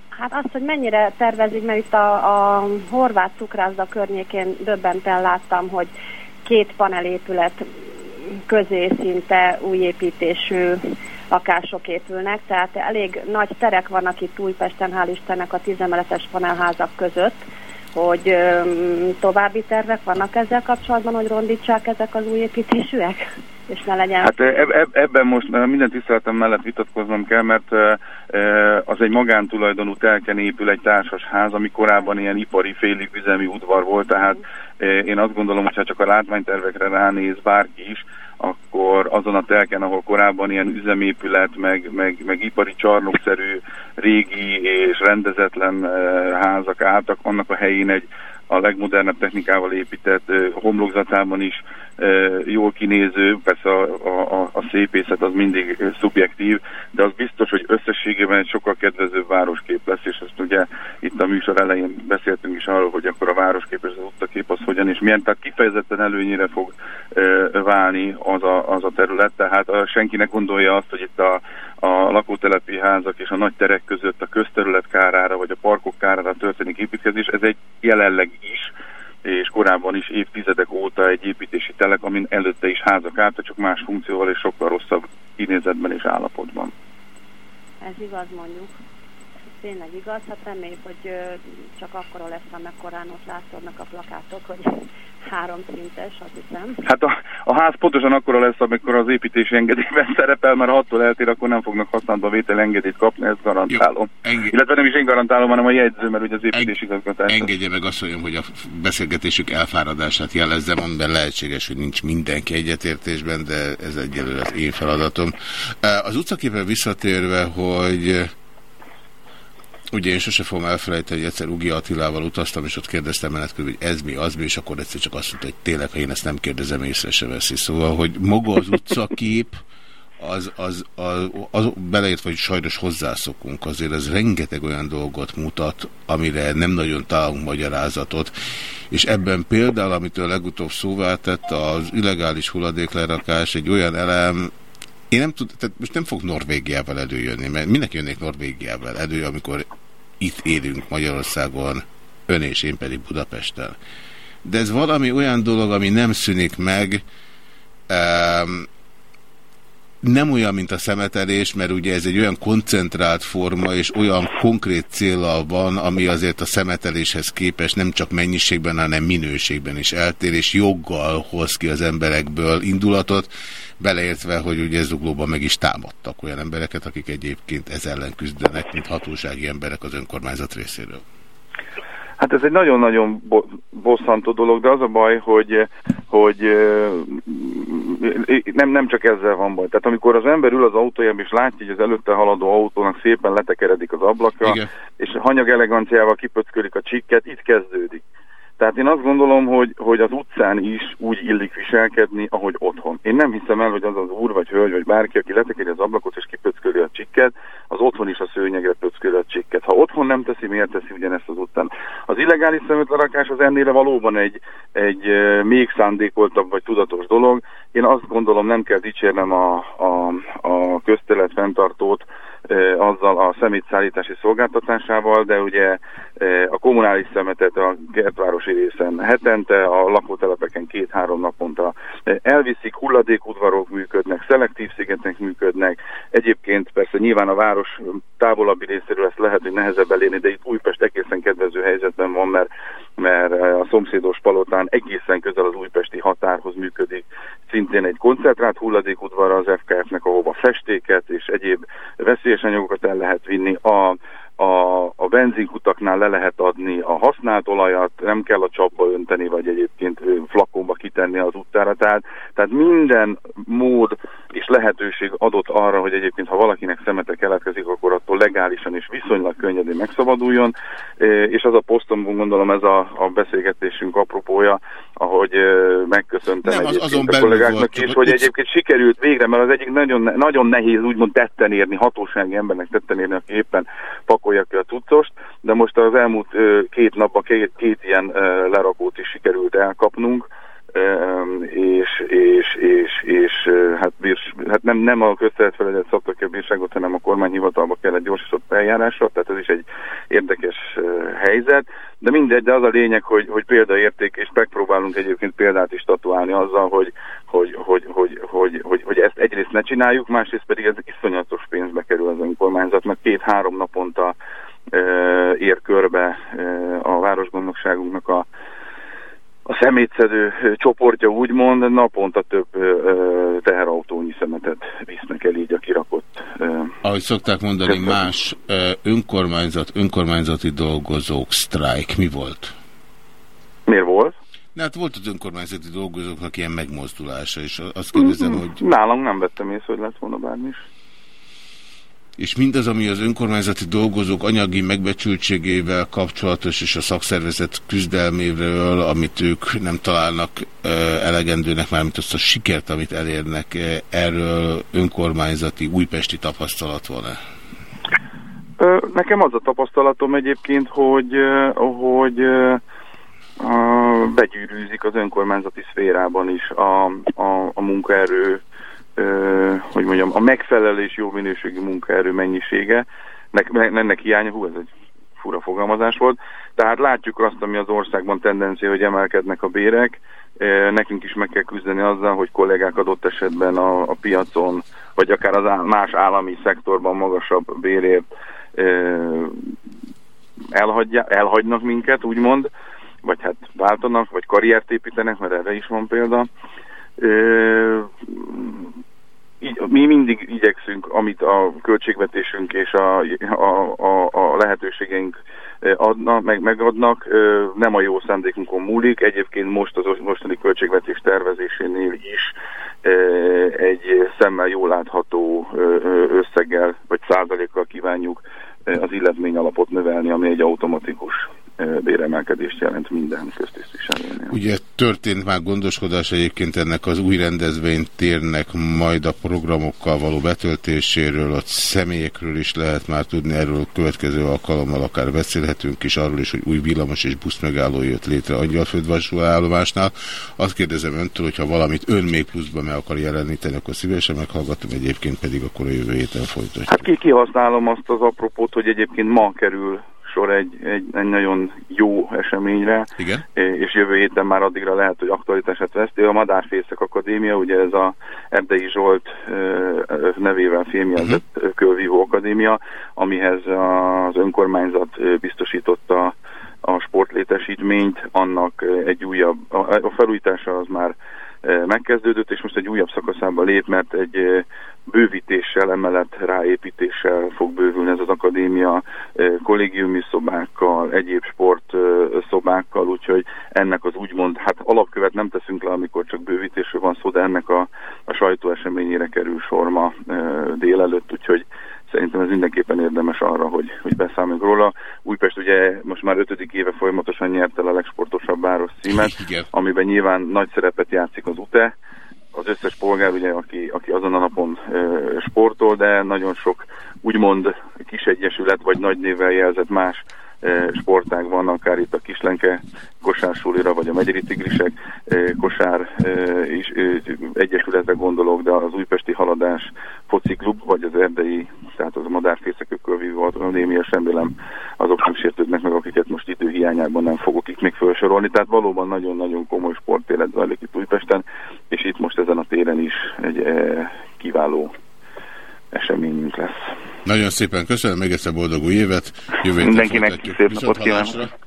Hát azt, hogy mennyire tervezik, mert itt a, a horvát cukrászda környékén döbbenten láttam, hogy két panelépület közé szinte új építésű lakások épülnek, tehát elég nagy terek vannak itt Újpesten, hál' Istennek a tízemeletes panelházak között, hogy öm, további tervek vannak ezzel kapcsolatban, hogy rondítsák ezek az új építésűek? És ne legyen... Hát eb- ebben most eh, minden tiszteletem mellett vitatkoznom kell, mert eh, eh, az egy magántulajdonú telken épül egy társasház, ami korábban ilyen ipari félig üzemi udvar volt, tehát eh, én azt gondolom, hogy ha csak a látványtervekre ránéz bárki is, akkor azon a telken, ahol korábban ilyen üzemépület, meg, meg, meg ipari csarnokszerű régi és rendezetlen eh, házak álltak, annak a helyén egy a legmodernebb technikával épített homlokzatában is jól kinéző, persze a, a, a- szépészet az mindig szubjektív, de az biztos, hogy összességében egy sokkal kedvezőbb városkép lesz, és ezt ugye itt a műsor elején beszéltünk is arról, hogy akkor a városkép és az utcakép az hogyan és milyen, tehát kifejezetten előnyére fog válni az a, az a terület, tehát senki ne gondolja azt, hogy itt a, a lakótelepi házak és a nagy terek között a közterület kárára vagy a parkok kárára történik építkezés, ez egy jelenleg is, és korábban is évtizedek óta egy építési telek, amin előtte is házak álltak, csak más funkcióval és sokkal rosszabb kinézetben és állapotban. Ez igaz mondjuk. Tényleg igaz. Hát reméljük, hogy csak akkora lesz, amekkorán ott látszódnak a plakátok, hogy három szintes, azt hiszem. Hát a, a ház pontosan akkora lesz, amikor az építési engedélyben szerepel, mert ha attól eltér, akkor nem fognak használatba vétel engedélyt kapni, ezt garantálom. enged- Illetve nem is én garantálom, hanem a jegyző, mert ugye az építési igazgatás. Engedje meg azt mondjam, hogy a beszélgetésük elfáradását jelezzem, amiben lehetséges, hogy nincs mindenki egyetértésben, de ez egyelőre az én feladatom. Az utcaképen visszatérve, hogy Ugye én sose fogom elfelejteni, hogy egyszer Ugi Attilával utaztam, és ott kérdeztem menet hogy ez mi, az mi, és akkor egyszer csak azt mondta, hogy tényleg, ha én ezt nem kérdezem, észre se veszi. Szóval, hogy maga az utcakép, az, az, az, az beleértve, hogy sajnos hozzászokunk, azért ez rengeteg olyan dolgot mutat, amire nem nagyon találunk magyarázatot, és ebben például, amitől legutóbb szóvá tett, az illegális hulladéklerakás egy olyan elem, én nem tud, tehát most nem fog Norvégiával előjönni, mert mindenki jönnék Norvégiával elő, amikor itt élünk Magyarországon, ön és én pedig Budapesten. De ez valami olyan dolog, ami nem szűnik meg, um, nem olyan, mint a szemetelés, mert ugye ez egy olyan koncentrált forma, és olyan konkrét célral van, ami azért a szemeteléshez képest nem csak mennyiségben, hanem minőségben is eltér, és joggal hoz ki az emberekből indulatot, beleértve, hogy ugye zuglóban meg is támadtak olyan embereket, akik egyébként ez ellen küzdenek, mint hatósági emberek az önkormányzat részéről. Hát ez egy nagyon-nagyon bo- bosszantó dolog, de az a baj, hogy, hogy nem, nem csak ezzel van baj. Tehát amikor az ember ül az autójában és látja, hogy az előtte haladó autónak szépen letekeredik az ablaka, Igen. és hanyag eleganciával kipöckölik a csikket, itt kezdődik. Tehát én azt gondolom, hogy, hogy az utcán is úgy illik viselkedni, ahogy otthon. Én nem hiszem el, hogy az az úr, vagy hölgy, vagy bárki, aki letekeri az ablakot és kipöcköli a csikket, az otthon is a szőnyegre pöcköli a csikket. Ha otthon nem teszi, miért teszi ugyanezt az utcán? Az illegális szemetlerakás az ennél valóban egy, egy még szándékoltabb vagy tudatos dolog. Én azt gondolom, nem kell dicsérnem a, a, a köztelet fenntartót, azzal a szemétszállítási szolgáltatásával, de ugye a kommunális szemetet a kertvárosi részen hetente, a lakótelepeken két-három naponta elviszik, hulladékudvarok működnek, szelektív szigetek működnek. Egyébként persze nyilván a város távolabbi részéről ezt lehet, hogy nehezebb elérni, de itt Újpest egészen kedvező helyzetben van, mert, mert a szomszédos palotán egészen közel az újpesti határhoz működik szintén egy koncentrált hulladékudvar az FKF-nek, ahova festéket és egyéb veszélyes anyagokat el lehet vinni. A, a, a benzinkutaknál le lehet adni a használt olajat, nem kell a csapba önteni, vagy egyébként flakonba kitenni az utcára. Tehát, tehát minden mód és lehetőség adott arra, hogy egyébként ha valakinek szemete keletkezik, akkor attól legálisan és viszonylag könnyedén megszabaduljon. És az a posztom, gondolom ez a, a beszélgetésünk apropója, ahogy megköszöntem Nem, az- azon a kollégáknak volt, is, hogy egyébként sikerült végre, mert az egyik nagyon, nagyon nehéz úgymond tetten érni, hatósági embernek tetten érni, aki éppen pakolja ki a cuccost, de most az elmúlt két napban két, két ilyen lerakót is sikerült elkapnunk, és, és, és, és hát, bírs, hát nem, nem a köztelet felület szabta ki a bírságot, hanem a kormányhivatalba kellett gyorsított eljárásra, tehát ez is egy érdekes helyzet, de mindegy, de az a lényeg, hogy, hogy példaérték, és megpróbálunk egyébként példát is tatuálni azzal, hogy, hogy, hogy, hogy, hogy, hogy, hogy ezt egyrészt ne csináljuk, másrészt pedig ez iszonyatos pénzbe kerül az önkormányzatnak, két-három naponta ér körbe a városgondnokságunknak a a szemétszedő csoportja úgymond naponta több teherautónyi szemetet visznek el így a kirakott. Ahogy szokták mondani, más ö, önkormányzat, önkormányzati dolgozók sztrájk. Mi volt? Miért volt? Na, hát volt az önkormányzati dolgozóknak ilyen megmozdulása, és azt kérdezem, hogy Nálam nem vettem észre, hogy lett volna bármi is. És mindaz, ami az önkormányzati dolgozók anyagi megbecsültségével kapcsolatos, és a szakszervezet küzdelméről, amit ők nem találnak elegendőnek, mármint azt a sikert, amit elérnek, erről önkormányzati, újpesti tapasztalat van-e? Nekem az a tapasztalatom egyébként, hogy, hogy begyűrűzik az önkormányzati szférában is a, a, a munkaerő, hogy mondjam, a megfelelő és jó minőségű munkaerő mennyisége. Nek, ennek hiánya, hú, ez egy fura fogalmazás volt. Tehát látjuk azt, ami az országban tendencia, hogy emelkednek a bérek. Nekünk is meg kell küzdeni azzal, hogy kollégák adott esetben a, a piacon, vagy akár az más állami szektorban magasabb bérért elhagyja, elhagynak minket, úgymond, vagy hát váltanak, vagy karriert építenek, mert erre is van példa. Mi mindig igyekszünk, amit a költségvetésünk és a, a, a, a lehetőségeink adna, meg, megadnak, nem a jó szándékunkon múlik. Egyébként most az mostani költségvetés tervezésénél is egy szemmel jól látható összeggel vagy százalékkal kívánjuk az illetmény alapot növelni, ami egy automatikus béremelkedést jelent minden köztisztviselőnél. Ugye történt már gondoskodás egyébként ennek az új rendezvénytérnek majd a programokkal való betöltéséről, a személyekről is lehet már tudni, erről a következő alkalommal akár beszélhetünk is arról is, hogy új villamos és busz megálló jött létre Angyalföldvasú állomásnál. Azt kérdezem öntől, hogyha valamit ön még pluszban meg akar jeleníteni, akkor szívesen meghallgatom, egyébként pedig akkor a jövő héten folytatjuk. Hát ki kihasználom azt az apropót, hogy egyébként ma kerül sor egy, egy, egy nagyon jó eseményre, Igen. és jövő héten már addigra lehet, hogy aktualitását veszti. A Madárfészek Akadémia, ugye ez a Erdei Zsolt nevével filmjelzett uh -huh. kölvívó akadémia, amihez az önkormányzat biztosította a sportlétesítményt, annak egy újabb, a, felújítása az már megkezdődött, és most egy újabb szakaszába lép, mert egy bővítéssel, emellett ráépítéssel fog bővülni ez az akadémia, kollégiumi szobákkal, egyéb sport szobákkal, úgyhogy ennek az úgymond, hát alapkövet nem teszünk le, amikor csak bővítésről van szó, de ennek a, a sajtóeseményére kerül sor ma eh, délelőtt, úgyhogy szerintem ez mindenképpen érdemes arra, hogy, hogy beszámoljunk róla. Újpest ugye most már ötödik éve folyamatosan nyert el a legsportosabb város címet, amiben nyilván nagy szerepet játszik az UTE, az összes polgár, ugye, aki, aki azon a napon e, sportol, de nagyon sok úgymond kis egyesület vagy nagy névvel jelzett más e, sportág van, akár itt a Kislenke kosársulira, vagy a Megyeri Tigrisek e, kosár e, is, egyesületre gondolok, de az újpesti haladás fociklub, vagy az erdei, tehát az a madárfészekőkkel vívó akadémia, remélem azok nem sértődnek meg, akiket most idő hiányában nem fogok itt még felsorolni. Tehát valóban nagyon-nagyon komoly sportélet zajlik itt Újpesten, és itt most ezen a téren is egy kiváló eseményünk lesz. Nagyon szépen köszönöm, még egyszer boldog új évet. Jövő Mindenkinek szép napot kívánok.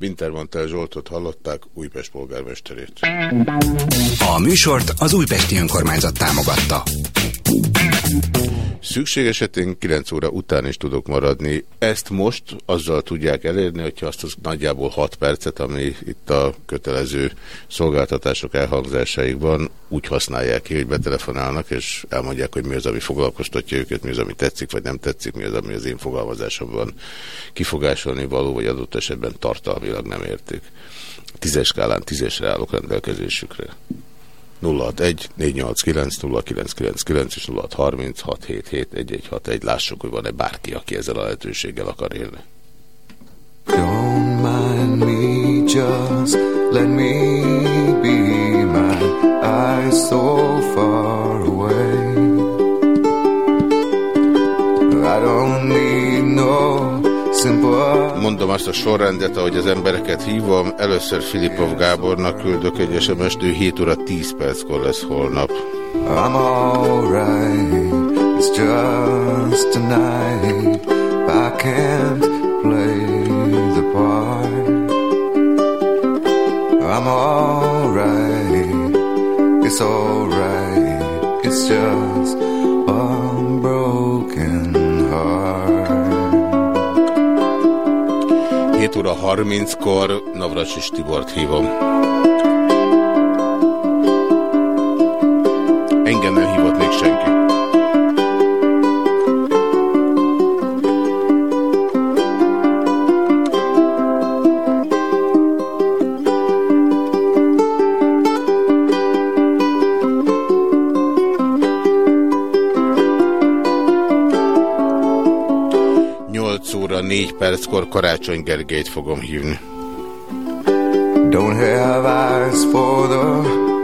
Wintermantel Zsoltot hallották, Újpest polgármesterét. A műsort az Újpesti Önkormányzat támogatta. Szükség esetén 9 óra után is tudok maradni. Ezt most azzal tudják elérni, hogyha azt az nagyjából 6 percet, ami itt a kötelező szolgáltatások elhangzásaikban úgy használják ki, hogy betelefonálnak, és elmondják, hogy mi az, ami foglalkoztatja őket, mi az, ami tetszik, vagy nem tetszik, mi az, ami az én fogalmazásomban kifogásolni való, vagy adott esetben tartalmilag nem értik. Tízes skálán tízesre állok rendelkezésükre. 061 061-489-0999 és 0636771161. Lássuk, hogy van-e bárki, aki ezzel a lehetőséggel akar élni. Don't mind me, just let me be my eyes so far away I don't need no simple azt a sorrendet, ahogy az embereket hívom. Először Filipov Gábornak küldök egy sms ő 7 óra 10 perckor lesz holnap. I'm alright, it's just a night. I can't play the part. I'm alright, it's alright, it's just 7 óra 30-kor Navracsis Tibort hívom. Engem nem hívott még senki. Óra négy perckor Karácsony Gergelyt fogom hívni. Don't have eyes for the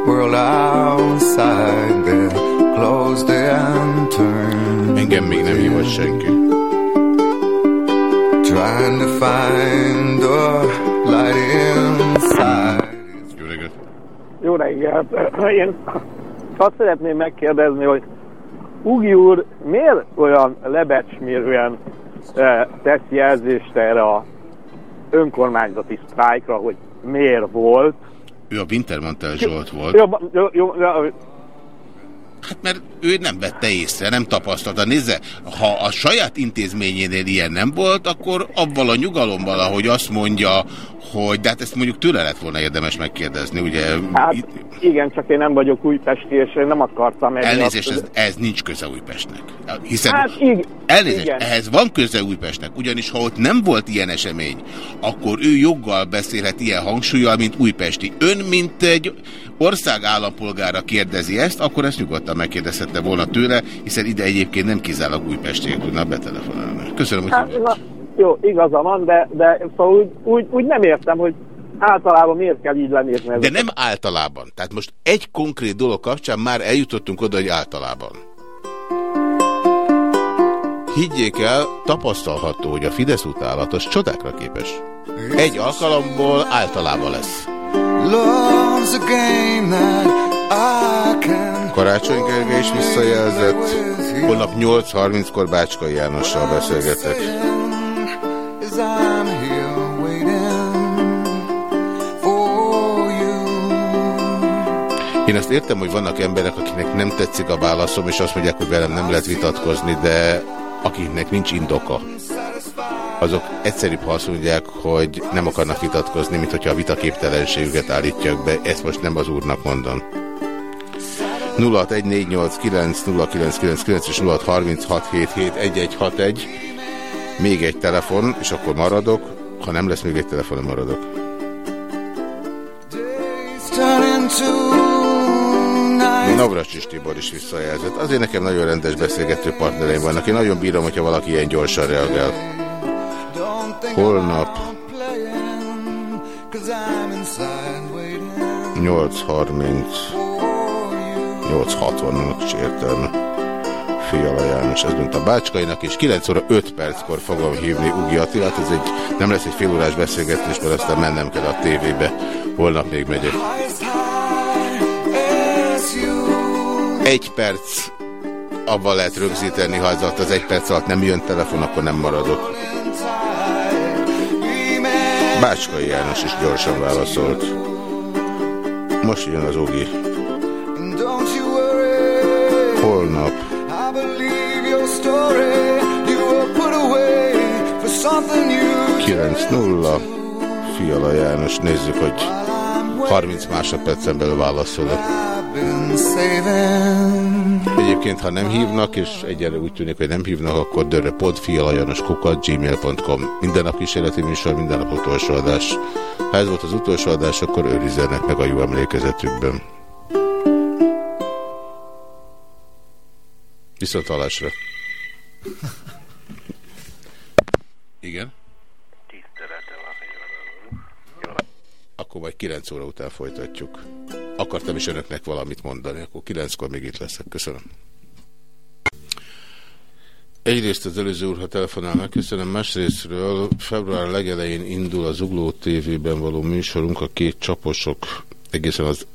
world outside there. Closed and turned. Engem még nem hívott senki. Trying to find the light inside. Jó reggelt! Jó reggelt! Én azt szeretném megkérdezni, hogy Ugi úr miért olyan lebecsmérően tesz jelzést erre a önkormányzati sztrájkra, hogy miért volt? Ő a Wintermantel Zsolt volt. Jó, jó, jó, Hát mert ő nem vette észre, nem tapasztalta. Nézze, ha a saját intézményénél ilyen nem volt, akkor abban a nyugalomban, ahogy azt mondja, hogy de hát ezt mondjuk tőle lett volna érdemes megkérdezni, ugye? Hát igen, csak én nem vagyok újpesti, és én nem akartam Elnézést, ez, ez nincs köze Újpestnek. Hiszen Hát igen. Elnézést, igen. ehhez van köze Újpestnek, ugyanis ha ott nem volt ilyen esemény, akkor ő joggal beszélhet ilyen hangsúlyjal, mint újpesti. Ön, mint egy ország állampolgára kérdezi ezt, akkor ezt nyugodtan megkérdezhette volna tőle, hiszen ide egyébként nem kizárólag újpestiek tudnak betelefonálni. Köszönöm, hogy Hát, na, jó, igaza van, de, de szóval úgy, úgy, úgy nem értem, hogy általában miért kell így lenézni. De nem általában. Tehát most egy konkrét dolog kapcsán már eljutottunk oda, hogy általában. Higgyék el, tapasztalható, hogy a Fidesz utálat az csodákra képes. Egy alkalomból általában lesz. Love's a game that Karácsony Gergely is visszajelzett. Holnap 8.30-kor Bácskai Jánossal beszélgetek. Én azt értem, hogy vannak emberek, akiknek nem tetszik a válaszom, és azt mondják, hogy velem nem lehet vitatkozni, de akiknek nincs indoka, azok egyszerűbb, ha azt mondják, hogy nem akarnak vitatkozni, mint hogyha a vitaképtelenségüket állítják be. Ezt most nem az úrnak mondom. 0614890999 és 0636771161. Még egy telefon, és akkor maradok. Ha nem lesz még egy telefon, maradok. Navracsis Tibor is visszajelzett. Azért nekem nagyon rendes beszélgető partnereim vannak. Én nagyon bírom, hogyha valaki ilyen gyorsan reagál. Holnap Cause I'm inside waiting 8.30 8.60-nak is értelme. Fiala János, ez mint a Bácskainak, és 9 óra 5 perckor fogom hívni Ugi Attilát. Ez egy, nem lesz egy félórás beszélgetés, mert aztán mennem kell a tévébe. Holnap még megyek. Egy perc abban lehet rögzíteni, ha az az egy perc alatt nem jön telefon, akkor nem maradok. Bácskai János is gyorsan válaszolt. Most jön az Ugi. Something you 9-0. Fiala János, nézzük, hogy 30 másodpercen belül válaszolok. Egyébként, ha nem hívnak, és egyelőre úgy tűnik, hogy nem hívnak, akkor dörre.fialajanoskukat gmail.com. Minden nap kísérleti műsor, minden nap utolsó adás. Ha ez volt az utolsó adás, akkor őrizzenek meg a jó emlékezetükben. Viszont hallásra. Igen? Akkor majd 9 óra után folytatjuk. Akartam is önöknek valamit mondani, akkor 9-kor még itt leszek. Köszönöm. Egyrészt az előző úr, ha telefonál, megköszönöm. Másrésztről február legelején indul az Ugló TV-ben való műsorunk, a két csaposok egészen az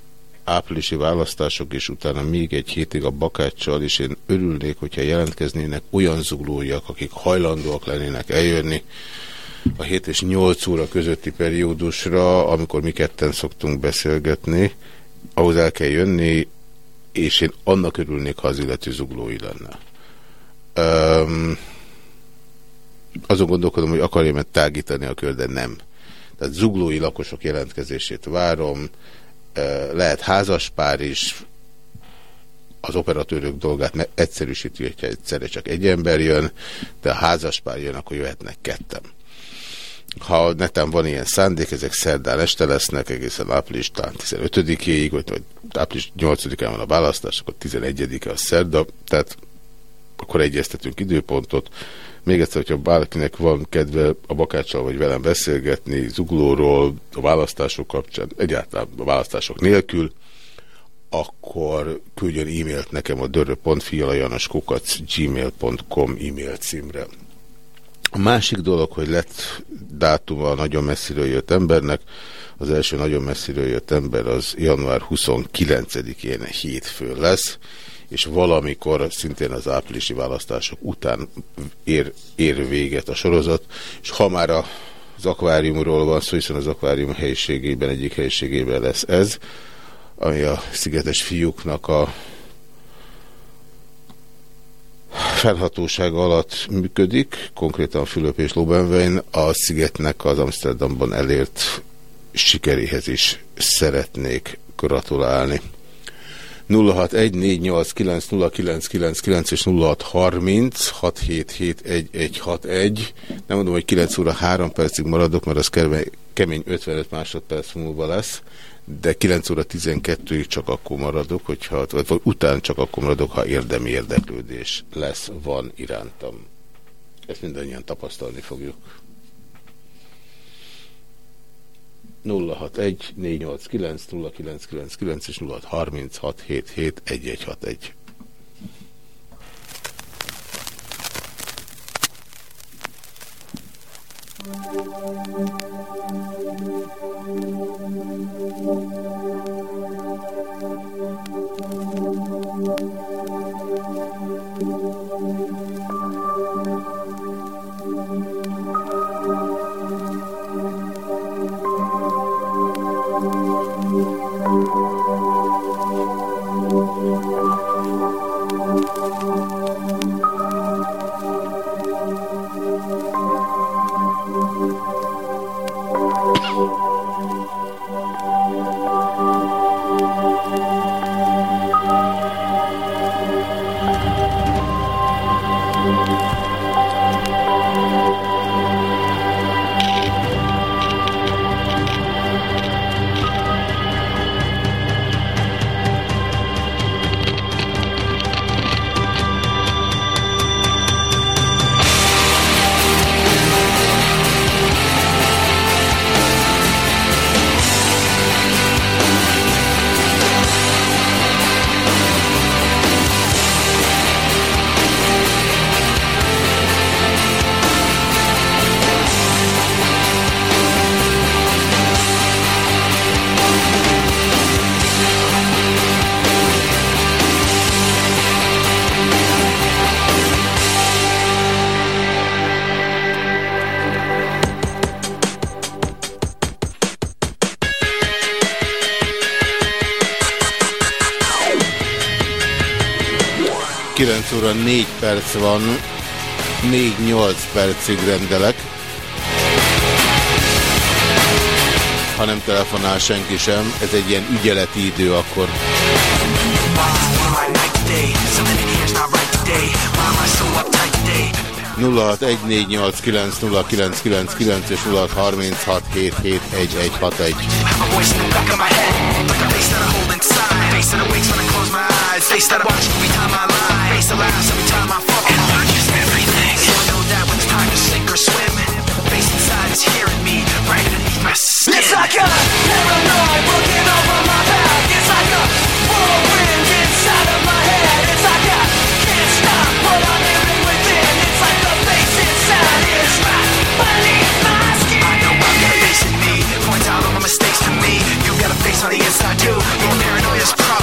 áprilisi választások, és utána még egy hétig a bakáccsal, és én örülnék, hogyha jelentkeznének olyan zuglóiak, akik hajlandóak lennének eljönni a 7 és 8 óra közötti periódusra, amikor mi ketten szoktunk beszélgetni, ahhoz el kell jönni, és én annak örülnék, ha az illető zuglói lenne. Um, azon gondolkodom, hogy akarjam-e tágítani a kör, de nem. Tehát zuglói lakosok jelentkezését várom, lehet házaspár is, az operatőrök dolgát egyszerűsíti, hogyha egyszerre csak egy ember jön, de a házaspár jön, akkor jöhetnek ketten. Ha netem van ilyen szándék, ezek szerdán este lesznek, egészen április talán 15-éig, vagy, vagy április 8-án van a választás, akkor 11-e a szerda, tehát akkor egyeztetünk időpontot. Még egyszer, hogyha bárkinek van kedve a bakáccsal vagy velem beszélgetni, zuglóról, a választások kapcsán, egyáltalán a választások nélkül, akkor küldjön e-mailt nekem a dörö.fialajanaskukac e-mail címre. A másik dolog, hogy lett dátuma a nagyon messziről jött embernek, az első nagyon messziről jött ember az január 29-én hétfő lesz, és valamikor szintén az áprilisi választások után ér, ér véget a sorozat, és ha már a az akváriumról van szó, hiszen az akvárium helyiségében, egyik helyiségében lesz ez, ami a szigetes fiúknak a felhatósága alatt működik, konkrétan Fülöp és Lobenvein, a szigetnek az Amsterdamban elért sikeréhez is szeretnék gratulálni. 0614890999 és 0636771161. Nem mondom, hogy 9 óra 3 percig maradok, mert az kemény 55 másodperc múlva lesz, de 9 óra 12-ig csak akkor maradok, hogyha, vagy után csak akkor maradok, ha érdemi érdeklődés lesz, van irántam. Ezt mindannyian tapasztalni fogjuk. 061 489 0999 és 0636 77 1161. óra 4 perc van, 4-8 percig rendelek. Ha nem telefonál senki sem, ez egy ilyen ügyeleti idő akkor. nulla és 0636771161. red face that I watch every time I lie. Face the laughs every time I fall. And watches everything. So I know that when it's time to sink or swim, the face inside is hearing me right underneath my skin. It's like a paranoid looking over my back. It's like a whirlwind inside of my head. It's like I can't stop what I'm hearing within. It's like the face inside is right beneath my skin. I know I'm facing me. Points out all the mistakes to me. You got a face on the inside too. Your paranoia is probably.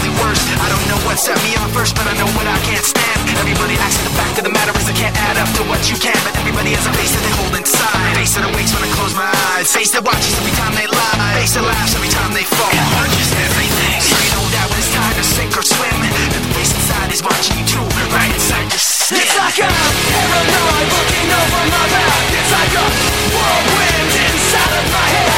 I don't know what set me off first, but I know what I can't stand. Everybody acts the fact of the matter is I can't add up to what you can, but everybody has a face that they hold inside. Face that awakes when I close my eyes. Face that watches every time they lie. Face that laughs every time they fall. And heart everything. So you know that when it's time to sink or swim, that the face inside is watching you too, right inside your skin. It's like I'm paranoid looking over my back. It's like a whirlwind inside of my head.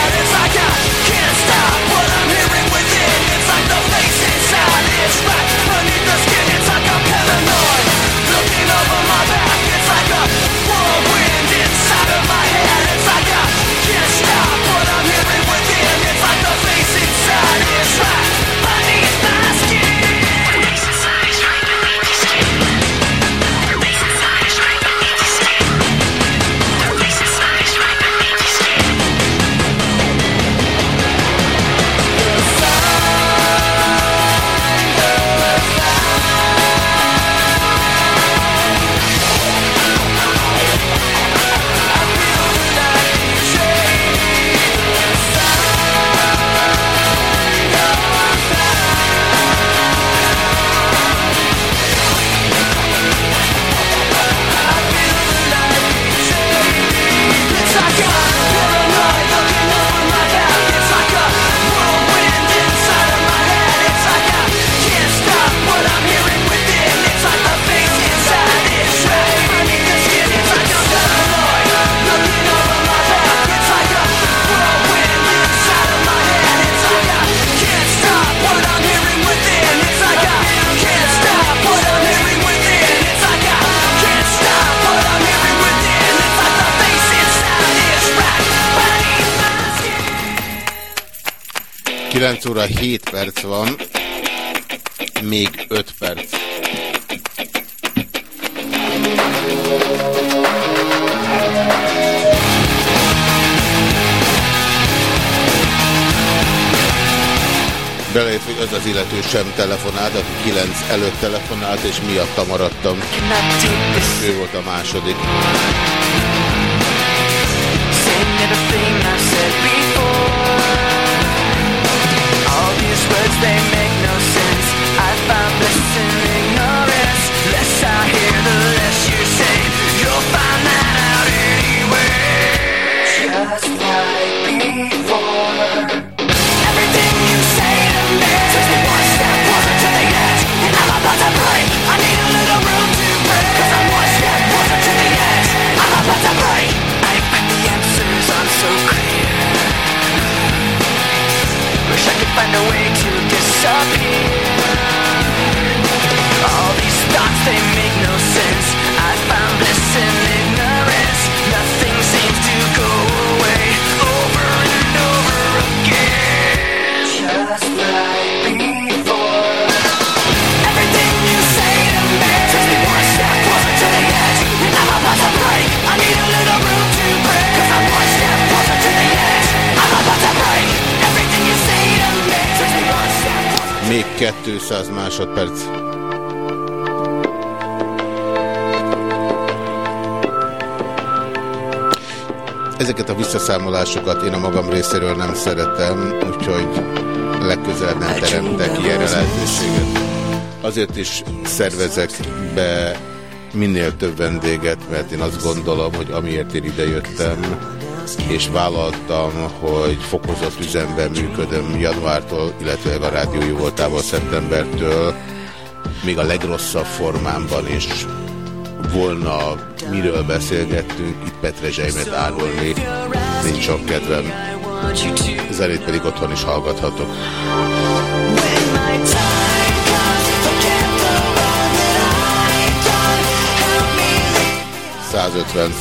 9 óra 7 perc van, még 5 perc. Belejött, hogy az az illető sem telefonált, aki 9 előtt telefonált, és miattam maradtam. Ő volt a második. 200 másodperc. Ezeket a visszaszámolásokat én a magam részéről nem szeretem, úgyhogy legközelebb nem teremtek ilyenre lehetőséget. Azért is szervezek be minél több vendéget, mert én azt gondolom, hogy amiért én idejöttem, és vállaltam, hogy fokozott üzemben működöm januártól, illetve a rádió jó voltával szeptembertől, még a legrosszabb formámban is volna, miről beszélgettünk, itt Petrezseimet árulni, nincs sok kedvem. Zenét pedig otthon is hallgathatok. Százötven.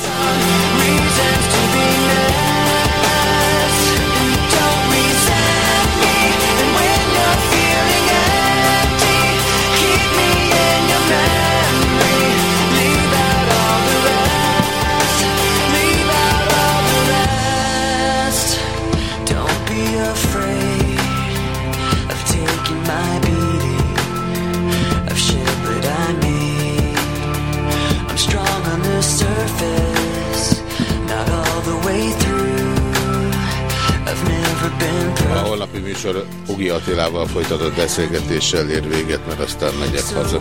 holnapi műsor Ugi Attilával folytatott beszélgetéssel ér véget, mert aztán megyek haza.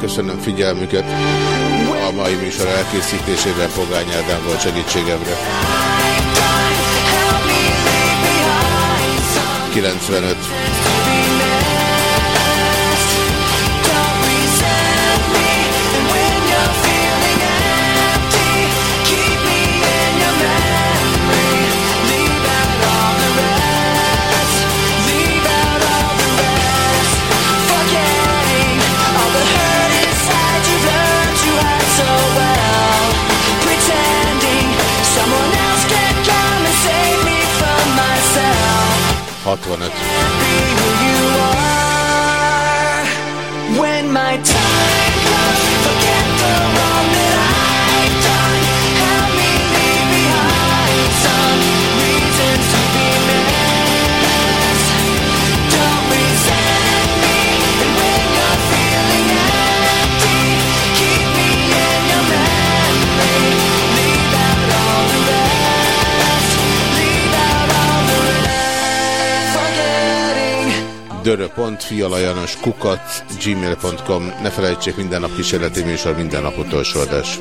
Köszönöm figyelmüket. A mai műsor elkészítésében Pogány Ádám volt segítségemre. 95 kukat gmail.com Ne felejtsék minden nap kísérleti műsor, minden nap utolsó adás.